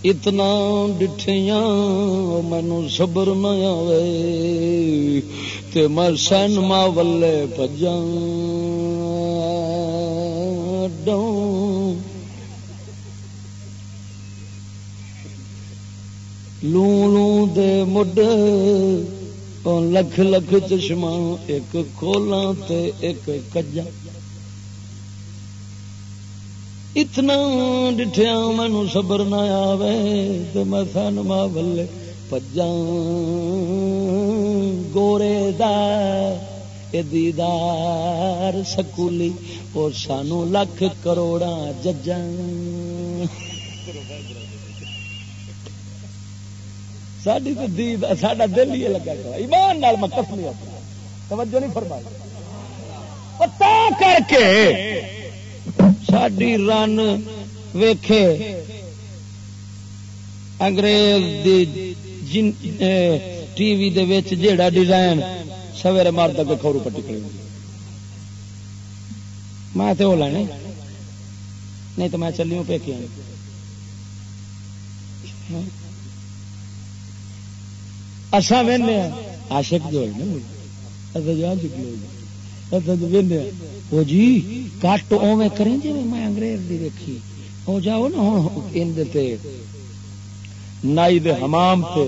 اتنا ڈٹھیاں مینو صبر نہ آوے۔ تے میں سینما ولے پجا ڈوں لوں لوں دے مڈ لکھ لکھ چشمہ، ایک کھولا تے ایک کجا۔ اتنا ڈٹھیا مینو صبر نہ آوے تو میں سنما بلے پجا گورے دیدار سکولی اور سانو لکھ کروڑا ججا ساری تو دید ساڈا دل ہی لگا ایمان نال میں قسم توجہ نہیں فرمائی۔ پتا کر کے ساری رن ویکھے۔ انگریز دی جن ٹی وی دے وچ جیڑا ڈیزائن سویرے مار تک کھورو پٹی کھڑی میں تے وہ لینے۔ نہیں تو میں چلی ہوں پہ کیا۔ اصا وہنے ہاں۔ آشک جو ہے نا وہ۔ ہاں۔ جی کٹ اوے کریں جی میں انگریز دی دیکھی ہو جاؤ نا ہوں نائی دے حمام تے۔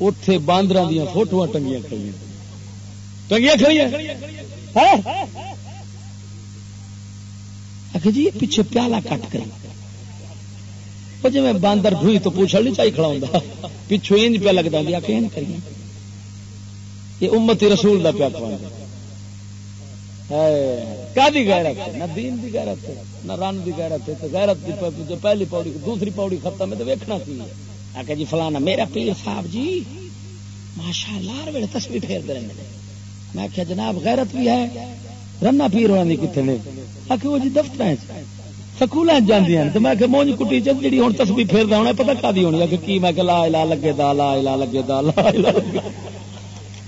اتے باندر دیا فوٹو ٹنگیاں کھڑی ٹنگیاں کھڑی ہاں۔ جی پیچھے پیالہ کٹ کریں۔ کر جی میں باندر دھوئی تو پوچھا نہیں چاہیے کھڑا ہوں پچھو انج پہ لگتا دیا کہ کریے یہ امتی رسول کا پیا کھوانا غیرت نہ دین دی غیرت نہ رن دی غیرت ہے غیرت دی جو پہلی پوڑی دوسری پوڑی ختم ہے تو ویکھنا کی ہے آ جی فلانا میرا پیر صاحب جی ماشاء اللہ ہر ویلے تسبیح پھیرتے رہتے میں جناب غیرت بھی ہے رنا پیر ہونا نہیں کتنے آ وہ جی دفتر سکول جانے تو میں مونج کٹی چ ہوں تسبی پھیرتا ہونا پتا کا ہونی ہے کی؟ میں لا لا لگے دا، لا لا لگے دا، لا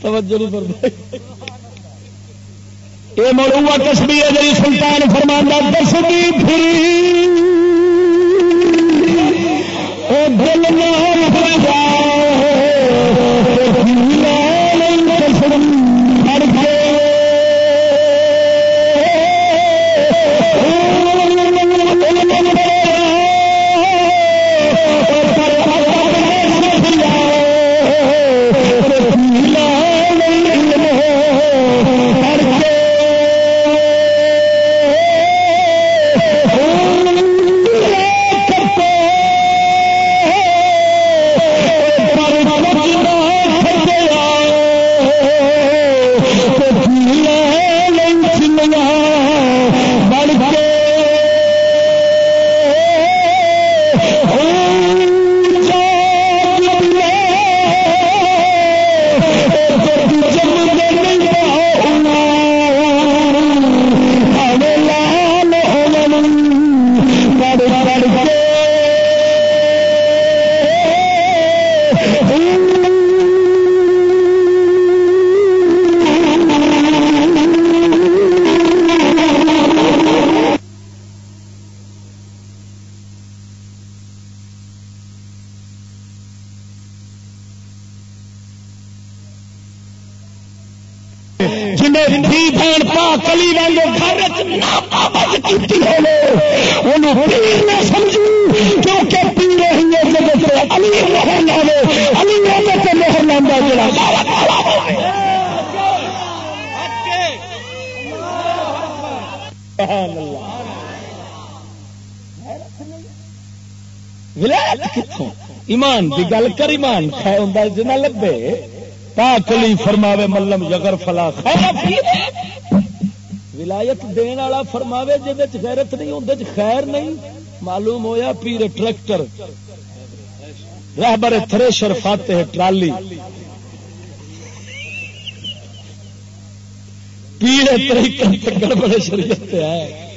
توجہ نہیں فرمائی۔ یہ مڑوا تسبی ہے سلطان فرمانا پھری۔ دل نہ جاؤ گل کر ایمان جنا لبے۔ پاکلی فرماوے، ملم جگر فلا ولایت دین والا فرماوے جی خیرت نہیں اندر خیر نہیں۔ معلوم ہویا پیر tractor, Rehbar thresher Fateh trolley. پیڑے گڑبڑے شریعت ہے۔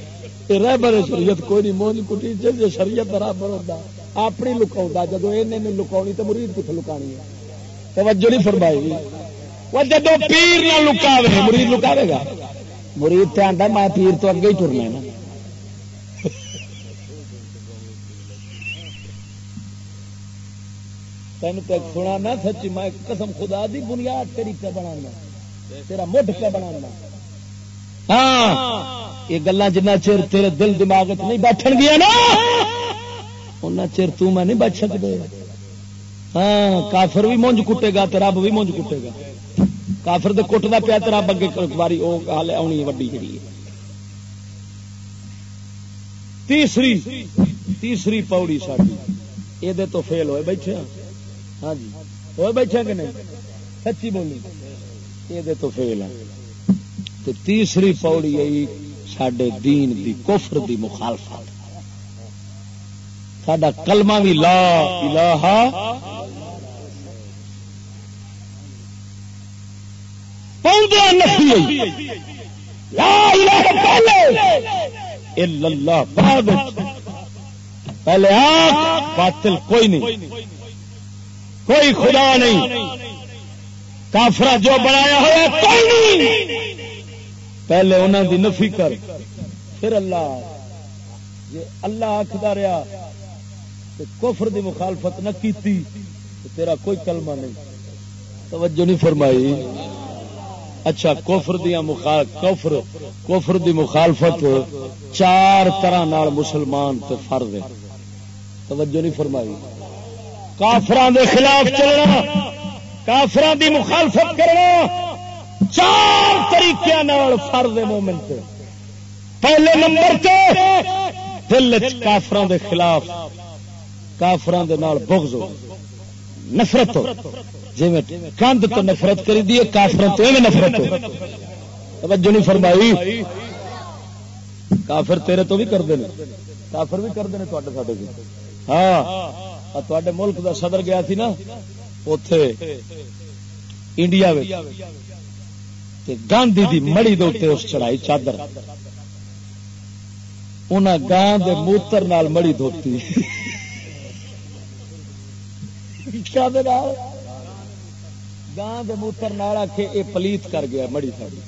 رہبر شریعت کوئی نہیں، مونج کٹی جی شریعت برابر ہوتا اپنی لکا جب یہ لکا تو مرید کتنے لکانی ہے توجہ نہیں فرمائی وہ جب پیر نہ لکاوے مرید لکاوے گا مرید تے آتا میں پیر تو اگے ہی ٹرنا نا تین تک سنا نا سچی میں قسم خدا دی بنیاد تیری کا بنانا تیرا مٹھ کا بنانا ہاں یہ گلا جنہ چر تیرے دل دماغ نہیں بیٹھ گیا نا ان چر تم نہیں بچ سکتے ہاں کافر بھی مونج کٹے گا تو رب بھی مونج کٹے گا کافر دے کٹتا پیا تو رب اگے باری وہ گل آنی وڈی جی تیسری تیسری پوڑی ساری یہ تو فیل ہوئے بیٹھے ہاں جی ہوئے بیٹھے کہ نہیں سچی بولی یہ تو فیل ہے تیسری پوڑی آئی سڈے دین دی کفر دی مخالفت سڈا کلمہ بھی لا الہ پہلے۔ آپ، باطل کوئی نہیں۔ کوئی خدا نہیں۔ کافرا جو بنایا ہوا کوئی نہیں۔ پہلے انہوں دی نفی کر۔ پھر اللہ۔ جی اللہ آخر رہا کفر دی مخالفت نہ کیتی تیرا کوئی کلمہ نہیں۔ توجہ نہیں فرمائی۔ اچھا کفر دیا کفر کفر دی مخالفت چار طرح نال مسلمان تے فرض ہے توجہ نہیں فرمائی۔ کافران دے خلاف چلنا کافران دی مخالفت کرنا چار طریقے نال فرض مومن تے۔ پہلے نمبر تے دل کافران دے خلاف کافران دے نال بغض ہو نفرت ہو جی میں کند تو نفرت کری دی کافر تو ایویں نفرت ہو توجہ نہیں فرمائی۔ کافر تیرے تو بھی کرتے ہیں۔ کافر بھی کرتے ہیں تے ساڈے بھی۔ ہاں تے ملک دا صدر گیا تھی نا اتے انڈیا گاندھی دی مڑی دے اس چڑھائی چادر۔ انہیں گان دے موتر نال مڑی دھوتی۔ گان موتر نال کے یہ پلیت کر گیا مڑی ساری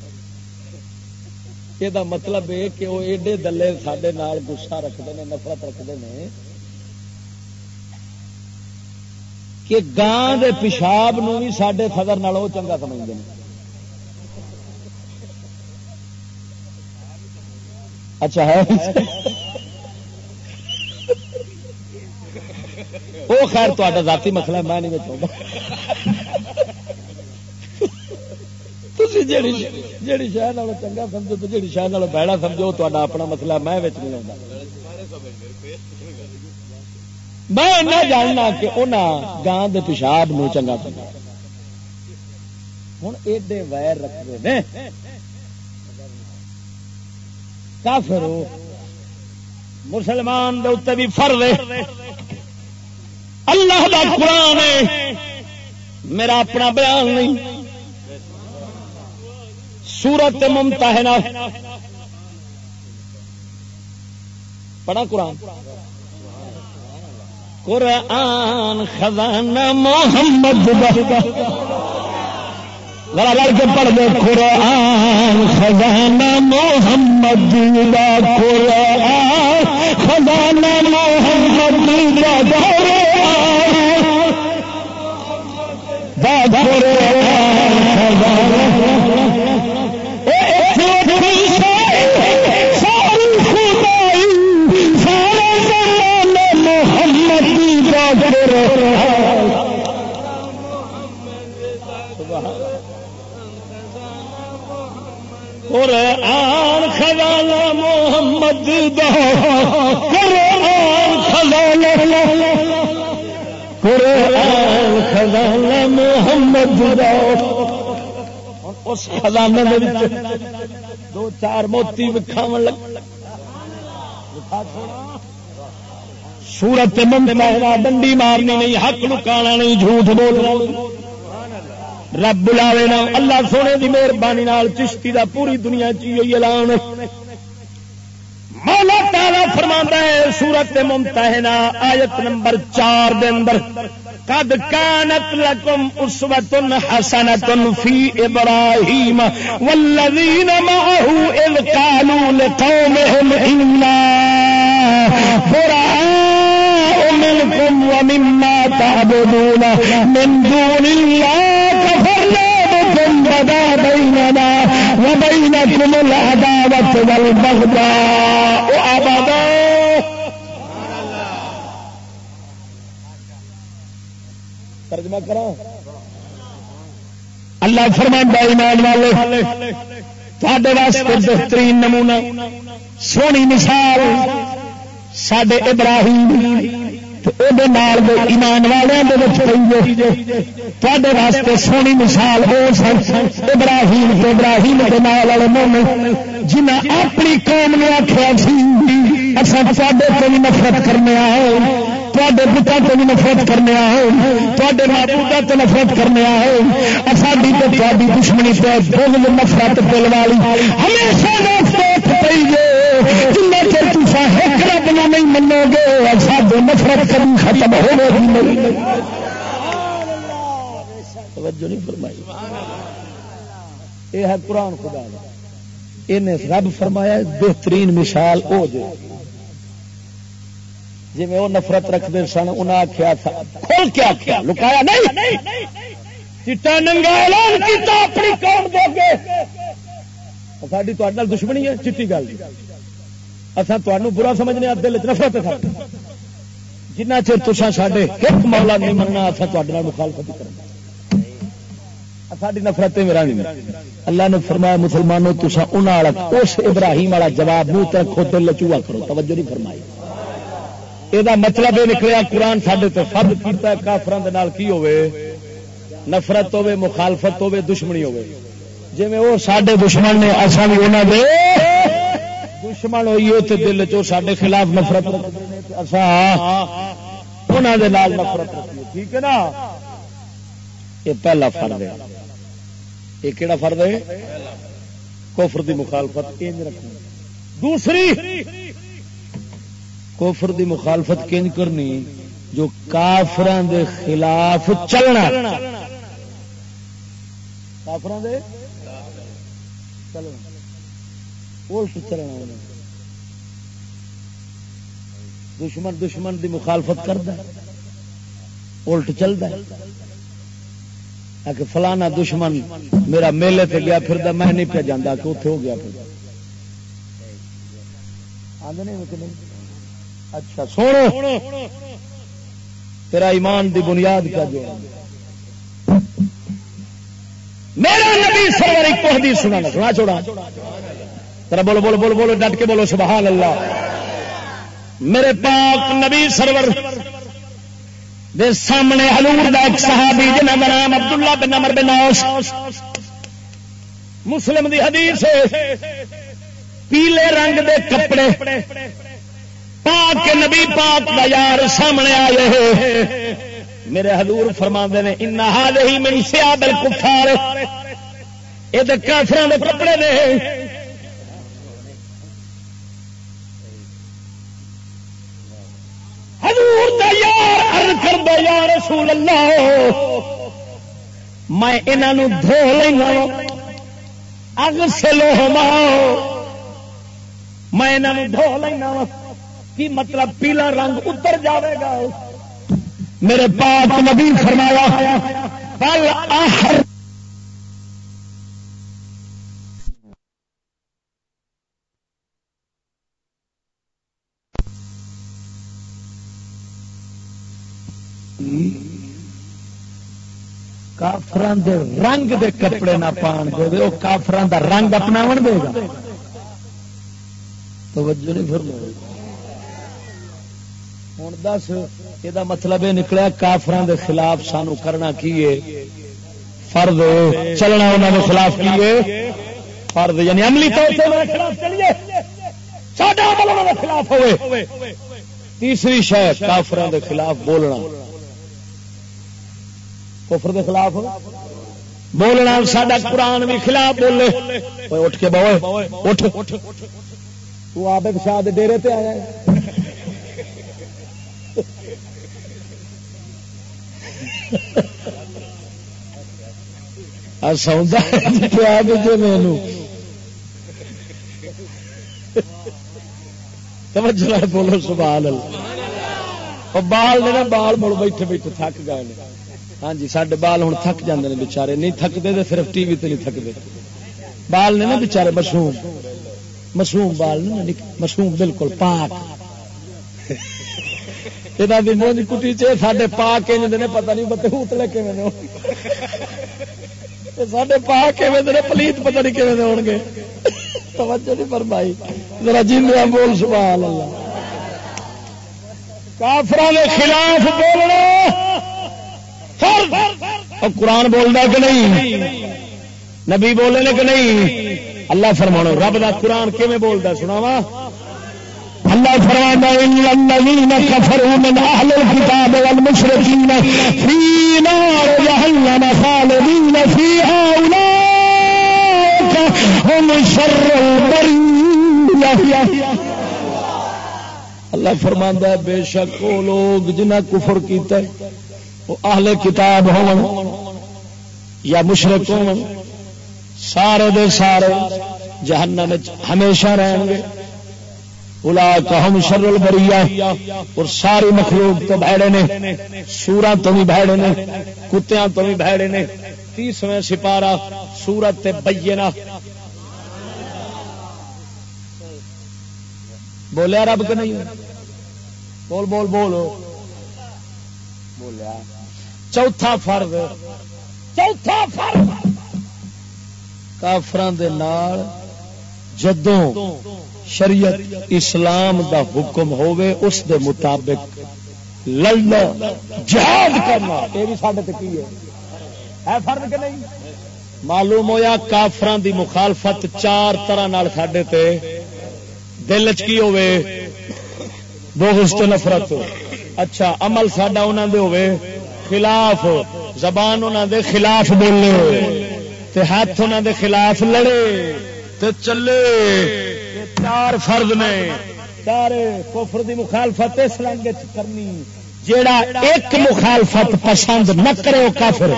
یہ مطلب ہے کہ وہ ایڈے دلے سڈے گسا رکھتے ہیں نفرت رکھتے ہیں کہ گان کے پیشاب بھی سڈے فدر وہ چنگا سمجھتے ہیں اچھا ہے۔ وہ خیر تا ذاتی مسئلہ میں نہیں چاہتا جیڑی شہر چنگا سمجھو تو جیڑی شہر بہڑا سمجھو تا اپنا مسئلہ میں نہیں آتا میں جاننا کہ انہیں گان کے پیشاب نو چنگا سمجھا۔ ہوں ایڈے ویر رکھتے ہیں کافر مسلمان دے اتنے بھی فرض اللہ دا قرآن ہے۔ میرا اپنا بیان نہیں۔ سورت ممتا ہے نا پڑا قرآن۔ قرآن خزانہ محمد ذرا لڑ کے پڑھ دے قرآن خزانہ محمد قرآن خزانہ محمد قرآن محمد دا قرآن خزانہ قرآن خزانہ محمد دا اس خزانے دو چار موتی وکھاو لگ۔ سورت ممتا ڈنڈی مارنی نہیں، حق لکانا نہیں، جھوٹ بولنا رب بلاوے نا اللہ سونے دی مہربانی چشتی دا پوری دنیا چی اعلان۔ مولا تالا ہے سورت ممتحنا آیت نمبر چار دے اندر، قد كانت لكم أسوة حسنة في إبراهيم والذين معه إذ قالوا لقومهم إنا براء منكم ومما تعبدون من دون الله بدا بيننا وبينكم العداوة والبغضاء. أبدا. ترجمہ کرو. اللہ فرمان ایمان والے. تھوڑے واسطے بہترین نمونہ. سونی مثال. سڈے ابراہیم. ایمان والے تے واسطے سونی مثال ہو سن ابراہیم تو ابراہیم کے نال والے من جنہیں اپنی قوم نے آخیا سی اصل تے بھی نفرت کرنے آئے تے پتا تو بھی نفرت کرنے آئے تے ماں تو نفرت کرنے آئے ساری تو تاری دشمنی پہ بغل نفرت دل والی ہمیشہ نفرت پی گے جنہیں چر تصا ایک رب نہیں منو گے اچھا سب نفرت کبھی ختم ہو توجہ نہیں فرمائی۔ یہ ہے قرآن خدا انہیں رب فرمایا بہترین مثال ہو جائے جی میں وہ نفرت رکھتے سن انہیں آخیا تھا۔ کھول کے آخیا لکایا نہیں۔ چٹا ننگا اعلان کیتا، اپنی قوم دے گے ساری دشمنی ہے، چٹی گل۔ اصل تمہیں برا سمجھنے دل چ نفرت جنہ چر تسا سڈے ایک مولا نہیں مننا اصل تے مخالفت کرنا۔ ساری نفرت میرا نہیں۔ اللہ نے فرمایا، مسلمانوں تسا ان اس ابراہیم والا جواب منہ تک خود لچوا کرو۔ توجہ نہیں فرمائی۔ یہ مطلب یہ نکلیا، قرآن سڈے تو فرد کیا کافران کی ہوے نفرت ہوے مخالفت ہوے دشمنی ہوے جی وہ سڈے دشمن نے اصا بھی انہوں نے دشمن ہوئی تو دل چو سڈے خلاف نفرت نفرت ٹھیک ہے نا یہ پہلا فرد ہے یہ کہڑا فرد ہے کوفر دی مخالفت رکھنی دوسری کوفر دی مخالفت کنج کرنی جو کافران دے خلاف چلنا کافران دے چلنا چلنا دشمن دشمن دی مخالفت کرتا الٹ چلتا کہ فلانا دشمن میرا میلے تے گیا پھر میں نہیں پہ جانا کہ اتنے ہو گیا پھر۔ اچھا سوڑو تیرا ایمان دی بنیاد کا جو میرا نبی سرور ایک حدیث سنا سنا چھوڑا۔ ترا بولو بولو بولو بولو، ڈٹ کے بولو، سبحان اللہ۔ میرے پاک نبی سرور دے سامنے حضور دا ایک صحابی جنہ کا نام عبداللہ بن عمر بن اوس مسلم دی حدیث ہے، پیلے رنگ دے کپڑے۔ پاک کے نبی پاک دا یار سامنے آئے ہیں میرے حضور فرما نے ان ہی میری سیاہ بالکل یہ کافران دے کپڑے دے حضور دا یار عرض کر دو یا رسول اللہ، میں انہوں دھو لینا اگ سلو لو میں انہوں دھو لینا، کی مطلب پیلا رنگ اتر جاوے گا؟ میرے پاپ نبی فرمایا بل آخر کافران دے رنگ دے کپڑے نہ پان دے وہ کافران دا رنگ اپنا دے گا۔ توجہ نہیں پھر ہوں دس یہ مطلب یہ نکلا کافران دے خلاف سانو کرنا کی فرد چلنا انہوں نے خلاف کی فرد یعنی عملی طور سے خلاف خلاف ہوئے۔ تیسری شہ کافران دے خلاف بولنا۔ کفر دے خلاف بولنا سڈا قرآن بھی خلاف بولے۔ اٹھ کے بوئے، اٹھ۔ تو آپ شاید ڈیرے تے آیا سودا مینو۔ بولو سوال بال نے بال مڑ بیٹھے بیٹھے تھک گئے ہاں جی سڈے بال ہوں تھک جاتے ہیں بچارے نہیں تھکتے تو صرف ٹی وی تے نہیں تھکتے بال نے نا بچارے مشروم مشروم بال نے مشروم بالکل پاک۔ یہ مونج کٹی پا کے پتا نہیں پلیت پتہ نہیں ہو گے۔ توجہ نہیں فرمائی۔ ذرا بول سوال اللہ۔ کے خلاف بولنا۔ اور قرآن بولتا کہ نہیں؟ نبی بولے کہ نہیں؟ اللہ فرما رب کا قرآن کیون بولتا سنا وا اللہ فرمانا ان الذين كفروا من اهل الكتاب والمشركين في نار جهنم خالدين فيها اولئك هم شر البريه اللہ فرماندا ہے بے شک وہ لوگ جنہ کفر کیتا ہے اہل کتاب یا مشرق ہو سارے دے سارے جہنم ہمیشہ رہیں گے۔ الا ہم شرل بری اور ساری مخلوق تو بہڑے نے سورا تو بھی بہڑے نے کتیا تو بھی بہڑے نے۔ تیسویں سپارا سورت بینا بولیا رب کے نہیں؟ بول بول بولو بولیا۔ چوتھا فرد چوتھا فرد۔ کافران دے نال جدوں شریعت اسلام دا حکم ہوئے اس دے مطابق لڑنا جہاد کرنا یہ بھی سارے کی ہے؟ فرد کہ نہیں؟ معلوم ہویا کافران دی مخالفت چار طرح نال ساڈے تے۔ دل چ کی ہوئے بغض تے نفرت۔ اچھا عمل ساڈا انہاں دے ہوئے خلاف، زبان انہوں دے خلاف بولے تے ہاتھ انہوں دے خلاف لڑے، تے چلے چار فرد نے چار کفر دی مخالفت اس رنگ کرنی، جیڑا ایک مخالفت پسند نہ کرے وہ کافر۔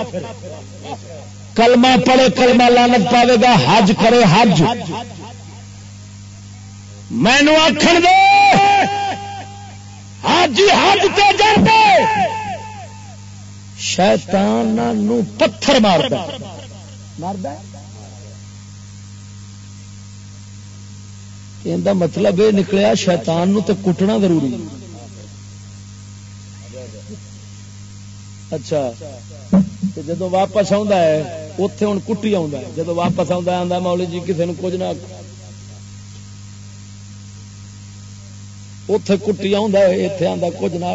کلمہ پڑے کلمہ لانت پاوے گا، حج کرے حج۔ مینو آخر دے، حج حج تے جاتے شیطان نو پتھر مارتا مارتا یہ مطلب یہ نکلیا شیطان نو تے کٹنا ضروری اچھا جدو واپس آ اتے ہوں کٹی آ جدو واپس آ مولی جی کسی نے کچھ نہ اتے کٹی آتے آتا کچھ نہ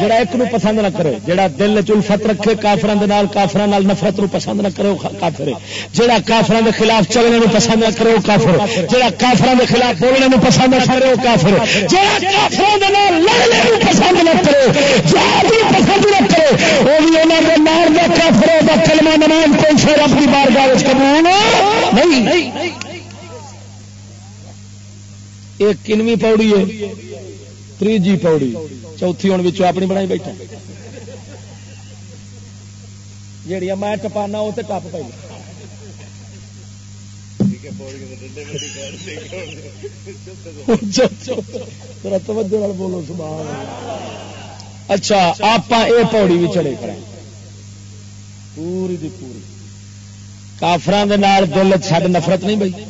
جڑا ایک نو پسند نہ کرے، جڑا دل چلفت رکھے کافران دے نال کافران نال نفرت نو پسند نہ کرے کافر جڑا کافران دے خلاف چلنے نو پسند نہ کرے کافر جڑا کافران دے خلاف بولنے نو پسند نہ کرے کافر جڑا کافران دے نال لڑنے نو پسند نہ کرے، جہاد نو پسند نہ کرے، او بھی انہاں دے نال دا کافر دا کلمہ نماز کوئی شے رب دی بارگاہ وچ قبول نہیں۔ ایک کنویں پوڑی ہے تیجی پوڑی۔ چوتھی ہوں اپنی بنائی بیٹھا جیڑی میں ٹپانا وہ تو ٹپ پی بولو اچھا آپ یہ پوڑی بھی چڑے کریں پوری دی پوری کافران دے نال دل چڈ نفرت نہیں بھائی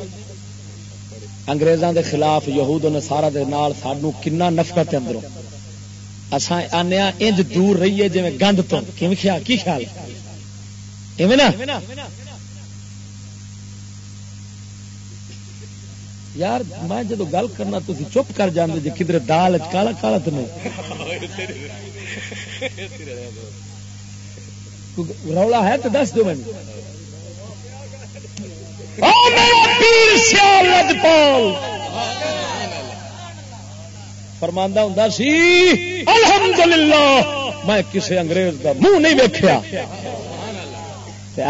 انگریزاں دے خلاف یہود نسارا دے نال سانو کنا نفرت اندروں اساں آنے انج دور رہیے جی گند تو۔ خیال؟ کی خیال؟ نا؟ یار، میں جدو گل کرنا تھی چپ کر جانے جی کدھر دال کالا کالا تو نہیں۔ رولا ہے تو دس دو میں پیر سیال مجھے فرماندہ ہوں سی، الحمدللہ، میں کسی انگریز دا منہ نہیں ویکیا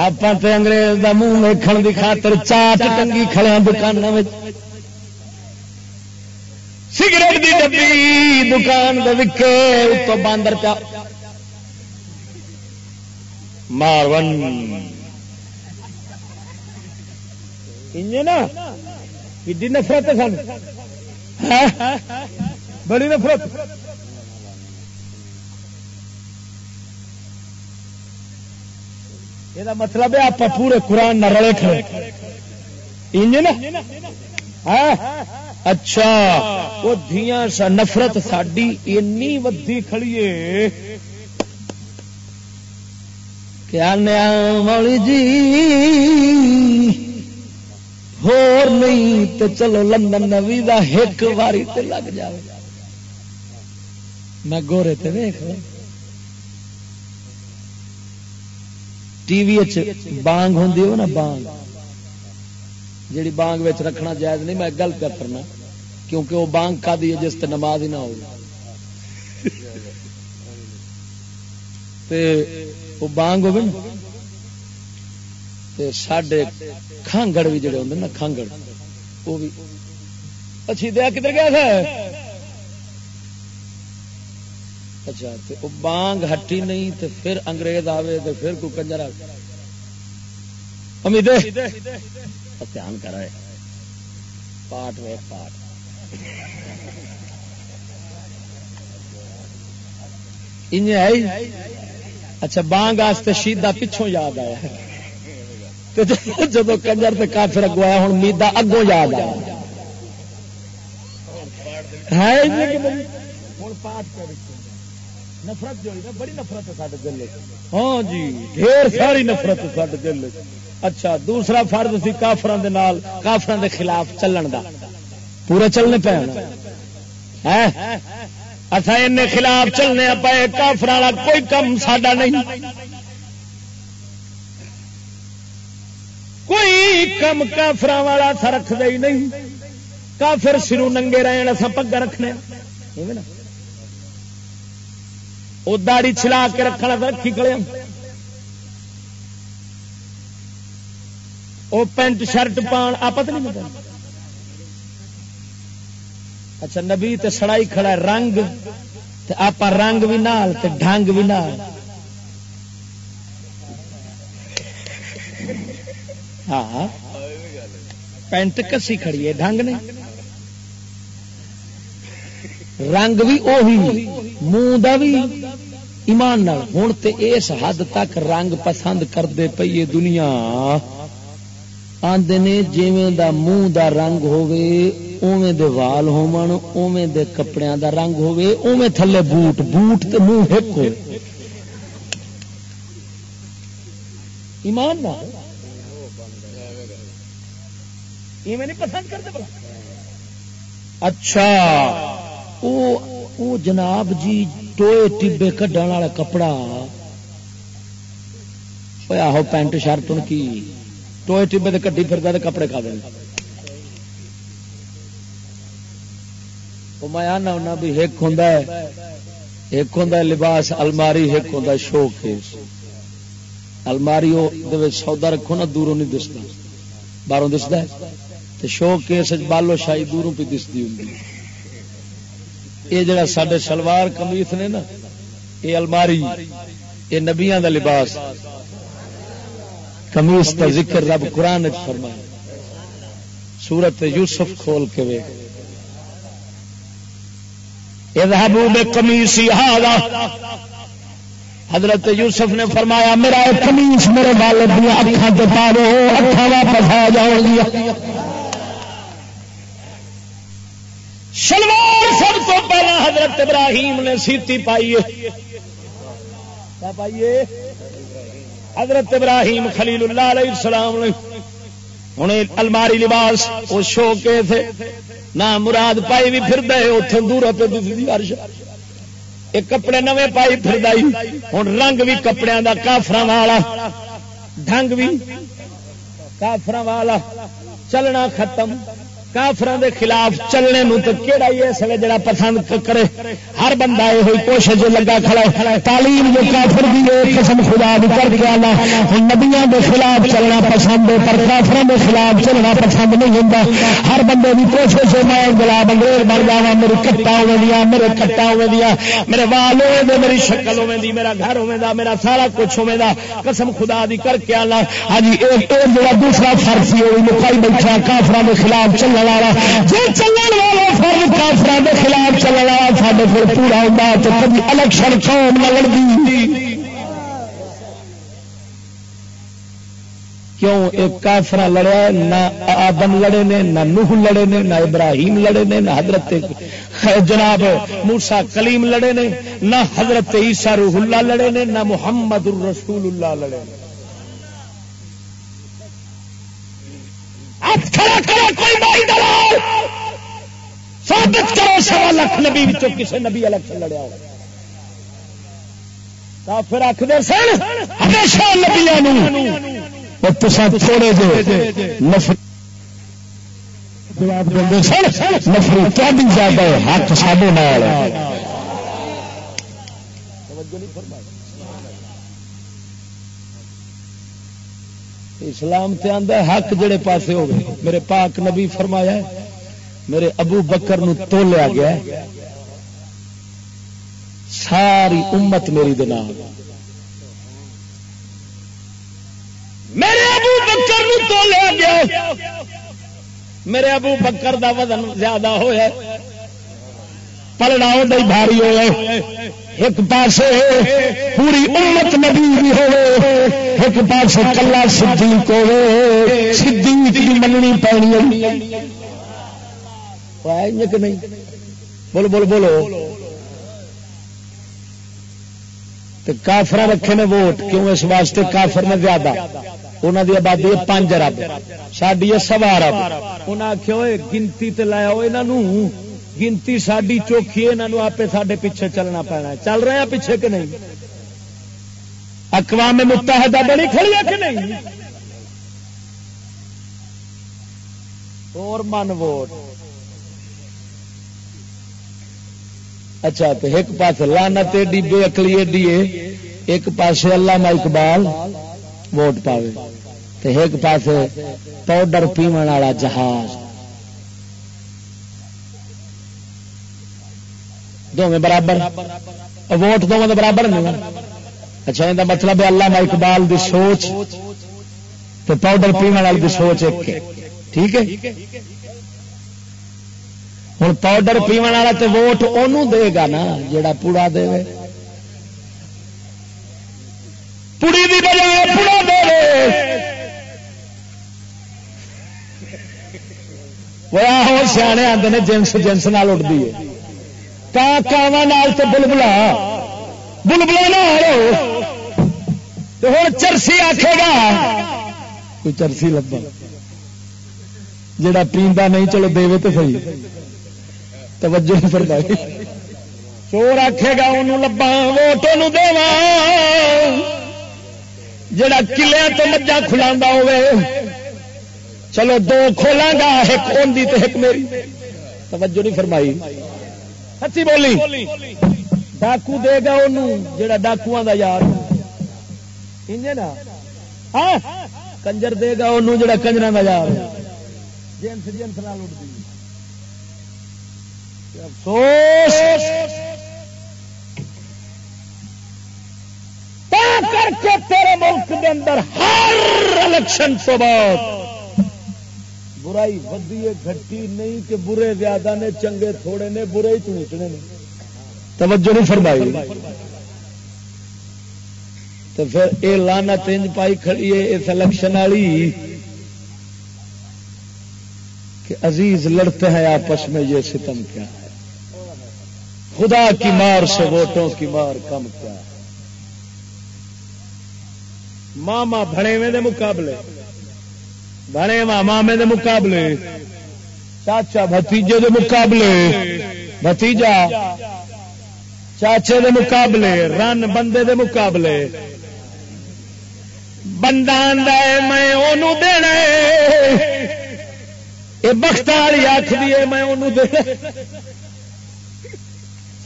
آپ انگریز دا منہ ویکن کی خاطر چاٹ ٹنگی کھڑے دکان سگریٹ کی ڈبی دکان دے وکے اتو باندر پیا۔ مارون نا نفرت سن بڑی نفرت۔ یہ مطلب ہے آپ پورے قرآن نہ رلے کھڑے۔ ہاں۔ اچھا۔ وہ دیا سا نفرت ساری اینی ودی کھڑیے کیا نیا مولی جی؟ ہور نہیں تو چلو لندن نوی دا ایک واری تے لگ جائے میں گورے تے ویخ ٹی وی بانگ ہوں نا بانگ۔ جیڑی بانگ رکھنا جائز نہیں، میں گل کر کرنا کیونکہ وہ بانگ کا دی جس تے نماز ہی نہ ہو۔ تے وہ بانگ ہوگی نا۔ سڈے کھانگڑ بھی جڑے ہوں نا، کھانگڑ، وہ بھی اچھی، دیا کدھر گیا تھا؟ اچھا وہ بانگ ہٹی نہیں تو پھر انگریز آوے تو پھر کوئی کنجر آ امید دھیان کرا پاٹ وے پاٹ۔ اچھا بانگ آستے شیدہ پچھوں یاد آیا۔ جب کنجر سے کافر اگو آیا ہوں میدا اگوں یاد آیا۔ ہے نفرت جو بڑی نفرت ہے سارے دل ہاں جی ڈھیر ساری نفرت سارے دل اچھا دوسرا فرد سی کافران دے نال کافران دے خلاف چلن دا۔ پورے چلنے پے اچھا ان خلاف چلنے پے کافر والا کوئی کم ساڈا نہیں۔ کوئی کم کافر والا سا رکھ دے نہیں۔ کافر سرو ننگے رہے اصا پگا رکھنے۔ وہ داڑی چلا کے رکھنا رکھی کھڑے وہ پینٹ شرٹ پان آپت نہیں اچھا نبی تے سڑائی کھڑا رنگ تے آپ رنگ بھی نال تے ڈنگ بھی نال ہاں پینٹ کسی کھڑی ہے ڈنگ نے رنگ بھی اوہی منہ بھی ایمان نال ہوں تے اس حد تک رنگ پسند کرتے پیے دنیا۔ آدھے نے جیویں دا منہ دا رنگ ہوے اوویں دے وال ہومن اوویں دے کپڑیاں دا رنگ ہوے اوویں تھلے بوٹ بوٹ تے منہ ایک ہوئے ایمان نہ نہیں پسند کرتے اچھا او جناب جی ٹوئے ٹبے کڈن والا کپڑا۔ آہو پینٹ شرٹ کی۔ ٹوئے ٹبے کٹی پھر کپڑے کھا دیں میں آنا ہونا بھی ایک ہوں ایک ہوں لباس، الماری ایک ہوں شو کیس الماری سودا رکھو نا، دوروں نہیں دستا باہروں دستا شو کیس بالو شاہی دوروں پہ دستی ہوں۔ یہ جڑا سڈے سلوار کمیس نے نا، یہ الماری، یہ نبیا کا لباس۔ کمیس کا ذکر رب قرآن فرمایا۔ سورت یوسف کھول کے وے اذهبوا بقميصي هذا۔ حضرت یوسف نے فرمایا، میرا کمیس میرے والد دیا اکھان سے پاو اکھان واپس آ جاؤ گیا شلوار سب تو پہلا حضرت ابراہیم نے سیتی پائیے پائیے حضرت ابراہیم خلیل اللہ علیہ السلام نے ہوں الماری لباس وہ شو کے تھے۔ نہ مراد پائی بھی پھر دے اتنے دور پہ عرش۔ ایک کپڑے نویں پائی پھر ہوں رنگ بھی کپڑے دا کافر والا۔ ڈنگ بھی کافر والا۔ چلنا ختم۔ کافران دے خلاف چلنے نو تو کیڑا ہی اس لیے جڑا پسند کرے؟ ہر بندہ یہ ہوئی کوشش جو لگا کھڑا ہے۔ تعلیم جو کافر بھی ہے قسم خدا بھی کر کے آنا ہوں نبیاں دے خلاف چلنا پسند ہے، پر کافروں دے خلاف چلنا پسند نہیں ہوتا ہر بندے کی کوشش ہے، میں گلاب انگریز بن جا میری کٹا ہوے دیا، میرے کٹا ہوے دیا۔ میرے وال ہوے دے، میری شکل ہوے دی، میرا گھر ہوے دا، میرا سارا کچھ ہوے دا۔ قسم خدا دی کر کے آنا ہاں جی ایک جڑا دوسرا فرض سی، وہ لکائی بیٹھا کافروں دے خلاف چلنا والا جی چلن والا فرد کافر کے خلاف چلنے والا سارے پھر پورا ہوتا تو کبھی الیکشن قوم نہ لڑتی کیوں ایک کافرا لڑیا نہ آدم لڑے نے نہ نوح لڑے نے نہ ابراہیم لڑے نے نہ حضرت جناب موسا کلیم لڑے نے نہ حضرت عیسیٰ روح اللہ لڑے نے نہ محمد الرسول اللہ لڑے نے کوئی بائی دلال ثابت کرو سوا لکھ نبی کسی نبی الیکشن لڑیا ہو۔ کافر آخر سن، ہمیشہ نبیا تھوڑے جی جواب دے سن نفری کیا زیادہ حق ساڈے نال اسلام تے آندا ہے، حق جڑے پاسے ہو گئے میرے پاک نبی فرمایا ہے، میرے ابو بکر نو تو لیا گیا ہے۔ ساری امت میری دن میرے ابو بکر نو تو لیا گیا میرے ابو بکر دا وزن زیادہ ہوا پلڑا بھاری ہوئے ایک پاس پوری امت نبی بھی ہو ایک پاس کلا صدیق ہو صدیق کی مننی پانی کہ نہیں؟ بولو بولو بولو۔ کافر رکھے نے ووٹ، کیوں اس واسطے کافر نے زیادہ؟ انہوں کی آبادی ہے پانچ ارب ساری ہے سوا ارب انہیں آخیا گنتی تے لایا یہ گنتی ساری چوکھی یہاں آپ سڈے پیچھے چلنا پینا چل رہے ہیں پیچھے کہ نہیں؟ اقوام متحدہ بڑی کھڑی ہے کہ نہیں؟ اور من ووٹ۔ اچھا تو ایک پاس لانت ایڈی، بے اکلی ایڈی ایک پاس اللہ اقبال ووٹ پاوے۔ تو ایک پاس پاؤڈر پیو والا جہاز۔ دونوں برابر۔ ووٹ دونوں برابر نہیں اچھا یہ مطلب ہے اللہ اقبال دی سوچ تو پاؤڈر پینے والی دی سوچ ایک ٹھیک ہے؟ ہوں پاؤڈر پینے والا تو ووٹ انہوں دے گا نا جڑا پوڑا دے پوڑی دی بجائے پوڑا دے وہ آ سیانے آتے ہیں جنس جنس نال اٹھتی ہے۔ بلبلا। بلبلا نہ ہوں چرسی آخے گا، کوئی چرسی لبا। جا پیندا نہیں، چلو دے تو سی توجہ نہیں فرمائی। چور آخے گا انہوں لبا ووٹ دے جڑا کلیا تو مجھا کھلا ہوے چلو دو کھولا گا، ایک ان کی تو ایک میری। توجہ نہیں فرمائی۔ سچی بولی ڈاکو دے گا جا ڈاکو کا یار نا کنجر دے گا انہوں جڑا کنجر کا یار جنس جنس نہ افسوس کر کے تیرے ملک کے اندر ہر الیکشن تو بعد برائی ودی گھٹی نہیں کہ برے زیادہ نے، چنگے تھوڑے نے، برے ہی چونچنے نے توجہ نہیں فرمائی۔ تو پھر یہ لانا تینج پائی کھڑی ہے، اس الیکشن والی۔ کہ عزیز لڑتے ہیں آپس میں، یہ ستم کیا ہے؟ خدا کی مار سے ووٹوں کی مار کم کیا ہے؟ ماما بڑے میں دے مقابلے۔ بڑے مامے دے مقابلے۔ چاچا بھتیجے دے مقابلے۔ بھتیجا۔ چاچے دے مقابلے۔ رن بندے دے مقابلے۔ بندہ میں انہوں دینا یہ بخت والی آخ دیے میں انہوں دے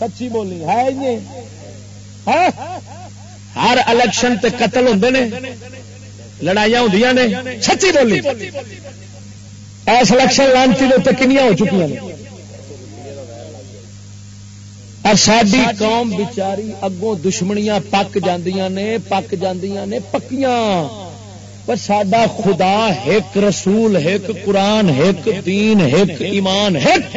سچی بولی، ہے جی۔ ہاں؟ ہر الیکشن تے قتل ہوتے نے۔ لڑائیاں ہوں نے، سچی بولی۔ اس الیکشن لانتی دے کنیا ہو چکی ہیں اور ساری قوم بچاری اگوں دشمنیاں پک جاندیاں نے، پک جاندیاں نے، پکیاں۔ پر سڈا خدا ایک رسول، ایک قرآن، ایک دین، ایک ایمان، ایک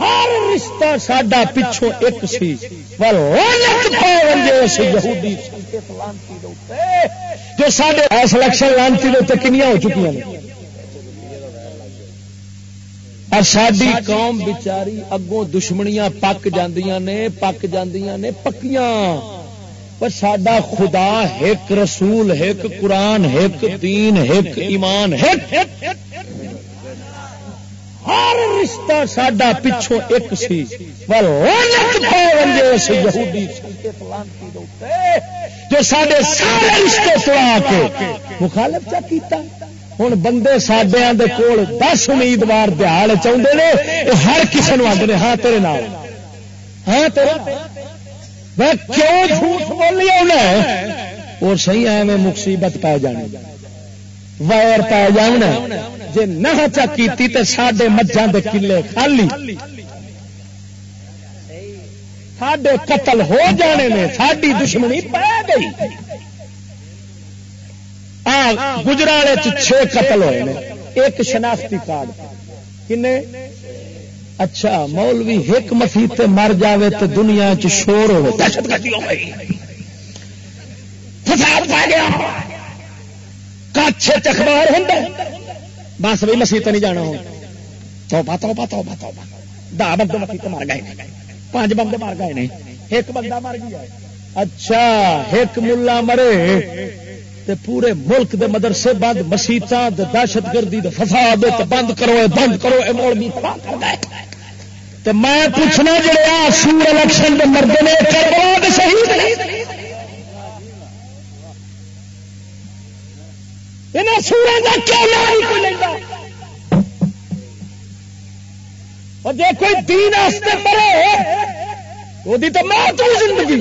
ہر رشتہ سڈا پچھوں ایک سی۔ جو سارے اس لکشن لانتی کنیا ہو چکی ہیں اور ساری قوم بچاری اگوں دشمنیاں پک جاندیاں نے، پک جاندیاں نے، پکیاں۔ پر سڈا خدا ایک رسول ایک قرآن ایک دین ایک ایمان ایک ہر رشتہ سڈا پچھوں ایک سی۔ جو سارے سارے رشتے توڑا کے مخالف کیا کیتا۔ ہوں بندے سڈیا کول دس امیدوار دہاڑ چاہتے ہیں ہر کسی نے آدھے ہاں تیرے نال۔ ہاں تیرے کیوں جھوٹ بولی اور صحیح ہے میں مصیبت پی جانے وائر پی جانا جی نہ چا کی سڈے مجھان دے کلے خالی۔ سڈے قتل ہو جانے نے ساری دشمنی پی گئی۔ گجرالے چھ قتل ہوئے نے۔ ایک شناختی کارڈ۔ کن اچھا مولوی ایک مسیح مر جاوے تو دنیا چ شور ہو دہشت گردی ہو گئی۔ فساد پا گیا۔ کچھ اخبار ہوں بس بھی مسیح نہیں جانا ہو توبہ توبہ توبہ توبہ۔ دہ بندے مسیح مر گئے۔ پانچ بندے مر گئے نے۔ ایک بندہ مر گیا اچھا ایک ملا مرے۔ تے پورے ملک دے مدرسے بند مسیطا دہشت گردی دے فساد بند کرو، اے بند کرو، اے مولوی تے میں پوچھنا جڑے آ سور الیکشن دے مرد نے کربلا صحیح سورا کا کیا نام اور جی کوئی دین آستے مرے وہ تو موت زندگی۔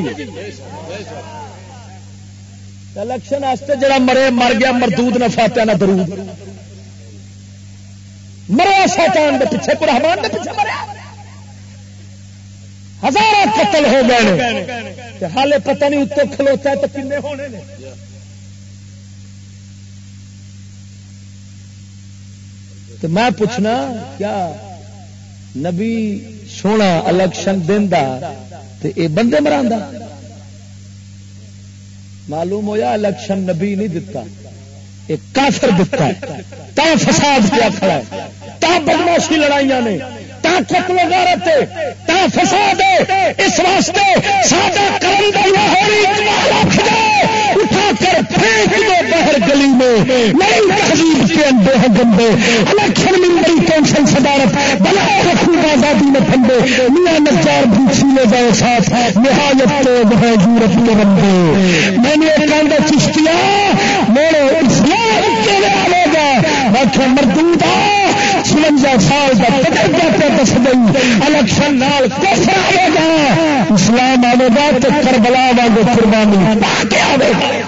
الیکشن آستے جڑا مرے، مر گیا، مردود نہ فاتح نہ درود۔ مریا شیطان دے پیچھے قرآن دے پیچھے مریا ہزار قتل ہو گئے حالے پتہ نہیں اتو کھلوتا ہے تو کنے ہونے نے۔ تو میں پوچھنا کیا نبی سونا الیکشن دینا تو یہ بندے مرا معلوم ہوا الیکشن نبی نہیں دتا یہ کافر دتا ہے۔ تا فساد کیا کھڑا ہے، تا بدماشی لڑائیاں نے، تا قتل غارت تا فساد اس واسطے سادہ کرم دا ہونی رکھ دے۔ کر پھینک دو باہر گلی میں۔ نئی تہذیب کے اندے ہیں گندے۔ الیکشن میں کونسل صدارت؟ بنا رکھوں آزادی میں پھنڈے۔ میاں نجار بھی لے جائے ساتھ۔ نہایت تیز ہے یورپ کے بندے۔ میں نے ایک کاندہ چشتیا میرے اسلام کے لیے آلے گا میں مردود چونجا سال کا تجربہ پہ دس گئی۔ الیکشن نال کفر آئے گا اسلام آئے گا تو کربلا واگ قربانی پا کے آئے گا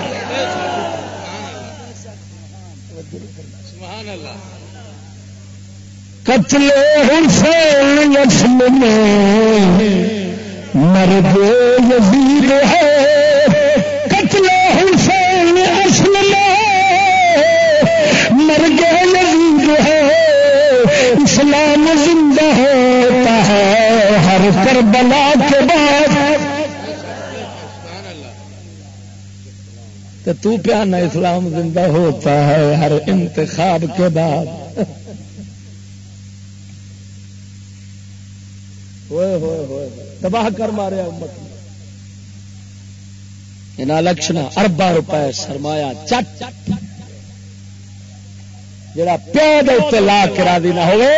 قتل حسین یسم میں مرد یزید ہے۔ قتل حسین اصل میں مرد یزید ہے۔ اسلام زندہ ہوتا ہے۔ ہر کربلا کے بعد۔ تو پیا اسلام زندہ ہوتا ہے۔ ہر انتخاب کے بعد۔ تباہ کر مارے امت ان الیکشن اربا روپے سرمایا چٹ۔ جڑا پیو دے لا کے راضی نہ ہوئے،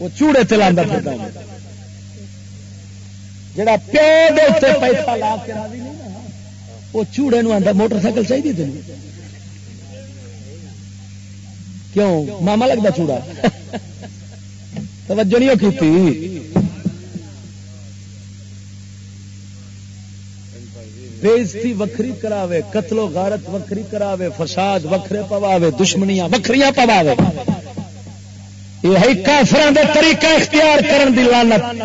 وہ چوڑے تلا پھرتا جڑا پیو دے پیسہ لا کے راضی نہیں وہ چوڑے نو آتا موٹر سائیکل چاہیے تین کیوں؟ ماما لگتا چوڑا۔ توجہ نہیں کی بےزتی وکری کراوے، قتل و غارت وکری کراوے، فساد وکھرے پواوے، دشمنیاں وکھریاں پواوے۔ یہ کافران دے طریقہ اختیار کرن دی لعنت۔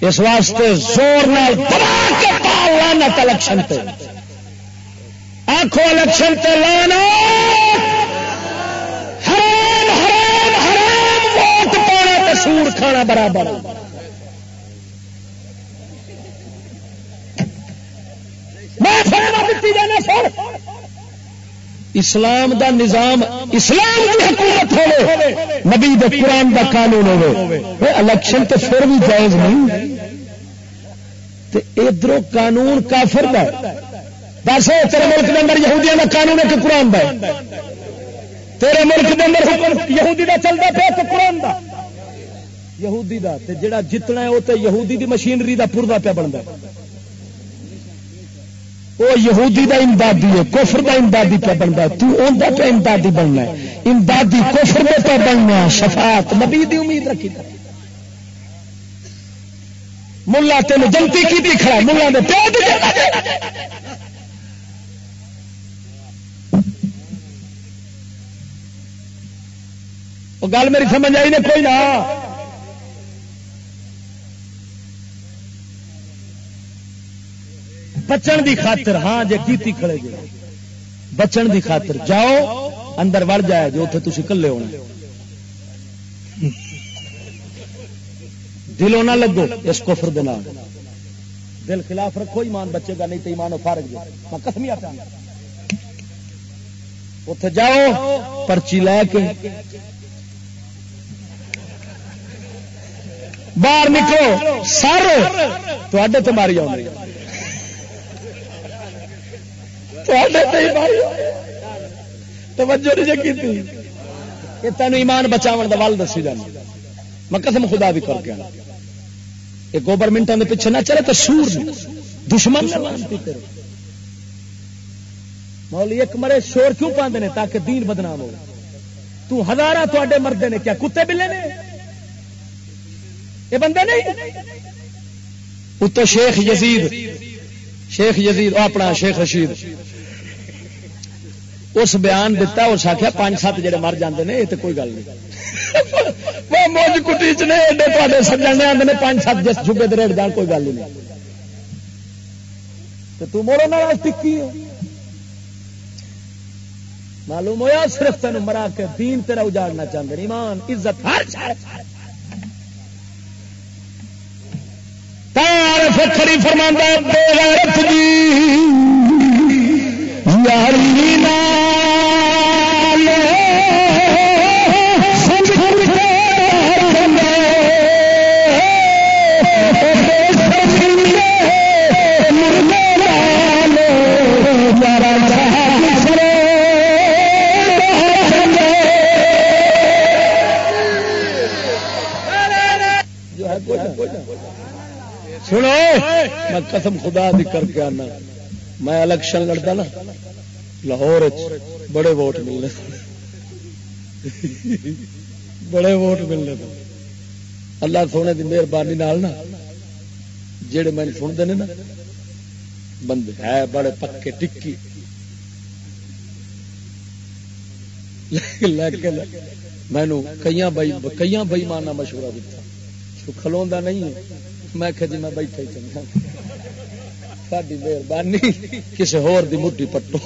اس واسطے زور نال تباہ کے پال لعنت الیکشن تے۔ آنکھوں الیکشن تے لانا حرام حرام حرام، ووٹ پانا تے سور کھانا برابر۔ اسلام دا نظام اسلام کی حکومت ہو نبی دے قرآن دا قانون ہو الیکشن تو پھر بھی جائز نہیں۔ ادھر قانون کافر دا دس تیرے ملک کے اندر یہودیاں دا قانون ہے کہ قرآن دا تیرے ملک کے اندر حکم یہودی دا چلتا پیا کہ قرآن دا۔ یہودی دا تے جڑا جتنا ہے وہ تو یہودی دی مشینری دا پورا پیا بنتا وہ یہودی دا امدادی ہے، کفر دا امدادی پہ بنتا تو ان پہ امدادی بننا ہے۔ امدادی کفر میں پہ بننا شفاعت نبی دی امید رکھی ملا تین جنتی کی بھی کھڑا ملا نے گل میری سمجھ آئی نے؟ کوئی نہ۔ بچن دی خاطر ہاں جی کیتی کھڑے گے بچن دی خاطر۔ جاؤ، اندر وڑ جائے جو اتنے تھی کلے ہونا دلوں نہ لگو اس کفر دے دل خلاف رکھو، ایمان بچے گا، نہیں تو ایمان فارغ جائے میں کسمیا پہ اتے جاؤ، پرچی لے کے۔ باہر نکلو، سر تے ماری آؤ توجہ نہیں جی کی یہ تین ایمان بچاؤ کا ول دسی جانا۔ میں قسم خدا بھی کر کے یہ گورنمنٹوں کے پیچھے نہ چلے تو سور دشمن مولی ایک مرے شور کیوں پاندے نے تاکہ دین بدنام ہو۔ تو ہزارہ تے مردے نے کیا کتے بلے نے؟ یہ بندے نہیں؟ اتو شیخ یزید۔ شیخ یزید اپنا شیخ رشید۔ اس بیان دتا، اس آخیا پانچ سات جڑے مر جاندے نے، یہ تو کوئی گل نہیں۔ موج کٹی چ نے سجن آتے ہیں پانچ سات جس جھگے دے ریٹ جان، کوئی گل نہیں۔ تو موڑو نہ ٹکی معلوم ہوا صرف تین مرا کے دین تیرا اجاڑنا چاہتے ایمان، عزت، ہر کھڑی فرما بے غیرت یاری سنو میں قسم خدا دی کر کے آنا۔ میں الیکشن لڑتا نا۔ لاہور بڑے ووٹ ملنے بڑے ووٹ ملنے اللہ سونے کی مہربانی جڑے میں سنتے ہیں نا، بندے ہے بڑے پکے، ٹکی۔ لیکن مینو کئی بئی کئی بئی مانا مشورہ دیتا کھلوا نہیں میں کہ جی میں بیٹھا ہی چنگا ساری مہربانی کسی ہور دی مٹھی پٹو۔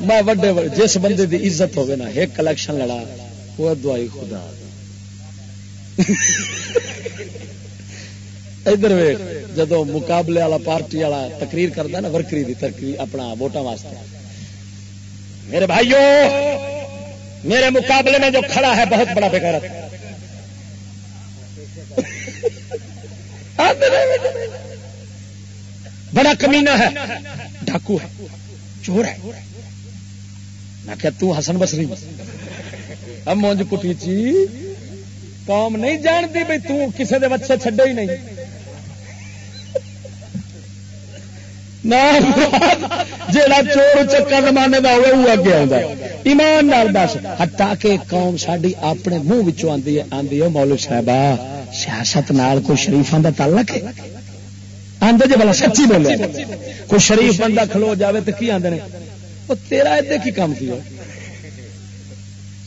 میں وڈے جس بندے دی عزت ہوگی نا، ایک کلیکشن لڑا، وہ دعائی خدا۔ ادھر جدو مقابلے والا پارٹی والا تقریر کرتا نا، ورکری دی تقریر اپنا ووٹاں واسطے۔ میرے بھائیوں میرے مقابلے میں جو کھڑا ہے، بہت بڑا بغیرت بڑا کمینا ہے، ڈاکو ہے، چور ہے۔ میں کہ تو حسن بسری اب مونج کٹی چی، قوم نہیں جانتی بھائی تسے دے بچے چھڈے ہی نہیں۔ جا چور چکا زمانے کا ہوئے، وہ اگے آتا ایمان نال دس۔ ہٹا کے قوم ساری اپنے منہ آتی ہے آدھی ہے مولو صاحب سیاست نال کوئی شریفان کا تعلق ہے؟ آدھے جی بلا سچی بولے۔ کوئی شریف بندہ کھلو جاوے تو کی آدھے وہ تیرا ادے کی کام کیا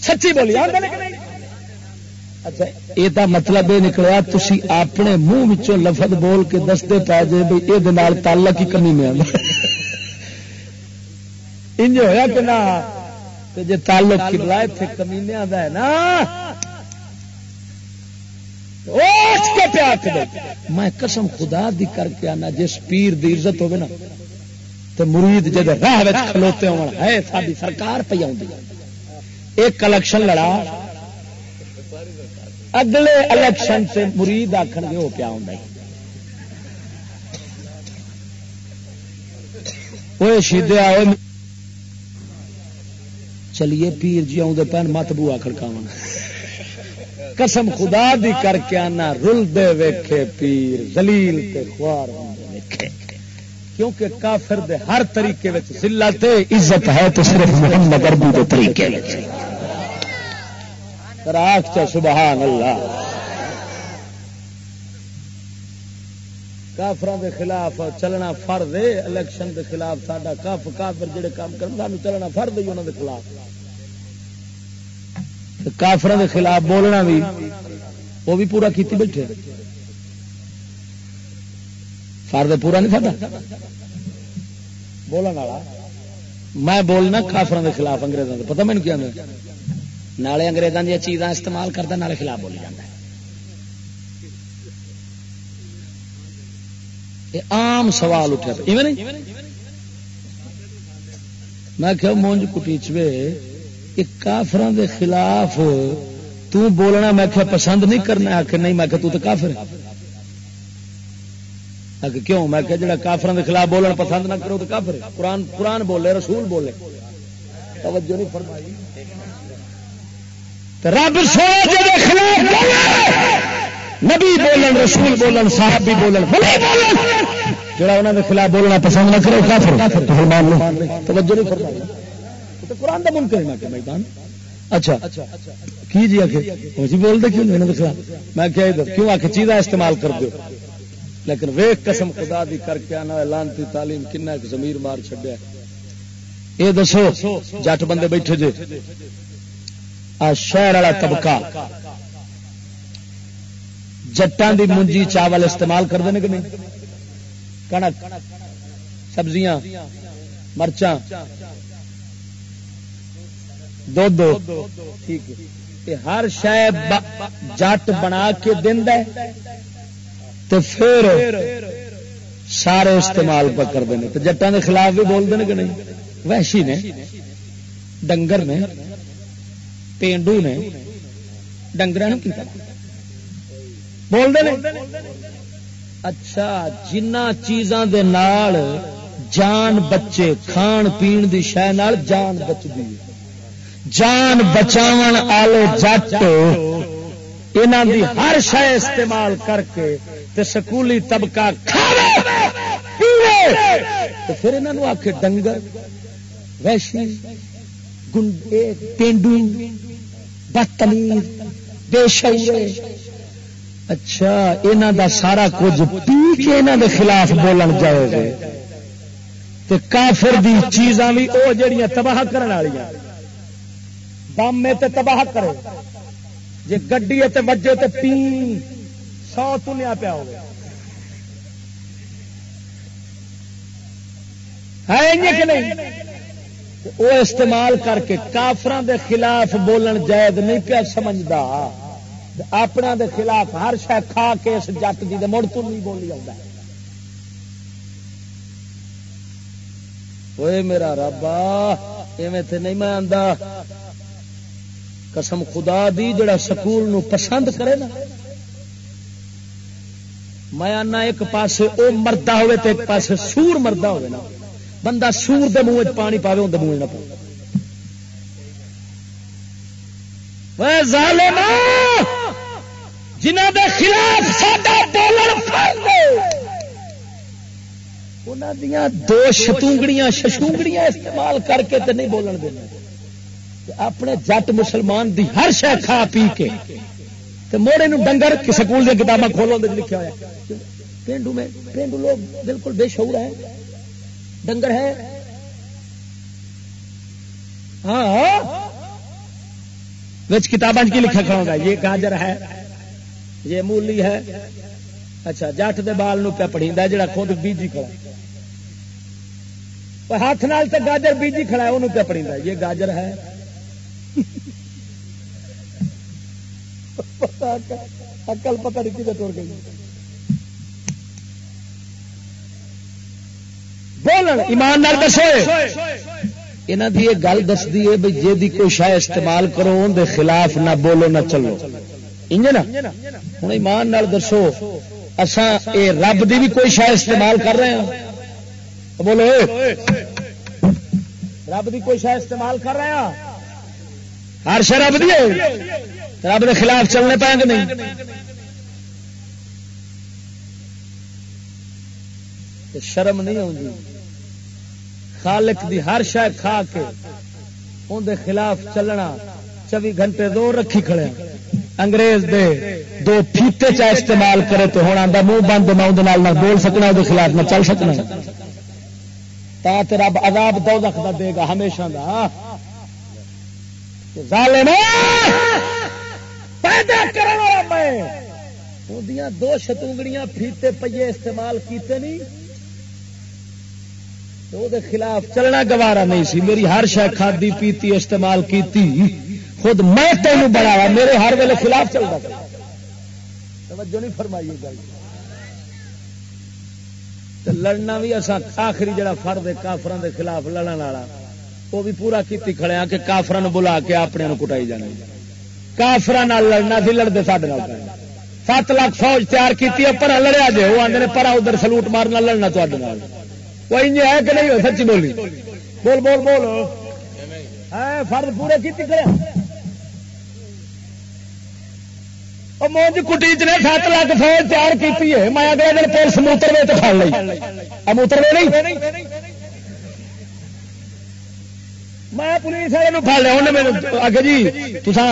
سچی بولی آدھے اچھا یہ مطلب یہ نکلیا تھی اپنے منہ لفظ بول کے دستے پا جے بھائی یہ تعلق ہی کمی میں انج ہوا کہ نہ؟ جی تعلق کبلا اتنے کمینیا کا ہے نا؟ میں قسم خدا دی کر کے آنا، جس پیر دی عزت ہوگی نا تو مرید جب راہ کھلوتے ہو ساری سرکار پہ آؤں ایک الیکشن لڑا اگلے الیکشن سے مرید آخر گے، وہ پیا ہوں وہ شیدے آئے۔ چلیے پیر جی آؤں پین مت بو آخر کام قسم خدا دی کر کے آنا، رل دے ویکھے پیر زلیل تے خوار ویکھے۔ کیونکہ کافر دے ہر طریقے ذلت، عزت ہے تو صرف محمد اربو دے طریقے راک چا سبحان اللہ۔ کافران دے خلاف چلنا فرد ہے، الیکشن دے خلاف ساڈا کاف کافر جڑے کام کرنا چلنا فرد ہی انہوں دے خلاف۔ کافر دے خلاف بولنا بھی وہ بھی پورا کیتی بیٹھے۔ فرد پورا نہیں تھا بولنے والا، میں بولنا کافر دے خلاف انگریزوں پتا مینو کیا نالے انگریزوں دیا چیزاں استعمال کرتا نالے خلاف بولی جاتا ہے عام سوال اٹھا میں کہ مونج کٹیچوے کافران دے خلاف تو بولنا میں کہ پسند نہیں کرنا آخر نہیں میں کہ تو کافر کیوں میں کہ جڑا کافران دے خلاف بولنا پسند نہ کرو تو کافر قرآن قرآن بولے رسول بولے توجہ نہیں فرمائی رب سونے خلاف نبی بولن، رسول بولن صاحب بھی بولن۔ جڑا انہوں نے خلاف بولنا پسند نہ کرو کافر توجہ نہیں فرمائی۔ تو قرآن کا من کرنا کہ میدان۔ اچھا۔ کی جی آخر جی بولتے کیوں نہیں خلاف؟ میں کیا ادھر، کیوں آ کے چیزاں استعمال کر دو لیکن ویخ قسم خدا دی کر کے آنا لانتی تعلیم کن زمیر مار چڈیا یہ دسو، جٹ بندے بیٹھے جے۔ شہر والا طبقہ جٹان دی منجی چاول استعمال کرتے ہیں کہ نہیں؟ کنک سبزیاں، مرچاں ہر شاید جٹ بنا کے تو پھر سارے استعمال پہ کرتے ہیں۔ تو جٹان کے خلاف بھی بولتے ہیں کہ نہیں؟ وحشی نے، ڈنگر نے پینڈو نے ڈنگر بولتے ہیں اچھا جنہ چیزاں دے نال جان بچے کھان پین دی شہ جان بچتی جان بچاو والے جٹ یہاں دی ہر شہ استعمال کر کے تے سکولی طبقہ پھر یہاں آ کے ڈنگر ویشی گنڈے پینڈو بدتمیز بے شعورے اچھا یہاں دا سارا کچھ پی کے یہاں دے خلاف بولن جائے گا کافر دی چیزاں بھی وہ جڑیاں تباہ کرنے والی بم میں تے تباہ کرے جی گڈی تے وجے تے پی سو تنیا پیا ہو نہیں وہ استعمال کر کے کافران دے خلاف بولن جائز نہیں پیا سمجھتا اپنا دے خلاف ہر شہ کھا کے اس جٹ جی کی مڑ تو نہیں بولی آئے میرا ربا ایویں تے نہیں میں آندا۔ قسم خدا دی جڑا سکول نو پسند کرے نا۔ میں آنا ایک پاس او مردہ ہوئے تے ایک پاس سور مردہ ہوئے نا۔ بندہ سور دے منہ پانی پاوے ان منہ نہ پاؤ ظالم جنہ دے خلاف ساڈا بولن دیا دو شتونگڑیاں ششونگڑیاں استعمال کر کے تے نہیں بولن دینا اپنے جٹ مسلمان دی ہر شہ کھا پی کے۔ تے موڑے نو ڈنگر سکول دیا کتابیں کھولو لکھا ہوا پینڈو میں پینڈو لوگ بالکل بے شعور ہے ڈنگر ہے۔ ہاں۔ کتابیں کی لکھا کھڑا گا۔ یہ گاجر ہے۔ یہ مولی ہے۔ اچھا جٹ دے بال نو پیا پڑھی جڑا خود بیجی کھڑا۔ ہاتھ نال تو گاجر بیجی کھڑا ہے انہوں پہ پڑی یہ گاجر ہے۔ اکل پتہ نہیں کتنے توڑ گئی۔ بولن، ایمان نال دسو یہاں کی یہ گل دستی ہے بھائی جی کوئی شاہ استعمال کرو ان دے خلاف نہ بولو، نہ چلو۔ نا؟ ہوں ایمان نال دسو اسان اے رب دی بھی کوئی شاہ استعمال کر رہے ہیں بولو رب کی کوئی شاید استعمال کر رہے ہیں ہر شہ رب دی رب کے خلاف چلنے پائیں گے نہیں۔ شرم نہیں آتی خالق دی ہر شہ کھا کے اندر خلاف چلنا چوبی گھنٹے دو رکھی کھڑے انگریز دے دو فیتے چاہ استعمال کرے تو ہوں ہونا منہ بند میں نہ بول سکنا وہ خلاف میں چل سکنا۔ تا رب عذاب دو دا دے گا ہمیشہ دا۔ پیدا میں! دو شتونگڑیاں فیتے پہیے استعمال کیتے نہیں تو دے خلاف چلنا گوارا نہیں سی۔ میری ہر شہ کھادی پیتی، استعمال کیتی۔ خود میں تینوں بڑھایا میرے ہر ویلے خلاف چل رہا توجہ نہیں فرمائیے گا لڑنا بھی اصا آخری جڑا فرد کافران دے خلاف لڑن والا۔ وہ بھی پورا کیتی کھڑے کہ کافران بلا کے اپنے کٹائی جانا۔ کافران لڑنا سی لڑتے سڈے سات لاکھ فوج تیار کی پر لڑیا جی وہ آدھے پر ادھر سلوٹ مارنا، لڑنا تے کوئی ہے کہ نہیں سچی بولی۔ بول بول بول۔ فرد پورے کی مونج کٹیچ نے سات لاکھ فوج تیار کی ہے۔ میں اگلے دن پولیس موتر وے تو پڑ لی موتر وے نہیں؟ میں پولیس والے پڑ لیا۔ انہیں میرے اگے جی تصا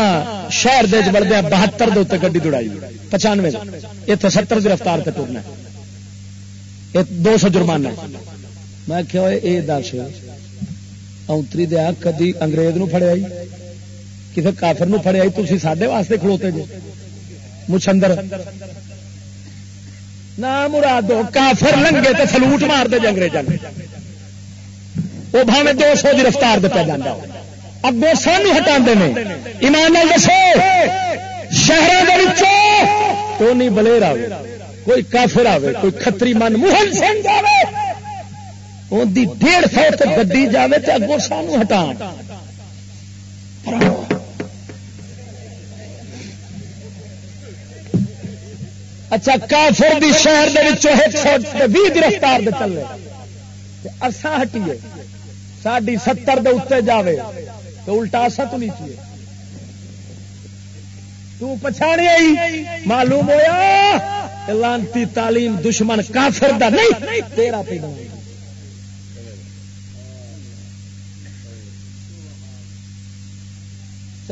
شہر دے بڑھتے بہتر دے گی دوڑائی پچانوے۔ اتنے ستر کی رفتار سے ٹورنا دو سو جرمانہ میں کیا یہ دس اونتری دیا کدی انگریز نو فڑیا کسی کافر نو فڑیا تھی سڈے واسطے کھلوتے جی۔ مچھندر۔ نہ مراد کافر لنگے تو سلوٹ مار دے جی انگریزوں وہ بھاوے دو سو کی رفتار دتا جا اگو سانو ہٹا ایمان دسو، شہروں کے تو نہیں بلیر آئے کوئی کافر آئے کوئی کتری من موہن سنگھ آئے ڈیڑھ سو تو گی جائے تو اگو سانو ہٹا اچھا کافر دی شہر گرفتار چلے ارسا ہٹیے، ساڈی ستر دے اتنے جاوے۔ تو الٹا ست نیچے۔ تو پچھاڑی آئی، معلوم ہوا لانتی تعلیم دشمن کافر دا نہیں، تیرا پیڑ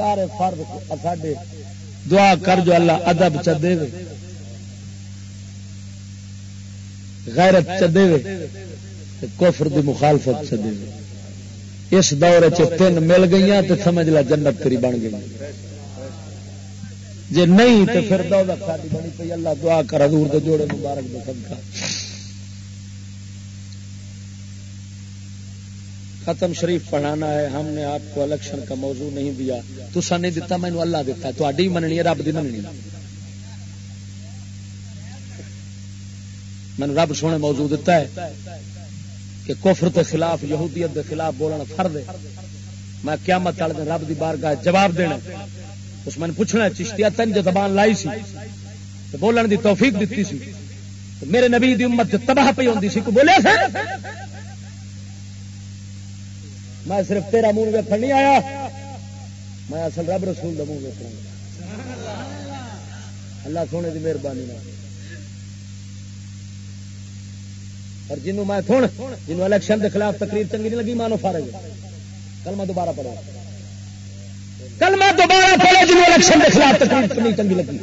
سارے فرد ساڈے دعا کر جو اللہ ادب چ دے غیرت چدے کفر دی مخالفت چدے اس دور چ تین مل گئی تو سمجھ لا جنت تیری بن گئی۔ جی نہیں تو پھر دولت ساری بنی پی اللہ دعا کر حضور دے جوڑے مبارک دے صدقہ۔ ختم شریف پڑھانا ہے، ہم نے آپ کو الیکشن کا موضوع نہیں دیا۔ تسا نہیں دیتا مینو اللہ دیتا ہے تھی مننی ہے، رب کی مننی مینو رب سونے موضوع دیتا ہے کہ کفر کے خلاف، یہودیت کے خلاف بولنا فرد ہے۔ میں کیا مت والے رب کی بار گاہ جواب دینا اس میں پوچھنا چشتیا تین جو زبان لائی سی، تو بولن دی توفیق دیتی سی۔ میرے نبی دی امت جو تباہ پی ہوتی سی، کو بولے میں صرف تیرا منہ ویکن نہیں آیا، میں اصل رب رسول کا منہ ویک اللہ سونے کی مہربانی اور جنوں میں تھوڑ جنوں الیکشن کے خلاف تقریر چنگی نہیں لگی، مانو فارغ کل میں دوبارہ پڑھا کل میں دوبارہ پڑھا جنوں الیکشن کے خلاف تقریر چنگی لگی۔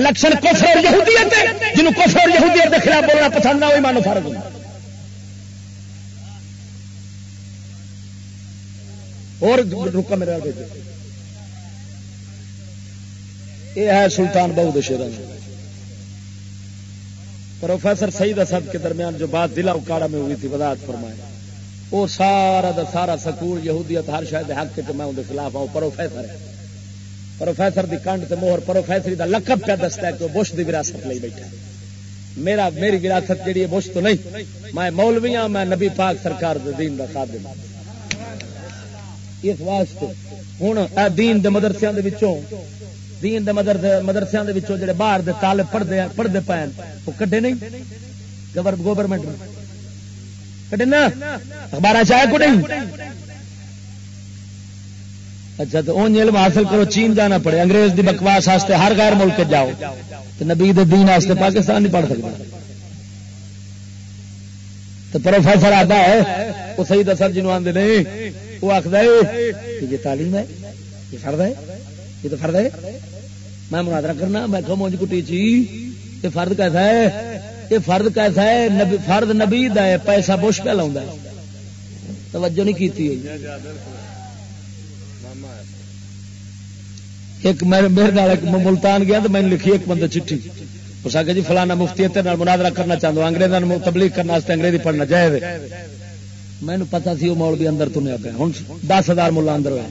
الیکشن کفر اور یہودیت جنوں کفر اور یہودیت کے خلاف بولنا پسند نہ وہی مانو فارغ ہونا اور رکا میرے یہ ہے سلطان بہو دشہر پروفیسر سعید اسد کے درمیان جو بات دلا اکاڑا میں ہوئی تھی، وضاحت فرمائے۔ وہ سارا دا سارا سکول یہودیت، ہر شاید حق کے میں اندر خلاف آؤں پروفیسر ہے۔ پروفیسر دی کنڈ تے موہر پروفیسری دا لقب پہ دستا ہے کہ بش دی وراثت لے بیٹھا میرا، میری وراثت جیڑی ہے، بش تو نہیں۔ میں مولویاں میں نبی پاک سرکار دے دین دا خادم ہوں اس واسطے ہوں دین دے مدرسے دین دے مدرسے جڑے باہر دے طالب پڑھتے پڑھتے پے وہ کڈے نہیں؟ گورنمنٹ کڈے نا؟ اخبار چاہے کو نہیں اچھا تو اون علم حاصل کرو، چین جانا پڑے، انگریز دی بکواس واسطے ہر غیر ملک جاؤ تو نبی دے دین واسطے پاکستان نہیں پڑھ سکتا تو پروفیسر آتا ہے، وہ صحیح دسر جنوب آدھے نہیں۔ وہ آخر یہ تعلیم ہے، یہ فرد ہے، یہ تو فرد ہے۔ میں مناظرہ کرنا، میں کہ مونج کٹی چی، یہ فرد کیسا ہے؟ یہ فرد کیسا ہے؟ نبی، فرد نبی دا ہے، پیسہ بش پہ لاؤں توجہ نہیں کیتی ایک میرے ملتان گیا تو میں لکھی ایک بندہ چٹھی۔ اس آگے جی فلانا مفتی مناظرہ کرنا چاہتا ہوں انگریزوں تبلیغ کرنا انگریزی پڑھنا جائے مینو پتا سی وہ مول بھی اندر تنیا پیا۔ ہوں دس ہزار ملا اندر ہوا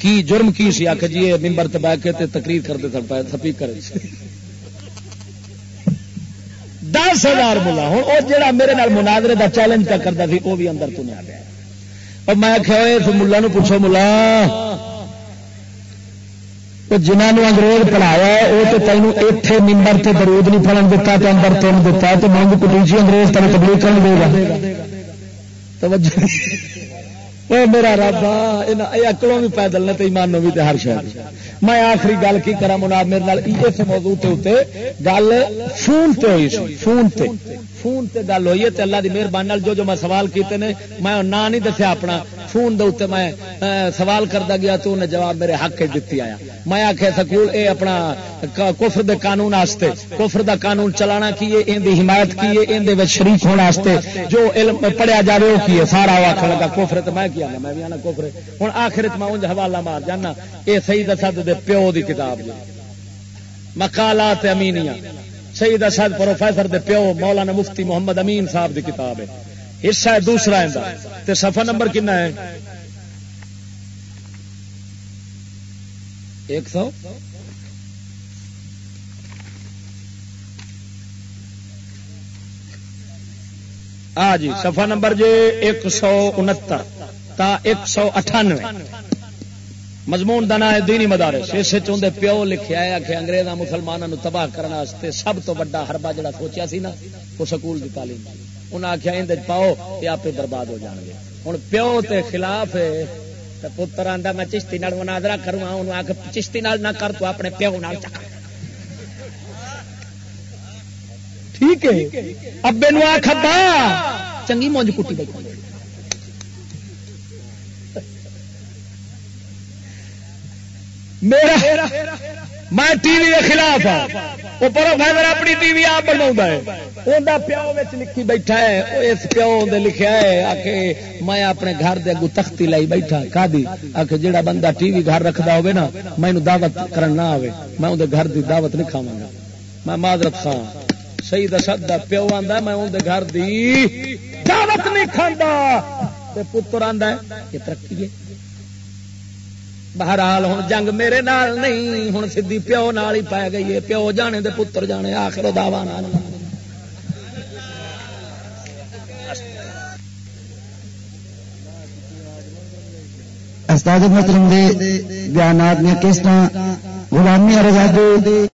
کی جرم کی سی؟ آخ جی ممبر بہ کے تقریر کرتے سر سپی کر دس ہزار ملا۔ ہوں وہ جہاں میرے نال مناظرے کا چیلنج پہ کرتا سی وہ بھی اندر تنیا پیا۔ اور میں آخیا اس ملا پوچھو ملا۔ جنہوں انگریز پڑھایا وہ تو تینوں اتنے ممبر سے درود نہیں پڑھن دتا تو اندر تین دتا تو منگ کٹیچی جی انگریز تین تبلیغ کر دے گا۔ توجہ میرا رابا اکڑوں بھی پیدل نے تو ایمانوں بھی ہر شہر میں آخری گل کی کرا مناب، میرے اس موضوع گل فون تے ہوئی سی، فون تے۔ فون تے گل ہوئی ہے اللہ دی مہربانی جو جو میں سوال کیتے نے، میں نا نہیں دسیا اپنا۔ فون دے میں سوال کرتا گیا تو انہیں جواب میرے حق دیتی آیا۔ میں آخیا سکول، اے اپنا کفر دے قانون آستے، کفر دا قانون چلانا کی ان دی حمایت کی اندر شریک ہونے جو علم پڑھیا جائے وہ کی سارا وہ آخر لگا کوفر تو میں کیا میں بھی آنا کوفر ہوں آخر میں انج حوالہ مار جانا۔ یہ صحیح دسد دے پیو دی کتاب جی مکالات امینیا سید اسد پروفیسر دے پیو مولانا مفتی محمد امین صاحب دی کتاب ہے۔ حصہ ہے دوسرا تے صفحہ نمبر کنا ہے؟ ایک سو۔ آ جی صفحہ نمبر جی ایک سو انہتر۔ تا ایک سو اٹھانوے۔ مضمون دنا ہے دینی مدارس۔ اس چاہتے پیو لکھا ہے کہ انگریزاں مسلمانوں تباہ کرنے سب تو بڑا ہربا جڑا سوچیا سی نا، وہ سکول کی تعلیم۔ انہیں آخیا اندر پاؤ یہ آپ برباد ہو جان گے۔ ہوں پیو تے خلاف ہے پتر آتا میں چشتی مناظرہ کروں ہاں انہوں آ کے چشتی نہ کر تو اپنے پیو نال چکا ٹھیک ہے۔ ابے نو آخ چنگی مونج کٹی بیٹھی میرا میں ٹی وی کے خلاف ہوں وہ پروفیسر اپنی ٹی وی آپ بنا ہے۔ پیو لکھی بیٹھا ہے۔ اس پیو دے لکھا ہے۔ آ کے میں اپنے گھر دے اگو تختی لائی بیٹھا۔ کا آ کے جہاں بندہ ٹی وی گھر رکھتا ہوگا نا میں دعوت کرن نہ آئے میں اندر گھر دی دعوت نہیں کھاوا گا میں معذرت خان صحیح دسد پیو آتا میں اندر گھر دی دعوت نہیں کھانا پتر آدھا یہ ترقی ہے۔ بہرحال ہوں جنگ میرے نال نہیں ہوں سیدھی پیو نال ہی پی گئی ہے۔ پیو جانے دے پتر جانے، آخر دعوا استاد محترم دے بیانات نے کس طرح غلامی اور آزادی